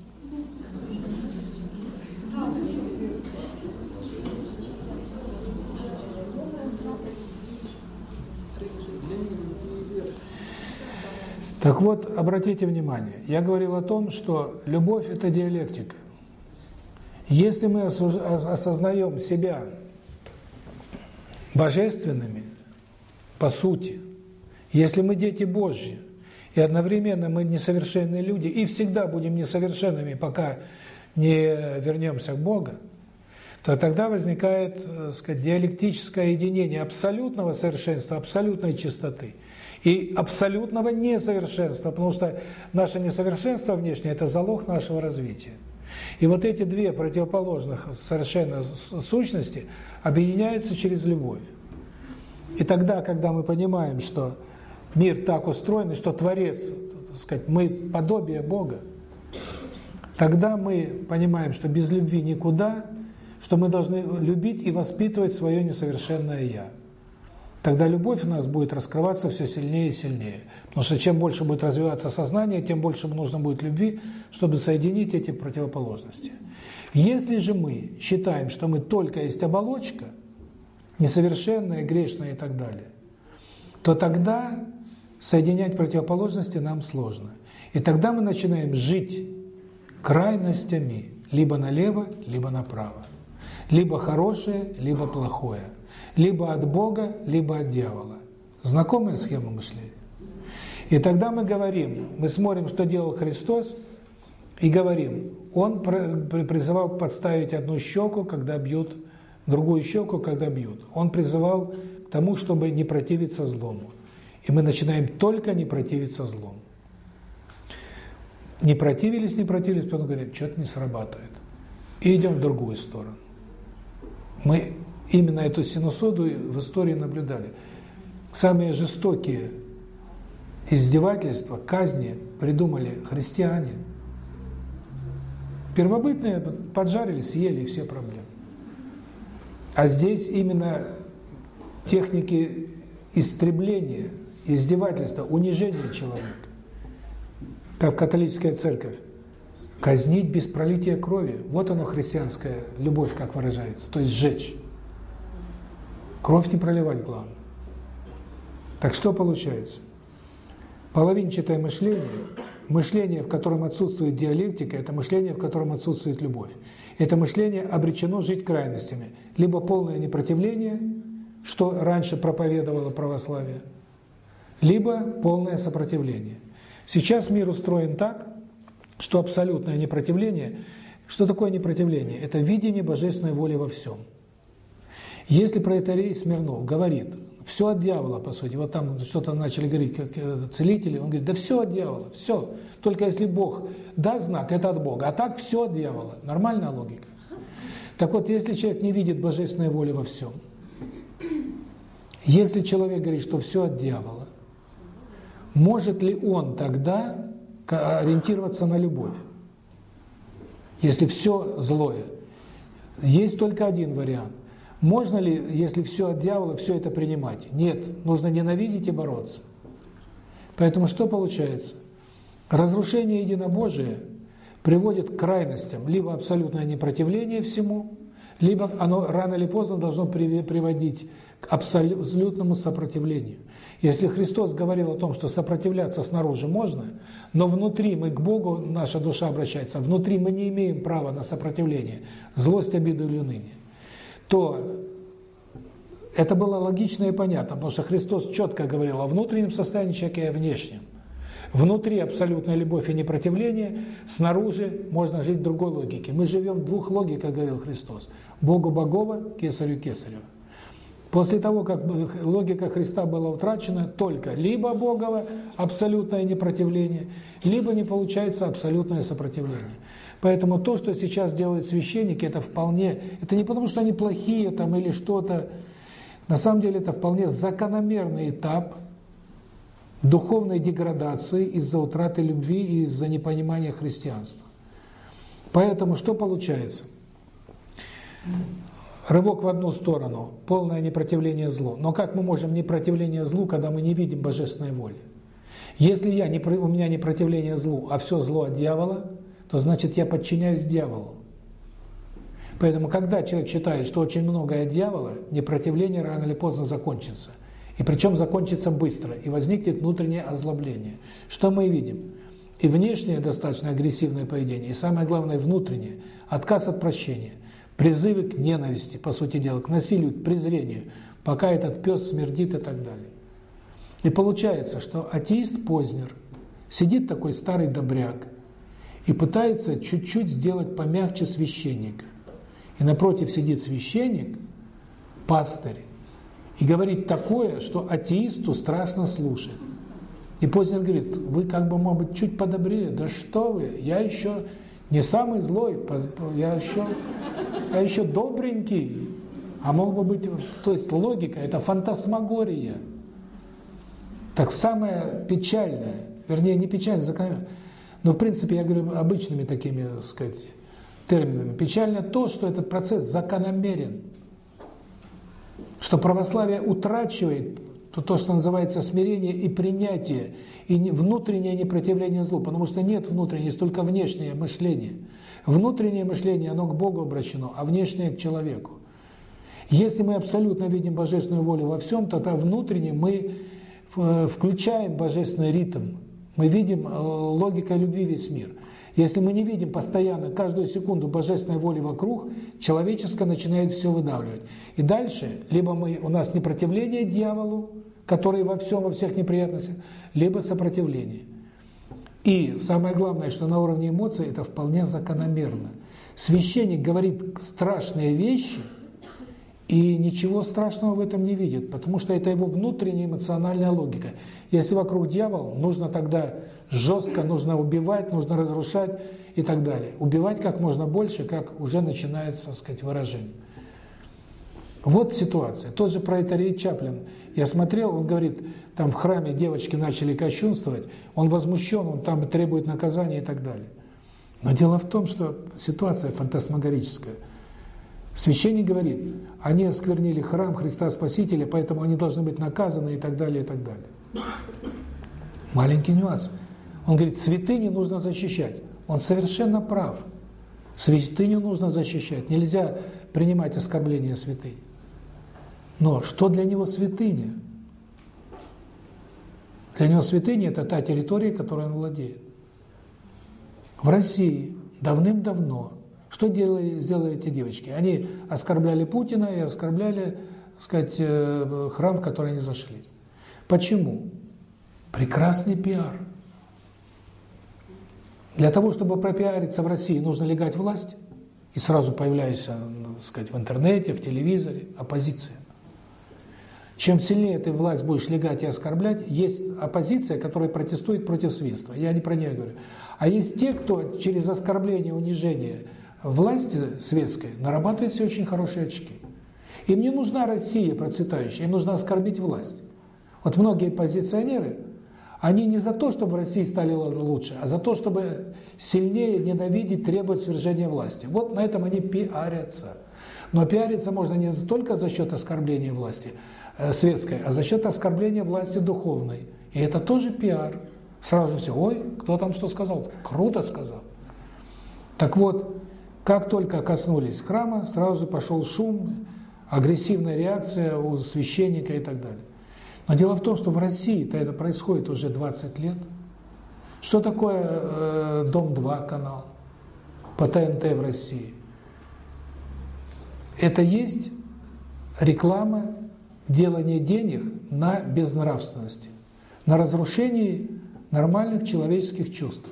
Так вот, обратите внимание, я говорил о том, что любовь – это диалектика. Если мы осознаем себя божественными по сути. Если мы дети Божьи, и одновременно мы несовершенные люди, и всегда будем несовершенными, пока не вернемся к Богу, то тогда возникает, так э, сказать, диалектическое единение абсолютного совершенства, абсолютной чистоты и абсолютного несовершенства, потому что наше несовершенство внешнее – это залог нашего развития. И вот эти две противоположных совершенно сущности объединяются через любовь. И тогда, когда мы понимаем, что мир так устроен, и что Творец, так сказать, мы подобие Бога, тогда мы понимаем, что без любви никуда, что мы должны любить и воспитывать свое несовершенное «я». Тогда любовь у нас будет раскрываться все сильнее и сильнее. Потому что чем больше будет развиваться сознание, тем больше нужно будет любви, чтобы соединить эти противоположности. Если же мы считаем, что мы только есть оболочка, несовершенная, грешная и так далее, то тогда соединять противоположности нам сложно. И тогда мы начинаем жить крайностями, либо налево, либо направо. Либо хорошее, либо плохое. Либо от Бога, либо от дьявола. Знакомая схема мышления? И тогда мы говорим, мы смотрим, что делал Христос, и говорим, Он призывал подставить одну щеку, когда бьют, другую щеку, когда бьют. Он призывал к тому, чтобы не противиться злому. И мы начинаем только не противиться злому. Не противились, не противились, потом говорят, что-то не срабатывает. И идем в другую сторону. Мы именно эту синусоду в истории наблюдали. Самые жестокие издевательства, казни придумали христиане. Первобытные поджарили, съели, все проблемы. А здесь именно техники истребления, издевательства, унижения человека. Как католическая церковь. Казнить без пролития крови. Вот оно христианская любовь, как выражается. То есть сжечь. Кровь не проливать главное. Так что получается? Половинчатое мышление, мышление, в котором отсутствует диалектика, это мышление, в котором отсутствует любовь. Это мышление обречено жить крайностями. Либо полное непротивление, что раньше проповедовало православие, либо полное сопротивление. Сейчас мир устроен так, что абсолютное непротивление, что такое непротивление? Это видение божественной воли во всем. Если проэтарей Смирнов говорит, все от дьявола, по сути, вот там что-то начали говорить, как э, целители, он говорит, да все от дьявола, все. Только если Бог даст знак, это от Бога, а так все от дьявола. Нормальная логика. Так вот, если человек не видит божественной воли во всем, если человек говорит, что все от дьявола, может ли он тогда ориентироваться на любовь? Если все злое. Есть только один вариант. Можно ли, если все от дьявола, все это принимать? Нет, нужно ненавидеть и бороться. Поэтому что получается? Разрушение единобожия приводит к крайностям. Либо абсолютное непротивление всему, либо оно рано или поздно должно приводить к абсолютному сопротивлению. Если Христос говорил о том, что сопротивляться снаружи можно, но внутри мы к Богу, наша душа обращается, внутри мы не имеем права на сопротивление, злость, обиду или уныние, то это было логично и понятно, потому что Христос четко говорил о внутреннем состоянии человека и о внешнем. Внутри абсолютная любовь и непротивление, снаружи можно жить в другой логике. Мы живем в двух логиках, говорил Христос. Богу Богова, Кесарю Кесарева. После того, как логика Христа была утрачена, только либо Богово абсолютное непротивление, либо не получается абсолютное сопротивление. Поэтому то, что сейчас делают священники, это вполне, это не потому, что они плохие там или что-то, на самом деле это вполне закономерный этап духовной деградации из-за утраты любви и из-за непонимания христианства. Поэтому что получается? Рывок в одну сторону, полное непротивление злу. Но как мы можем непротивление злу, когда мы не видим божественной воли? Если я не, у меня не противление злу, а все зло от дьявола, то значит я подчиняюсь дьяволу. Поэтому, когда человек считает, что очень многое от дьявола, непротивление рано или поздно закончится. И причем закончится быстро, и возникнет внутреннее озлобление. Что мы видим? И внешнее достаточно агрессивное поведение, и самое главное внутреннее – отказ от прощения – Призывы к ненависти, по сути дела, к насилию, к презрению, пока этот пес смердит и так далее. И получается, что атеист Познер сидит такой старый добряк и пытается чуть-чуть сделать помягче священника. И напротив сидит священник, пастырь, и говорит такое, что атеисту страшно слушать. И Познер говорит, вы как бы, может быть, чуть подобрее. Да что вы, я еще не самый злой, я еще, я еще добренький. А мог бы быть, то есть логика, это фантасмагория. Так самое печальное, вернее, не печальное, закономерное, но в принципе я говорю обычными такими, так сказать, терминами. Печально то, что этот процесс закономерен. Что православие утрачивает то, то, что называется смирение и принятие, и внутреннее непротивление злу, потому что нет внутреннего, есть только внешнее мышление. Внутреннее мышление, оно к Богу обращено, а внешнее к человеку. Если мы абсолютно видим божественную волю во всем, тогда внутренне мы э, включаем божественный ритм, мы видим э, логика любви весь мир. Если мы не видим постоянно, каждую секунду божественной воли вокруг, человеческое начинает все выдавливать. И дальше, либо мы, у нас непротивление дьяволу, который во всем, во всех неприятностях, либо сопротивление. И самое главное, что на уровне эмоций это вполне закономерно. Священник говорит страшные вещи, и ничего страшного в этом не видит, потому что это его внутренняя эмоциональная логика. Если вокруг дьявол, нужно тогда жестко, нужно убивать, нужно разрушать и так далее. Убивать как можно больше, как уже начинается, сказать, выражение. Вот ситуация. Тот же проэтарий Чаплин. Я смотрел, он говорит, там в храме девочки начали кощунствовать, он возмущен, он там требует наказания и так далее. Но дело в том, что ситуация фантасмагорическая. Священник говорит, они осквернили храм Христа Спасителя, поэтому они должны быть наказаны и так далее, и так далее. Маленький нюанс. Он говорит, святыни нужно защищать. Он совершенно прав. Святыню нужно защищать. Нельзя принимать оскорбления святынь. Но что для него святыня? Для него святыня – это та территория, которой он владеет. В России давным-давно что делали, сделали эти девочки? Они оскорбляли Путина и оскорбляли, так сказать, э, храм, в который они зашли. Почему? Прекрасный пиар. Для того, чтобы пропиариться в России, нужно легать власть, и сразу появляешься, так сказать, в интернете, в телевизоре, оппозиция. Чем сильнее ты власть будешь легать и оскорблять, есть оппозиция, которая протестует против свинства. Я не про нее говорю. А есть те, кто через оскорбление, унижение власти светской нарабатывает все очень хорошие очки. Им не нужна Россия процветающая, им нужно оскорбить власть. Вот многие позиционеры, они не за то, чтобы в России стали лучше, а за то, чтобы сильнее ненавидеть, требовать свержения власти. Вот на этом они пиарятся. Но пиариться можно не только за счет оскорбления власти, Э, светской, а за счет оскорбления власти духовной. И это тоже пиар. Сразу все, ой, кто там что сказал? Круто сказал. Так вот, как только коснулись храма, сразу пошел шум, агрессивная реакция у священника и так далее. Но дело в том, что в России-то это происходит уже 20 лет. Что такое э, Дом-2 канал по ТНТ в России? Это есть реклама делание денег на безнравственности, на разрушении нормальных человеческих чувств.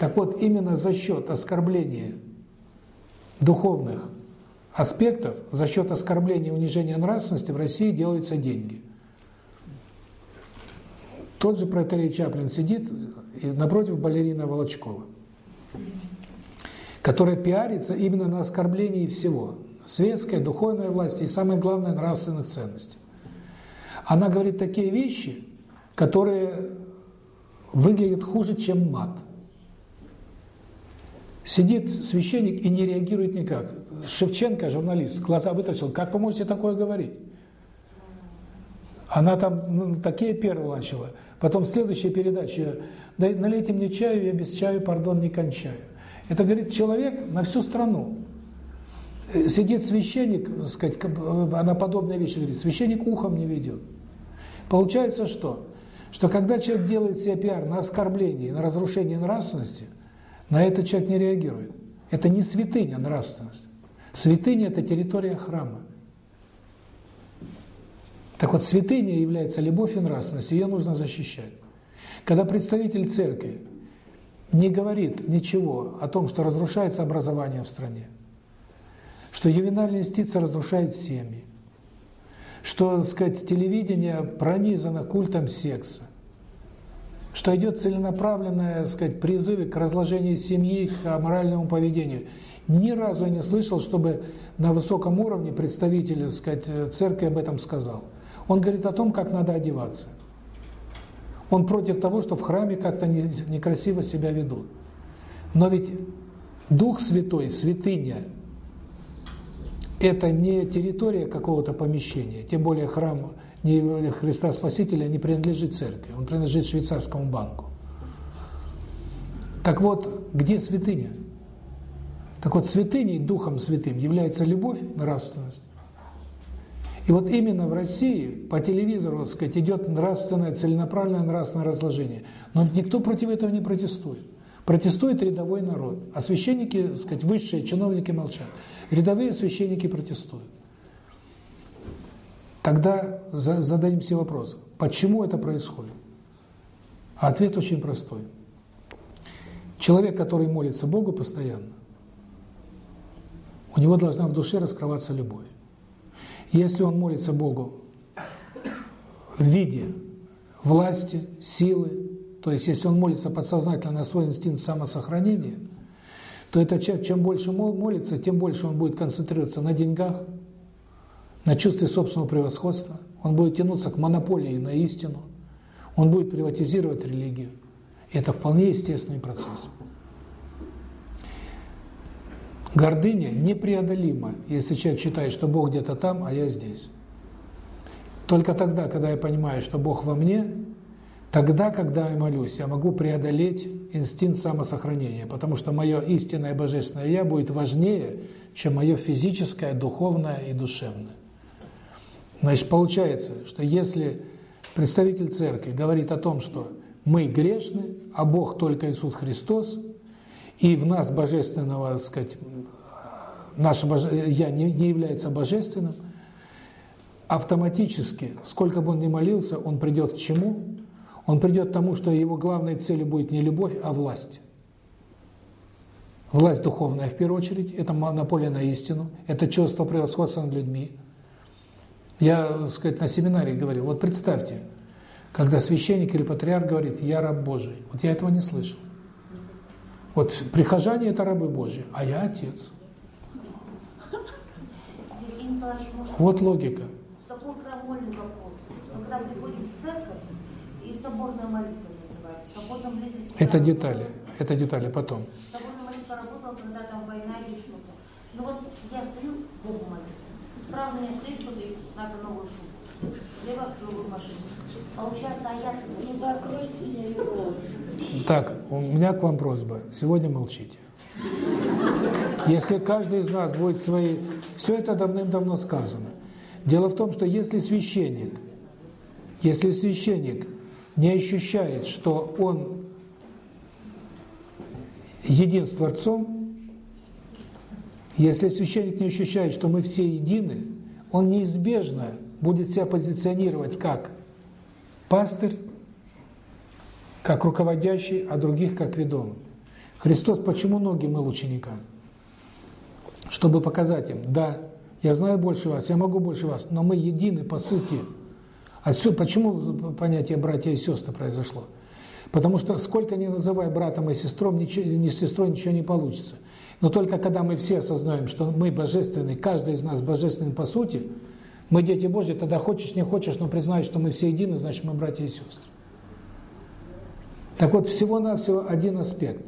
Так вот, именно за счет оскорбления духовных аспектов, за счет оскорбления и унижения нравственности в России делаются деньги. Тот же протеерей Чаплин сидит напротив балерина Волочкова, которая пиарится именно на оскорблении всего светская, духовная власть и, самое главное, нравственных ценностей. Она говорит такие вещи, которые выглядят хуже, чем мат. Сидит священник и не реагирует никак. Шевченко, журналист, глаза вытащил. Как вы можете такое говорить? Она там ну, такие первые начала. Потом следующая передача. Да, налейте мне чаю, я без чаю, пардон, не кончаю. Это, говорит, человек на всю страну. Э, сидит священник, сказать, э, она подобные вещи говорит, священник ухом не ведет. Получается что? Что когда человек делает себе пиар на оскорбление, на разрушение нравственности, на это человек не реагирует. Это не святыня нравственность. Святыня – это территория храма. Так вот, святыня является любовь и нравственность, ее нужно защищать. Когда представитель церкви не говорит ничего о том, что разрушается образование в стране, что ювенальная юстиция разрушает семьи, что, так сказать, телевидение пронизано культом секса, что идет целенаправленное, сказать, призывы к разложению семьи, к аморальному поведению. Ни разу я не слышал, чтобы на высоком уровне представитель, сказать, церкви об этом сказал. Он говорит о том, как надо одеваться. Он против того, что в храме как-то некрасиво себя ведут. Но ведь Дух Святой, святыня, это не территория какого-то помещения, тем более храм не Христа Спасителя не принадлежит церкви, он принадлежит швейцарскому банку. Так вот, где святыня? Так вот, святыней, Духом Святым является любовь, нравственность. И вот именно в России по телевизору, так сказать, идет нравственное, целенаправленное нравственное разложение. Но никто против этого не протестует. Протестует рядовой народ. А священники, так сказать, высшие чиновники молчат. Рядовые священники протестуют. Тогда зададимся вопрос, почему это происходит? Ответ очень простой. Человек, который молится Богу постоянно, у него должна в душе раскрываться любовь. Если он молится Богу в виде власти, силы, то есть если он молится подсознательно на свой инстинкт самосохранения, то этот человек, чем больше молится, тем больше он будет концентрироваться на деньгах, на чувстве собственного превосходства, он будет тянуться к монополии на истину, он будет приватизировать религию. Это вполне естественный процесс. Гордыня непреодолима, если человек считает, что Бог где-то там, а я здесь. Только тогда, когда я понимаю, что Бог во мне, тогда, когда я молюсь, я могу преодолеть инстинкт самосохранения, потому что мое истинное божественное «я» будет важнее, чем мое физическое, духовное и душевное. Значит, получается, что если представитель церкви говорит о том, что мы грешны, а Бог только Иисус Христос – и в нас божественного, так сказать, наше боже... я не, не является божественным, автоматически, сколько бы он ни молился, он придет к чему? Он придет к тому, что его главной целью будет не любовь, а власть. Власть духовная, в первую очередь, это монополия на истину, это чувство превосходства над людьми. Я, так сказать, на семинаре говорил, вот представьте, когда священник или патриарх говорит «я раб Божий», вот я этого не слышал. Вот прихожане – это рабы Божьи, а я отец. Вот логика. Такой крамольный вопрос. Когда вы приходите в церковь, и соборная молитва называется. Соборная молитва это детали. Это детали потом. Соборная молитва работала, когда там война или что-то. Ну вот я стою, Богу молюсь. Стоит кто надо новую шубу. Лево другую машину. Получается, а я... Не закройте ей рот. Так, у меня к вам просьба. Сегодня молчите. Если каждый из нас будет свои... Все это давным-давно сказано. Дело в том, что если священник, если священник не ощущает, что он един с Творцом, если священник не ощущает, что мы все едины, он неизбежно будет себя позиционировать как пастырь, как руководящий, а других как ведомый. Христос почему ноги мыл ученикам? Чтобы показать им, да, я знаю больше вас, я могу больше вас, но мы едины по сути. Отсюда, почему понятие братья и сестры произошло? Потому что сколько ни называй братом и сестром, ничего, ни сестрой ничего не получится. Но только когда мы все осознаем, что мы божественны, каждый из нас божественный по сути, мы дети Божьи, тогда хочешь, не хочешь, но признай, что мы все едины, значит мы братья и сестры. Так вот, всего-навсего один аспект.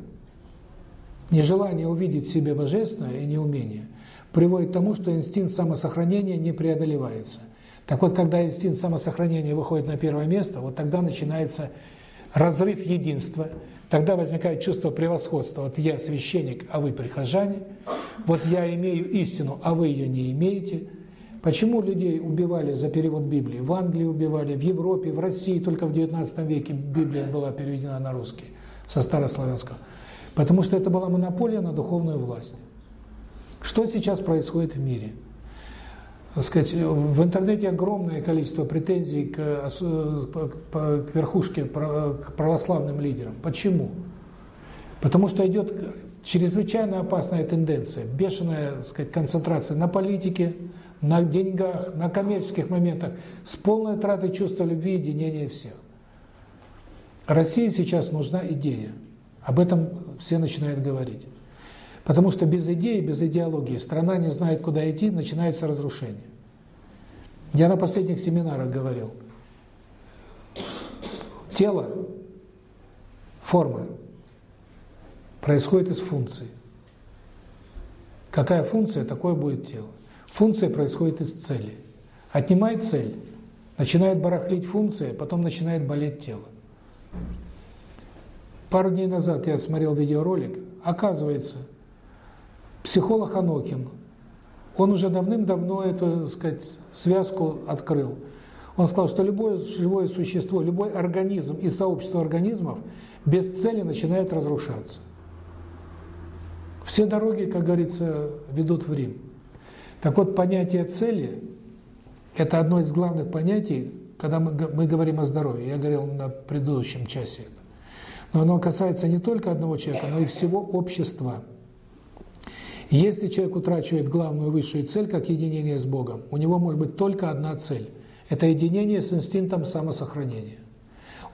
Нежелание увидеть в себе божественное и неумение приводит к тому, что инстинкт самосохранения не преодолевается. Так вот, когда инстинкт самосохранения выходит на первое место, вот тогда начинается разрыв единства, тогда возникает чувство превосходства. Вот я священник, а вы прихожане, вот я имею истину, а вы ее не имеете – Почему людей убивали за перевод Библии? В Англии убивали, в Европе, в России только в XIX веке Библия была переведена на русский, со старославянского. Потому что это была монополия на духовную власть. Что сейчас происходит в мире? Сказать, в интернете огромное количество претензий к, к верхушке, к православным лидерам. Почему? Потому что идет чрезвычайно опасная тенденция, бешеная, сказать, концентрация на политике, на деньгах, на коммерческих моментах, с полной тратой чувства любви и единения всех. России сейчас нужна идея. Об этом все начинают говорить. Потому что без идеи, без идеологии страна не знает, куда идти, начинается разрушение. Я на последних семинарах говорил. Тело, форма, происходит из функций. Какая функция, такое будет тело. Функция происходит из цели. Отнимает цель, начинает барахлить функция, потом начинает болеть тело. Пару дней назад я смотрел видеоролик, оказывается, психолог Анокин, он уже давным-давно эту, так сказать, связку открыл. Он сказал, что любое живое существо, любой организм и сообщество организмов без цели начинает разрушаться. Все дороги, как говорится, ведут в Рим. Так вот, понятие цели – это одно из главных понятий, когда мы, мы говорим о здоровье. Я говорил на предыдущем часе. Но оно касается не только одного человека, но и всего общества. Если человек утрачивает главную высшую цель, как единение с Богом, у него может быть только одна цель – это единение с инстинктом самосохранения.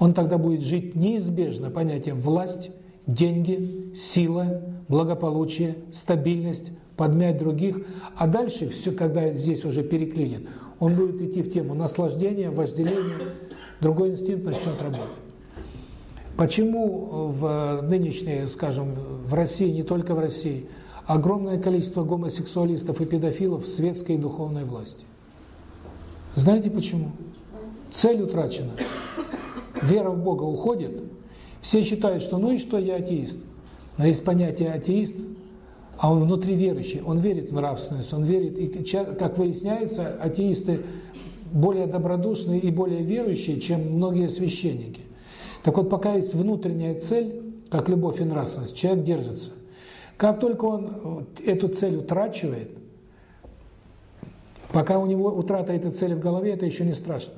Он тогда будет жить неизбежно понятием власть, деньги, сила, благополучие, стабильность, подмять других, а дальше все, когда здесь уже переклинит, он будет идти в тему наслаждения, вожделения, другой инстинкт начнет работать. Почему в нынешней, скажем, в России, не только в России, огромное количество гомосексуалистов и педофилов в светской и духовной власти? Знаете почему? Цель утрачена. Вера в Бога уходит. Все считают, что ну и что, я атеист. Но есть понятие атеист, а он внутри верующий, он верит в нравственность, он верит, и, как выясняется, атеисты более добродушные и более верующие, чем многие священники. Так вот, пока есть внутренняя цель, как любовь и нравственность, человек держится. Как только он эту цель утрачивает, пока у него утрата этой цели в голове, это еще не страшно.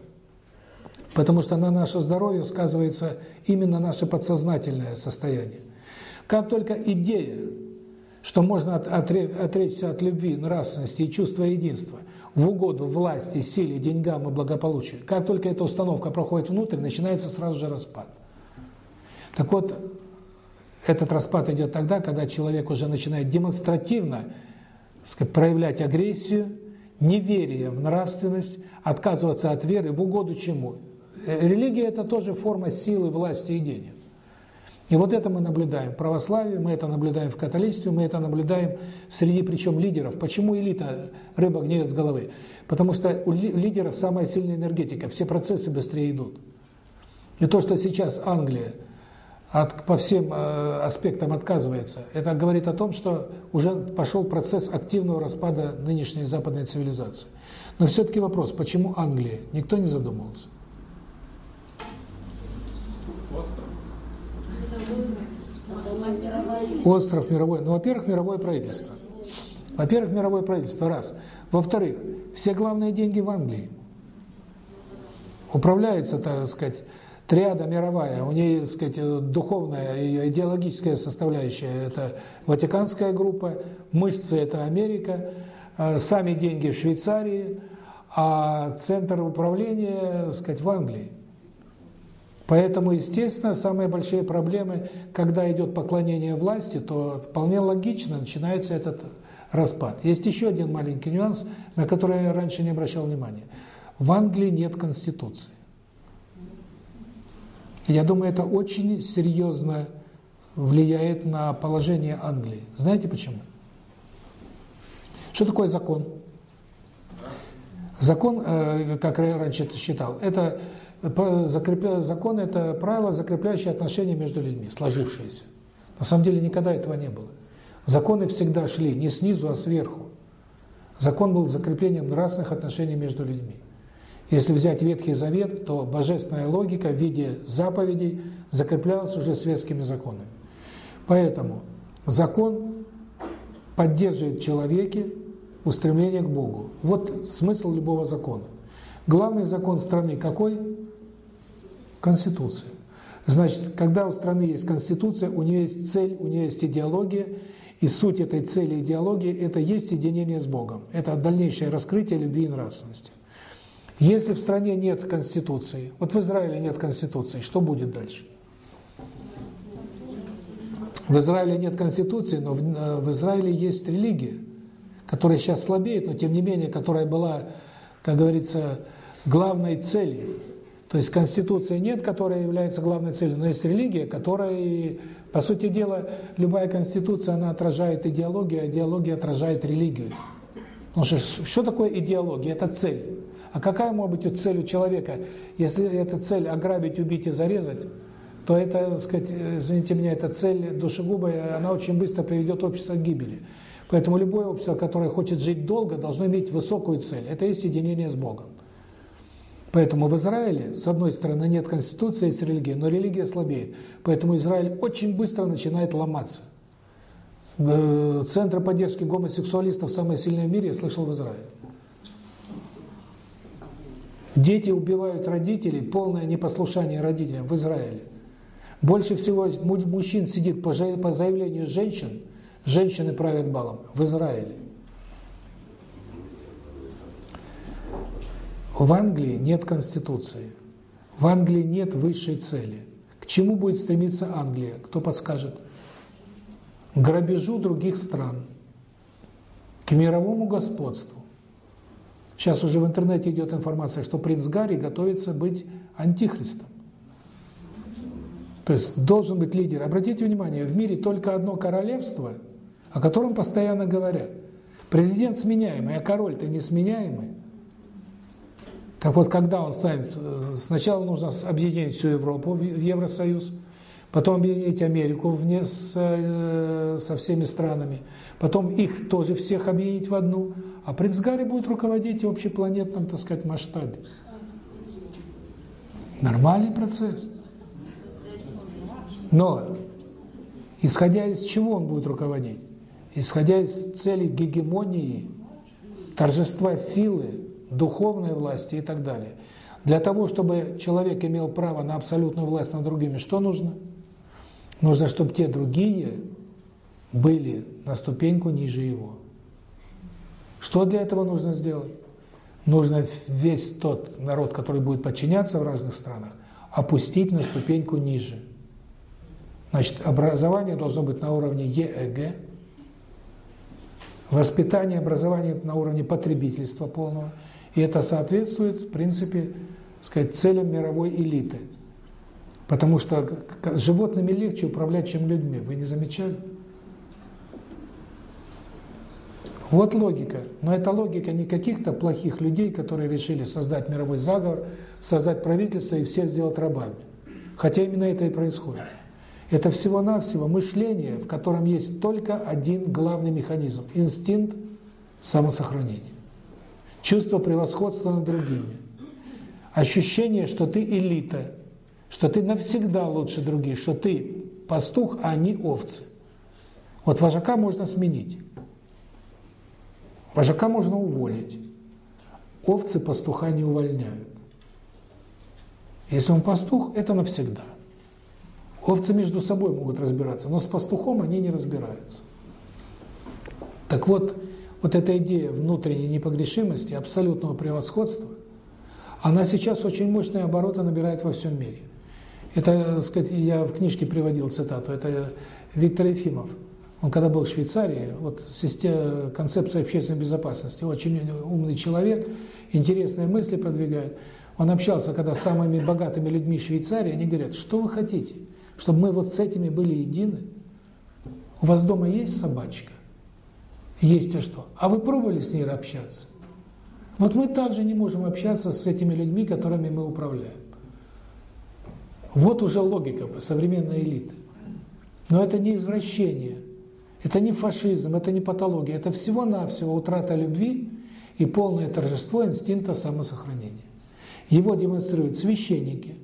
Потому что на наше здоровье сказывается именно наше подсознательное состояние. Как только идея что можно отречься от любви, нравственности и чувства единства в угоду власти, силе, деньгам и благополучию. Как только эта установка проходит внутрь, начинается сразу же распад. Так вот, этот распад идет тогда, когда человек уже начинает демонстративно сказать, проявлять агрессию, неверие в нравственность, отказываться от веры в угоду чему? Э, религия – это тоже форма силы, власти и денег. И вот это мы наблюдаем в православии, мы это наблюдаем в католичестве, мы это наблюдаем среди, причем, лидеров. Почему элита рыба гниет с головы? Потому что у лидеров самая сильная энергетика, все процессы быстрее идут. И то, что сейчас Англия от, по всем э, аспектам отказывается, это говорит о том, что уже пошел процесс активного распада нынешней западной цивилизации. Но все-таки вопрос, почему Англия? Никто не задумывался. Остров мировой. Ну, во-первых, мировое правительство. Во-первых, мировое правительство, раз. Во-вторых, все главные деньги в Англии. Управляется, так сказать, триада мировая, у нее, так сказать, духовная, ее идеологическая составляющая – это Ватиканская группа, мышцы – это Америка, а сами деньги в Швейцарии, а центр управления, так сказать, в Англии. Поэтому, естественно, самые большие проблемы, когда идет поклонение власти, то вполне логично начинается этот распад. Есть еще один маленький нюанс, на который я раньше не обращал внимания. В Англии нет конституции. Я думаю, это очень серьезно влияет на положение Англии. Знаете почему? Что такое закон? Закон, э, как я раньше считал, это закрепля... закон – это правило, закрепляющее отношения между людьми, сложившиеся. На самом деле никогда этого не было. Законы всегда шли не снизу, а сверху. Закон был закреплением нравственных отношений между людьми. Если взять Ветхий Завет, то божественная логика в виде заповедей закреплялась уже светскими законами. Поэтому закон поддерживает в человеке устремление к Богу. Вот смысл любого закона. Главный закон страны какой? Конституция. Значит, когда у страны есть конституция, у нее есть цель, у нее есть идеология, и суть этой цели идеологии – это есть единение с Богом. Это дальнейшее раскрытие любви и нравственности. Если в стране нет конституции, вот в Израиле нет конституции, что будет дальше? В Израиле нет конституции, но в, э, Израиле есть религия, которая сейчас слабеет, но тем не менее, которая была, как говорится, главной целью. То есть конституции нет, которая является главной целью, но есть религия, которая, по сути дела, любая конституция, она отражает идеологию, а идеология отражает религию. Потому что что такое идеология? Это цель. А какая может быть цель у человека? Если эта цель ограбить, убить и зарезать, то это, так сказать, извините меня, эта цель душегубая, она очень быстро приведет общество к гибели. Поэтому любое общество, которое хочет жить долго, должно иметь высокую цель. Это есть единение с Богом. Поэтому в Израиле, с одной стороны, нет конституции, есть религия, но религия слабеет. Поэтому Израиль очень быстро начинает ломаться. Э, центры поддержки гомосексуалистов самые сильные в мире, я слышал, в Израиле. Дети убивают родителей, полное непослушание родителям в Израиле. Больше всего мужчин сидит по заявлению женщин, женщины правят балом в Израиле. В Англии нет конституции. В Англии нет высшей цели. К чему будет стремиться Англия? Кто подскажет? К грабежу других стран, к мировому господству. Сейчас уже в интернете идет информация, что принц Гарри готовится быть антихристом. То есть должен быть лидер. Обратите внимание, в мире только одно королевство, о котором постоянно говорят. Президент сменяемый, а король-то несменяемый. Так вот, когда он станет, сначала нужно объединить всю Европу в Евросоюз, потом объединить Америку вне с, э, со всеми странами, потом их тоже всех объединить в одну, а принц Гарри будет руководить в общепланетном, так сказать, масштабе. Нормальный процесс. Но, исходя из чего он будет руководить? Исходя из цели гегемонии, торжества силы, духовной власти и так далее. Для того, чтобы человек имел право на абсолютную власть над другими, что нужно? Нужно, чтобы те другие были на ступеньку ниже его. Что для этого нужно сделать? Нужно весь тот народ, который будет подчиняться в разных странах, опустить на ступеньку ниже. Значит, образование должно быть на уровне ЕЭГ, воспитание, образование на уровне потребительства полного – и это соответствует, в принципе, сказать, целям мировой элиты. Потому что животными легче управлять, чем людьми. Вы не замечали? Вот логика. Но это логика не каких-то плохих людей, которые решили создать мировой заговор, создать правительство и всех сделать рабами. Хотя именно это и происходит. Это всего-навсего мышление, в котором есть только один главный механизм – инстинкт самосохранения чувство превосходства над другими, ощущение, что ты элита, что ты навсегда лучше других, что ты пастух, а они овцы. Вот вожака можно сменить, вожака можно уволить, овцы пастуха не увольняют. Если он пастух, это навсегда. Овцы между собой могут разбираться, но с пастухом они не разбираются. Так вот, вот эта идея внутренней непогрешимости, абсолютного превосходства, она сейчас очень мощные обороты набирает во всем мире. Это, сказать, я в книжке приводил цитату, это Виктор Ефимов. Он когда был в Швейцарии, вот система, концепция общественной безопасности, очень умный человек, интересные мысли продвигает. Он общался когда с самыми богатыми людьми Швейцарии, они говорят, что вы хотите, чтобы мы вот с этими были едины? У вас дома есть собачка? Есть а что? А вы пробовали с ней общаться? Вот мы также не можем общаться с этими людьми, которыми мы управляем. Вот уже логика современной элиты. Но это не извращение, это не фашизм, это не патология, это всего-навсего утрата любви и полное торжество инстинкта самосохранения. Его демонстрируют священники,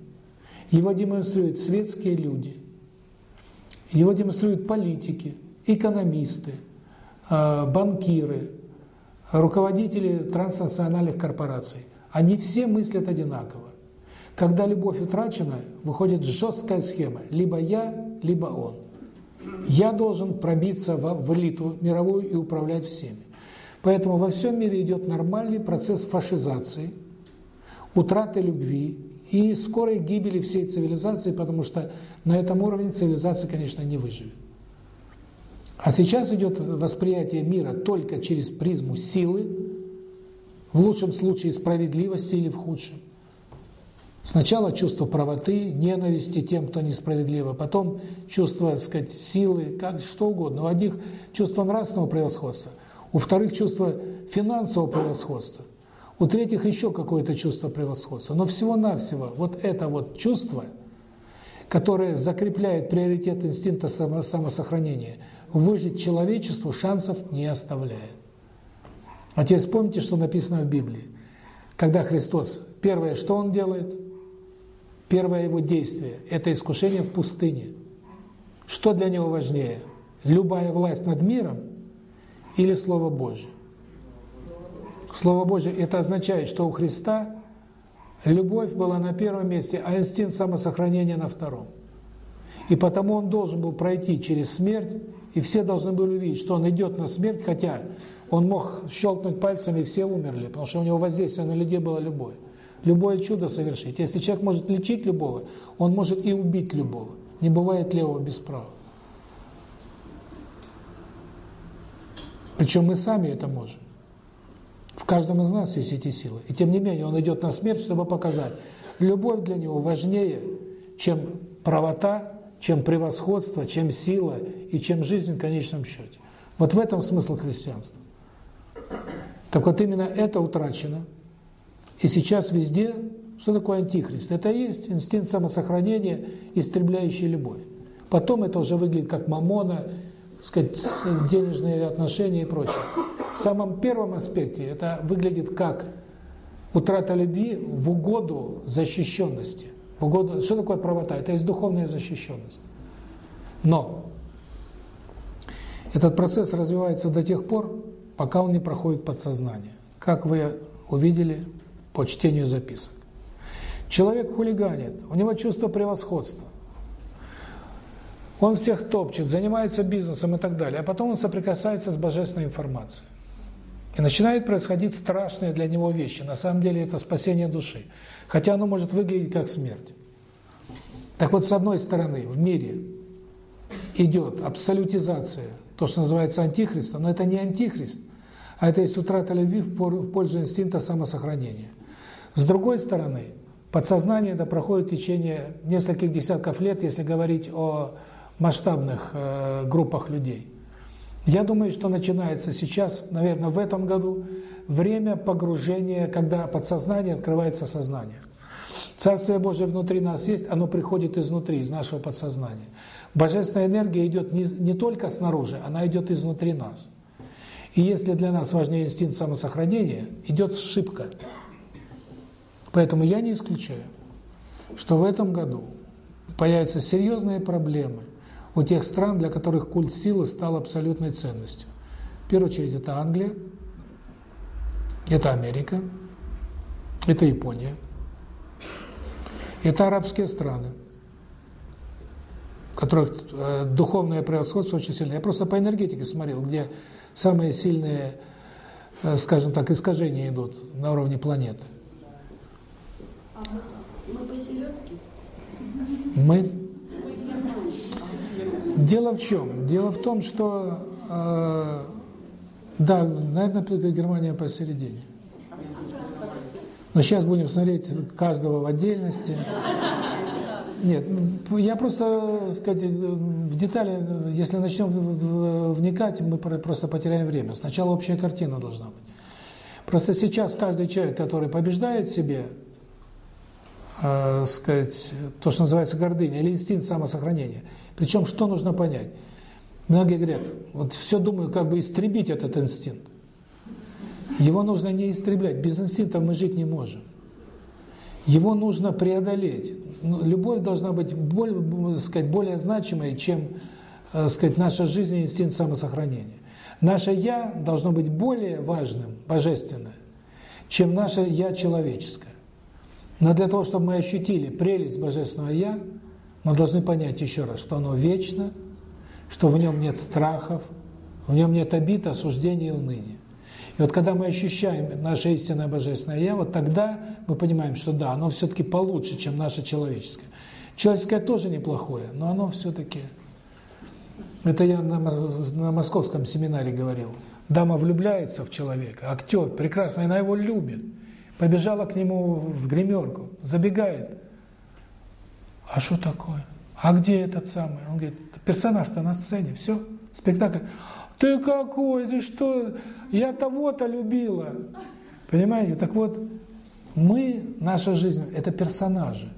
его демонстрируют светские люди, его демонстрируют политики, экономисты – Э, банкиры, руководители транснациональных корпораций. Они все мыслят одинаково. Когда любовь утрачена, выходит жесткая схема. Либо я, либо он. Я должен пробиться в, элиту мировую и управлять всеми. Поэтому во всем мире идет нормальный процесс фашизации, утраты любви и скорой гибели всей цивилизации, потому что на этом уровне цивилизация, конечно, не выживет. А сейчас идет восприятие мира только через призму силы, в лучшем случае справедливости или в худшем. Сначала чувство правоты, ненависти тем, кто несправедливо, потом чувство, так сказать, силы, как что угодно. У одних чувство нравственного превосходства, у вторых чувство финансового превосходства, у третьих еще какое-то чувство превосходства. Но всего-навсего вот это вот чувство, которое закрепляет приоритет инстинкта самосохранения, выжить человечеству шансов не оставляет. А теперь вспомните, что написано в Библии. Когда Христос, первое, что Он делает? Первое Его действие – это искушение в пустыне. Что для Него важнее? Любая власть над миром или Слово Божье? Слово Божье – это означает, что у Христа любовь была на первом месте, а инстинкт самосохранения на втором. И потому Он должен был пройти через смерть, и все должны были увидеть, что Он идет на смерть, хотя он мог щелкнуть пальцами, и все умерли, потому что у него воздействие на людей было любое. Любое чудо совершить. Если человек может лечить любого, он может и убить любого. Не бывает левого без права. Причем мы сами это можем. В каждом из нас есть эти силы. И тем не менее он идет на смерть, чтобы показать, любовь для него важнее, чем правота, чем превосходство, чем сила и чем жизнь в конечном счете. Вот в этом смысл христианства. Так вот именно это утрачено. И сейчас везде, что такое антихрист? Это и есть инстинкт самосохранения, истребляющий любовь. Потом это уже выглядит как мамона, сказать, денежные отношения и прочее. В самом первом аспекте это выглядит как утрата любви в угоду защищенности. В угоду... Что такое правота? Это есть духовная защищенность. Но этот процесс развивается до тех пор, пока он не проходит подсознание. Как вы увидели по чтению записок. Человек хулиганит, у него чувство превосходства. Он всех топчет, занимается бизнесом и так далее, а потом он соприкасается с божественной информацией. И начинают происходить страшные для него вещи. На самом деле это спасение души. Хотя оно может выглядеть как смерть. Так вот, с одной стороны, в мире идет абсолютизация то, что называется антихристом, но это не антихрист, а это есть утрата любви в пользу инстинкта самосохранения. С другой стороны, подсознание это проходит в течение нескольких десятков лет, если говорить о масштабных э, группах людей. Я думаю, что начинается сейчас, наверное, в этом году, время погружения, когда подсознание открывается сознание. Царствие Божие внутри нас есть, оно приходит изнутри, из нашего подсознания. Божественная энергия идет не, не только снаружи, она идет изнутри нас. И если для нас важнее инстинкт самосохранения, идет ошибка. Поэтому я не исключаю, что в этом году появятся серьезные проблемы у тех стран, для которых культ силы стал абсолютной ценностью. В первую очередь это Англия, это Америка, это Япония, это арабские страны которых э, духовное превосходство очень сильное. Я просто по энергетике смотрел, где самые сильные, э, скажем так, искажения идут на уровне планеты. Мы посередке? Мы? Дело в чем? Дело в том, что, э, да, наверное, Германия посередине. Но сейчас будем смотреть каждого в отдельности. Нет, я просто, сказать, в детали, если начнем вникать, мы просто потеряем время. Сначала общая картина должна быть. Просто сейчас каждый человек, который побеждает себе, э, сказать, то, что называется гордыня, или инстинкт самосохранения. Причем, что нужно понять? Многие говорят, вот все думаю, как бы истребить этот инстинкт. Его нужно не истреблять, без инстинкта мы жить не можем. Его нужно преодолеть. Ну, любовь должна быть более, сказать, более значимой, чем э, сказать, наша жизнь и инстинкт самосохранения. Наше «я» должно быть более важным, божественное, чем наше «я» человеческое. Но для того, чтобы мы ощутили прелесть божественного «я», мы должны понять еще раз, что оно вечно, что в нем нет страхов, в нем нет обид, осуждения и уныния. И вот когда мы ощущаем наше истинное Божественное Я, вот тогда мы понимаем, что да, оно все-таки получше, чем наше человеческое. Человеческое тоже неплохое, но оно все-таки... Это я на, московском семинаре говорил. Дама влюбляется в человека, актер прекрасный, она его любит. Побежала к нему в гримерку, забегает. А что такое? А где этот самый? Он говорит, персонаж-то на сцене, все, спектакль. Ты какой, ты что? Я того-то любила. Понимаете? Так вот, мы, наша жизнь, это персонажи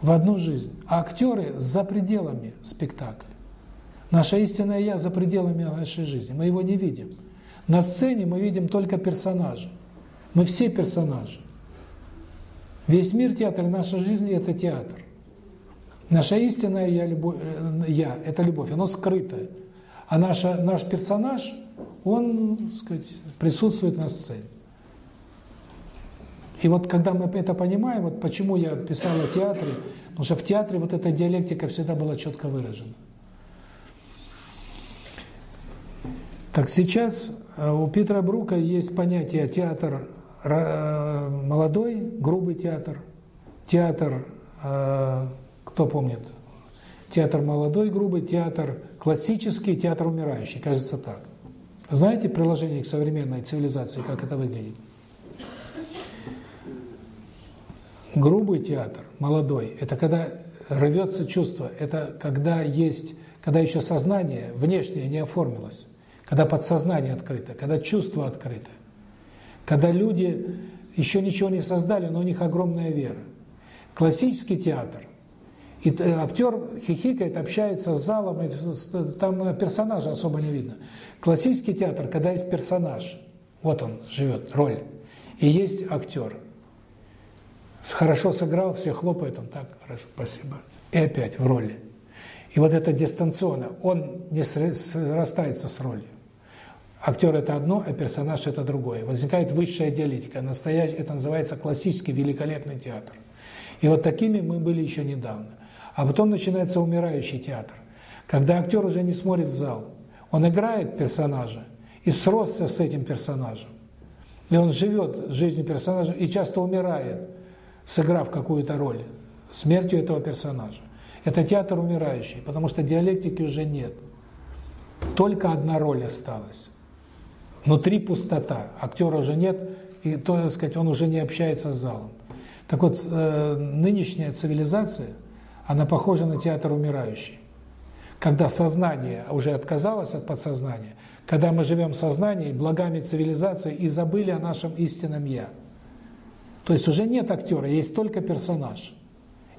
в одну жизнь. А актеры за пределами спектакля. Наше истинное «я» за пределами нашей жизни. Мы его не видим. На сцене мы видим только персонажа. Мы все персонажи. Весь мир театр, наша жизнь – это театр. Наша истинная я, э, я – это любовь, оно скрытое. А наша, наш персонаж, он, так сказать, присутствует на сцене. И вот когда мы это понимаем, вот почему я писал о театре, потому что в театре вот эта диалектика всегда была четко выражена. Так сейчас э, у Питера Брука есть понятие театр молодой, грубый театр, театр, кто помнит, театр молодой, грубый, театр классический, театр умирающий, кажется так. Знаете приложение к современной цивилизации, как это выглядит? Грубый театр, молодой, это когда рвется чувство, это когда есть, когда еще сознание внешнее не оформилось, когда подсознание открыто, когда чувство открыто, когда люди еще ничего не создали, но у них огромная вера. Классический театр и э, актер хихикает, общается с залом, и там персонажа особо не видно. Классический театр, когда есть персонаж, вот он живет, роль, и есть актер. Хорошо сыграл, все хлопают, он так, хорошо, спасибо. И опять в роли. И вот это дистанционно, он не срастается с ролью. Актер – это одно, а персонаж – это другое. Возникает высшая диалектика. Настоящий, это называется классический великолепный театр. И вот такими мы были еще недавно. А потом начинается умирающий театр, когда актер уже не смотрит в зал. Он играет персонажа и сросся с этим персонажем. И он живет жизнью персонажа и часто умирает, сыграв какую-то роль, смертью этого персонажа. Это театр умирающий, потому что диалектики уже нет. Только одна роль осталась. Внутри пустота, актера уже нет, и, то, так сказать, он уже не общается с залом. Так вот, э, нынешняя цивилизация – она похожа на театр умирающий. Когда сознание уже отказалось от подсознания, когда мы живем в сознании, благами цивилизации и забыли о нашем истинном «я». То есть уже нет актера, есть только персонаж.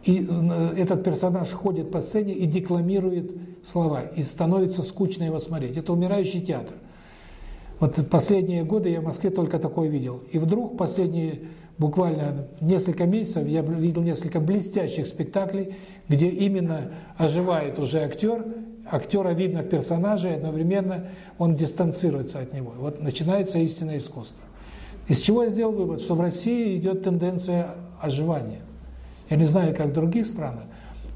И э, этот персонаж ходит по сцене и декламирует слова, и становится скучно его смотреть. Это умирающий театр. Вот последние годы я в Москве только такое видел. И вдруг последние буквально несколько месяцев я видел несколько блестящих спектаклей, где именно оживает уже актер, актера видно в персонаже, и одновременно он дистанцируется от него. Вот начинается истинное искусство. Из чего я сделал вывод, что в России идет тенденция оживания. Я не знаю, как в других странах,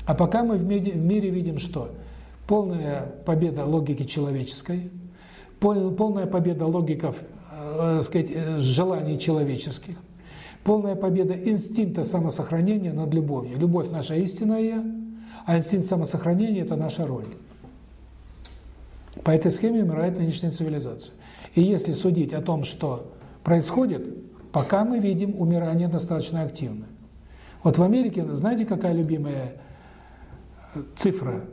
а пока мы в мире, в мире видим что? Полная победа логики человеческой, полная победа логиков, э, сказать, э, желаний человеческих, Полная победа инстинкта самосохранения над любовью. Любовь – наша истинная «я», а инстинкт самосохранения – это наша роль. По этой схеме умирает нынешняя цивилизация. И если судить о том, что происходит, пока мы видим умирание достаточно активно. Вот в Америке, знаете, какая любимая цифра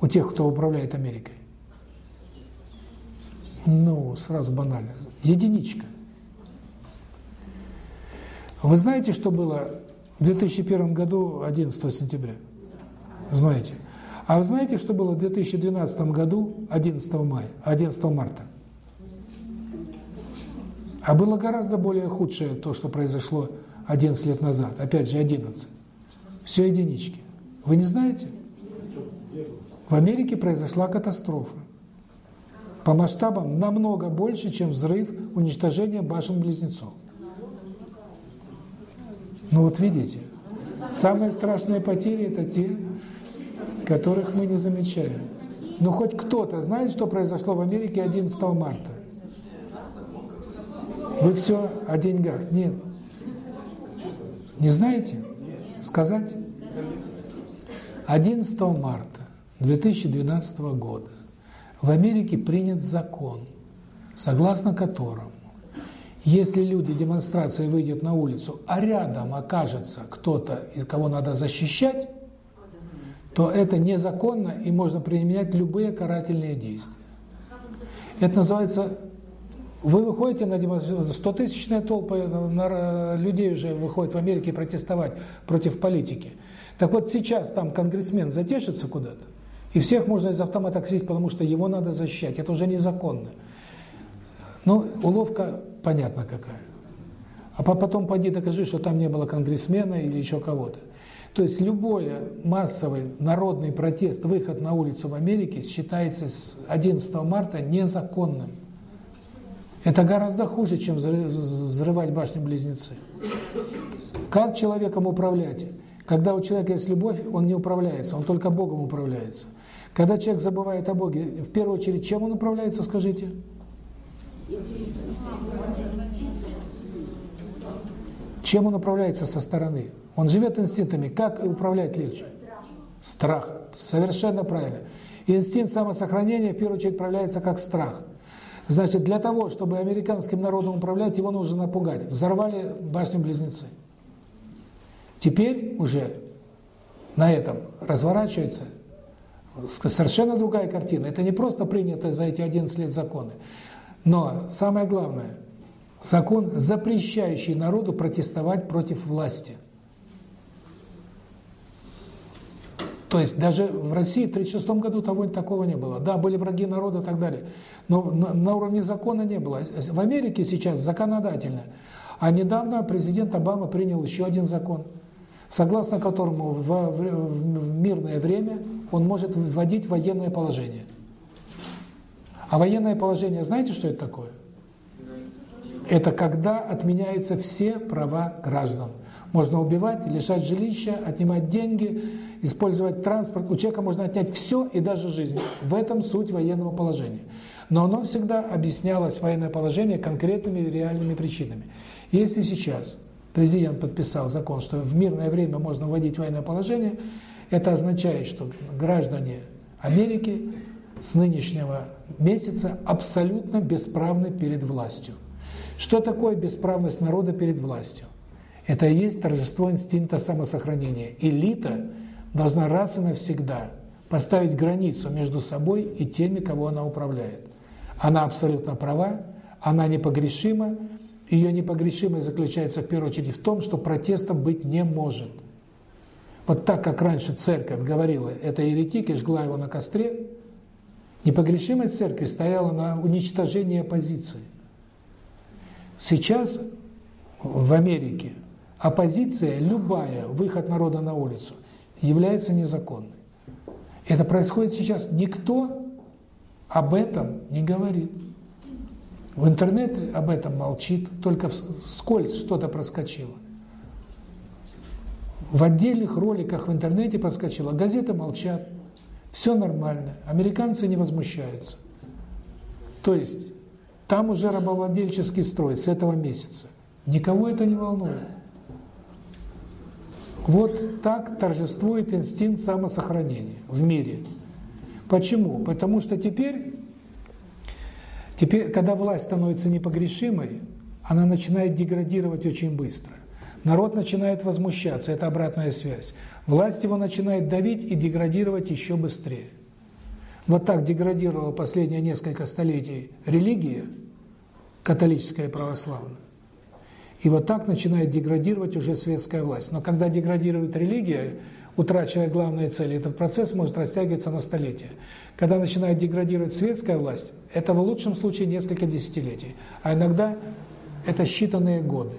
у тех, кто управляет Америкой? Ну, сразу банально. Единичка. Вы знаете, что было в 2001 году 11 сентября? Знаете. А вы знаете, что было в 2012 году 11 мая, 11 марта? А было гораздо более худшее то, что произошло 11 лет назад. Опять же, 11. Все единички. Вы не знаете? В Америке произошла катастрофа. По масштабам намного больше, чем взрыв уничтожения башен-близнецов. Ну вот видите, самые страшные потери – это те, которых мы не замечаем. Но хоть кто-то знает, что произошло в Америке 11 марта? Вы все о деньгах? Нет. Не знаете? Сказать? 11 марта 2012 года в Америке принят закон, согласно которому, если люди демонстрации выйдут на улицу, а рядом окажется кто-то, кого надо защищать, то это незаконно и можно применять любые карательные действия. Это называется вы выходите на демонстрацию, 100-тысячная толпа на, людей уже выходит в Америке протестовать против политики. Так вот сейчас там конгрессмен затешится куда-то, и всех можно из автомата ксить, потому что его надо защищать. Это уже незаконно. Ну, уловка понятна какая. А потом пойди докажи, что там не было конгрессмена или еще кого-то. То есть любой массовый народный протест, выход на улицу в Америке считается с 11 марта незаконным. Это гораздо хуже, чем взрывать башни-близнецы. Как человеком управлять? Когда у человека есть любовь, он не управляется, он только Богом управляется. Когда человек забывает о Боге, в первую очередь, чем он управляется, скажите? Чем он управляется со стороны? Он живет инстинктами. Как управлять легче? Страх. Совершенно правильно. инстинкт самосохранения в первую очередь проявляется как страх. Значит, для того, чтобы американским народом управлять, его нужно напугать. Взорвали башни-близнецы. Теперь уже на этом разворачивается совершенно другая картина. Это не просто принятые за эти 11 лет законы. Но самое главное, закон, запрещающий народу протестовать против власти. То есть даже в России в 1936 году того такого не было. Да, были враги народа и так далее. Но на, на уровне закона не было. В Америке сейчас законодательно. А недавно президент Обама принял еще один закон, согласно которому в, в, в мирное время он может вводить военное положение. А военное положение, знаете, что это такое? Это когда отменяются все права граждан. Можно убивать, лишать жилища, отнимать деньги, использовать транспорт. У человека можно отнять все и даже жизнь. В этом суть военного положения. Но оно всегда объяснялось, военное положение, конкретными реальными причинами. Если сейчас президент подписал закон, что в мирное время можно вводить военное положение, это означает, что граждане Америки с нынешнего месяца абсолютно бесправны перед властью. Что такое бесправность народа перед властью? Это и есть торжество инстинкта самосохранения. Элита должна раз и навсегда поставить границу между собой и теми, кого она управляет. Она абсолютно права, она непогрешима, ее непогрешимость заключается в первую очередь в том, что протеста быть не может. Вот так, как раньше церковь говорила, это еретик и жгла его на костре, непогрешимость церкви стояла на уничтожении оппозиции. Сейчас в Америке оппозиция, любая, выход народа на улицу, является незаконной. Это происходит сейчас. Никто об этом не говорит. В интернете об этом молчит, только вскользь что-то проскочило. В отдельных роликах в интернете проскочило, газеты молчат, все нормально, американцы не возмущаются. То есть там уже рабовладельческий строй с этого месяца. Никого это не волнует. Вот так торжествует инстинкт самосохранения в мире. Почему? Потому что теперь, теперь, когда власть становится непогрешимой, она начинает деградировать очень быстро. Народ начинает возмущаться, это обратная связь. Власть его начинает давить и деградировать еще быстрее. Вот так деградировала последние несколько столетий религия, католическая и православная. И вот так начинает деградировать уже светская власть. Но когда деградирует религия, утрачивая главные цели, этот процесс может растягиваться на столетия. Когда начинает деградировать светская власть, это в лучшем случае несколько десятилетий, а иногда это считанные годы.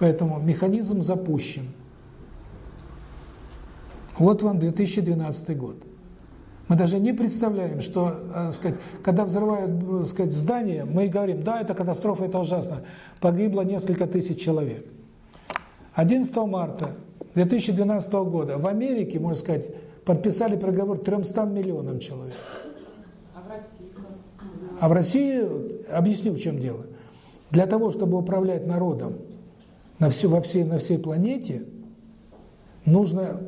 Поэтому механизм запущен. Вот вам 2012 год. Мы даже не представляем, что, э, сказать, когда взрывают э, сказать, здание, мы говорим, да, это катастрофа, это ужасно. Погибло несколько тысяч человек. 11 марта 2012 года в Америке, можно сказать, подписали приговор 300 миллионам человек. А в России? А в России, объясню, в чем дело. Для того, чтобы управлять народом на всю, во всей, на всей планете, нужно,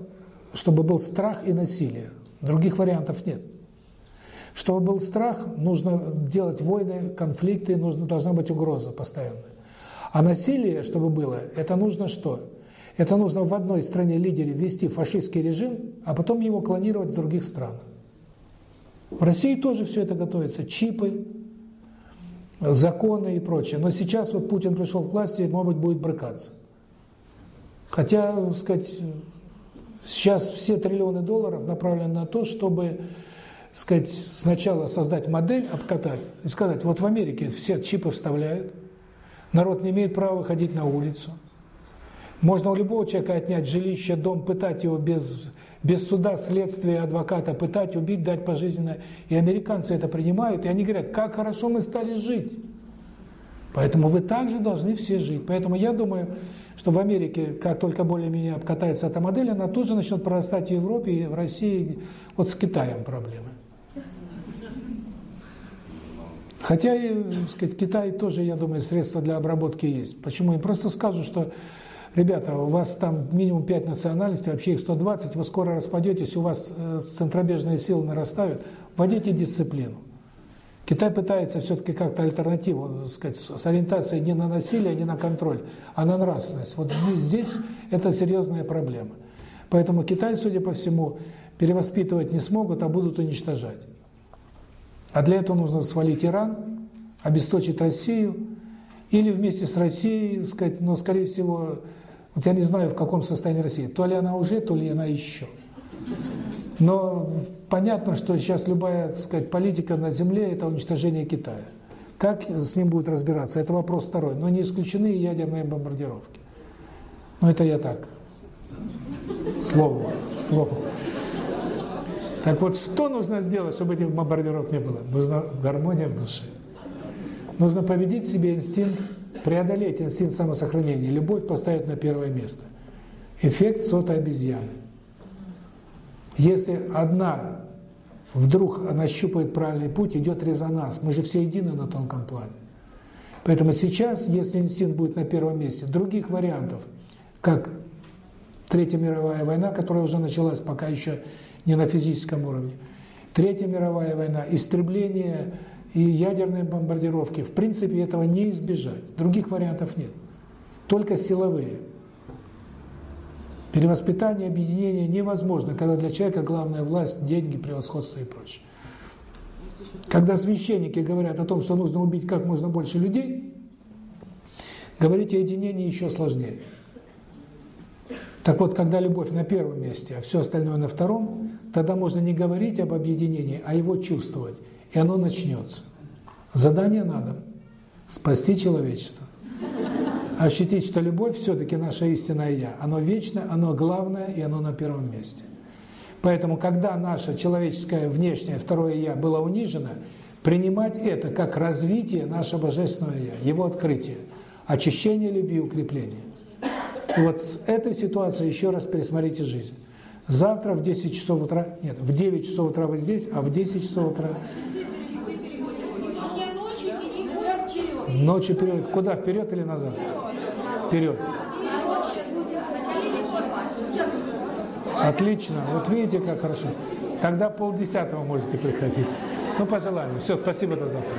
чтобы был страх и насилие. Других вариантов нет. Чтобы был страх, нужно делать войны, конфликты, нужно, должна быть угроза постоянная. А насилие, чтобы было, это нужно что? Это нужно в одной стране лидере ввести фашистский режим, а потом его клонировать в других странах. В России тоже все это готовится. Чипы, законы и прочее. Но сейчас вот Путин пришел в власти, может быть, будет брыкаться. Хотя, так сказать, сейчас все триллионы долларов направлены на то, чтобы сказать, сначала создать модель, обкатать и сказать, вот в Америке все чипы вставляют, народ не имеет права выходить на улицу. Можно у любого человека отнять жилище, дом, пытать его без, без суда, следствия, адвоката, пытать, убить, дать пожизненно. И американцы это принимают, и они говорят, как хорошо мы стали жить. Поэтому вы также должны все жить. Поэтому я думаю, что в Америке, как только более-менее обкатается эта модель, она тут же начнет прорастать в Европе и в России. Вот с Китаем проблемы. Хотя, и, сказать, Китай тоже, я думаю, средства для обработки есть. Почему? Им просто скажут, что, ребята, у вас там минимум 5 национальностей, вообще их 120, вы скоро распадетесь, у вас э, центробежные силы нарастают, вводите дисциплину. Китай пытается все-таки как-то альтернативу, сказать, с ориентацией не на насилие, не на контроль, а на нравственность. Вот здесь, здесь это серьезная проблема. Поэтому Китай, судя по всему, перевоспитывать не смогут, а будут уничтожать. А для этого нужно свалить Иран, обесточить Россию, или вместе с Россией, сказать, но, скорее всего, вот я не знаю, в каком состоянии Россия, то ли она уже, то ли она еще. Но понятно, что сейчас любая, так сказать, политика на Земле – это уничтожение Китая. Как с ним будет разбираться, это вопрос второй. Но не исключены ядерные бомбардировки. Но это я так, слово, слово. Так вот, что нужно сделать, чтобы этих бомбардировок не было? Нужна гармония в душе. Нужно победить в себе инстинкт, преодолеть инстинкт самосохранения, любовь поставить на первое место. Эффект сотой обезьяны. Если одна вдруг нащупает правильный путь, идет резонанс. Мы же все едины на тонком плане. Поэтому сейчас, если инстинкт будет на первом месте, других вариантов, как Третья мировая война, которая уже началась пока еще не на физическом уровне, Третья мировая война, истребление и ядерные бомбардировки, в принципе, этого не избежать. Других вариантов нет. Только силовые. Перевоспитание, объединение невозможно, когда для человека главная власть, деньги, превосходство и прочее. Когда священники говорят о том, что нужно убить как можно больше людей, говорить о единении еще сложнее. Так вот, когда любовь на первом месте, а все остальное на втором, тогда можно не говорить об объединении, а его чувствовать, и оно начнется. Задание надо – спасти человечество ощутить, что любовь все-таки наша истинное Я. Оно вечно, оно главное, и оно на первом месте. Поэтому, когда наше человеческое внешнее второе Я было унижено, принимать это как развитие нашего Божественного Я, его открытие, очищение любви, укрепление. И вот с этой ситуацией еще раз пересмотрите жизнь. Завтра в 10 часов утра, нет, в 9 часов утра вы здесь, а в 10 часов утра... Ночью вперед. Куда, вперед или назад? Вперед. Отлично. Вот видите, как хорошо. Тогда полдесятого можете приходить. Ну, по желанию. Все, спасибо, до завтра.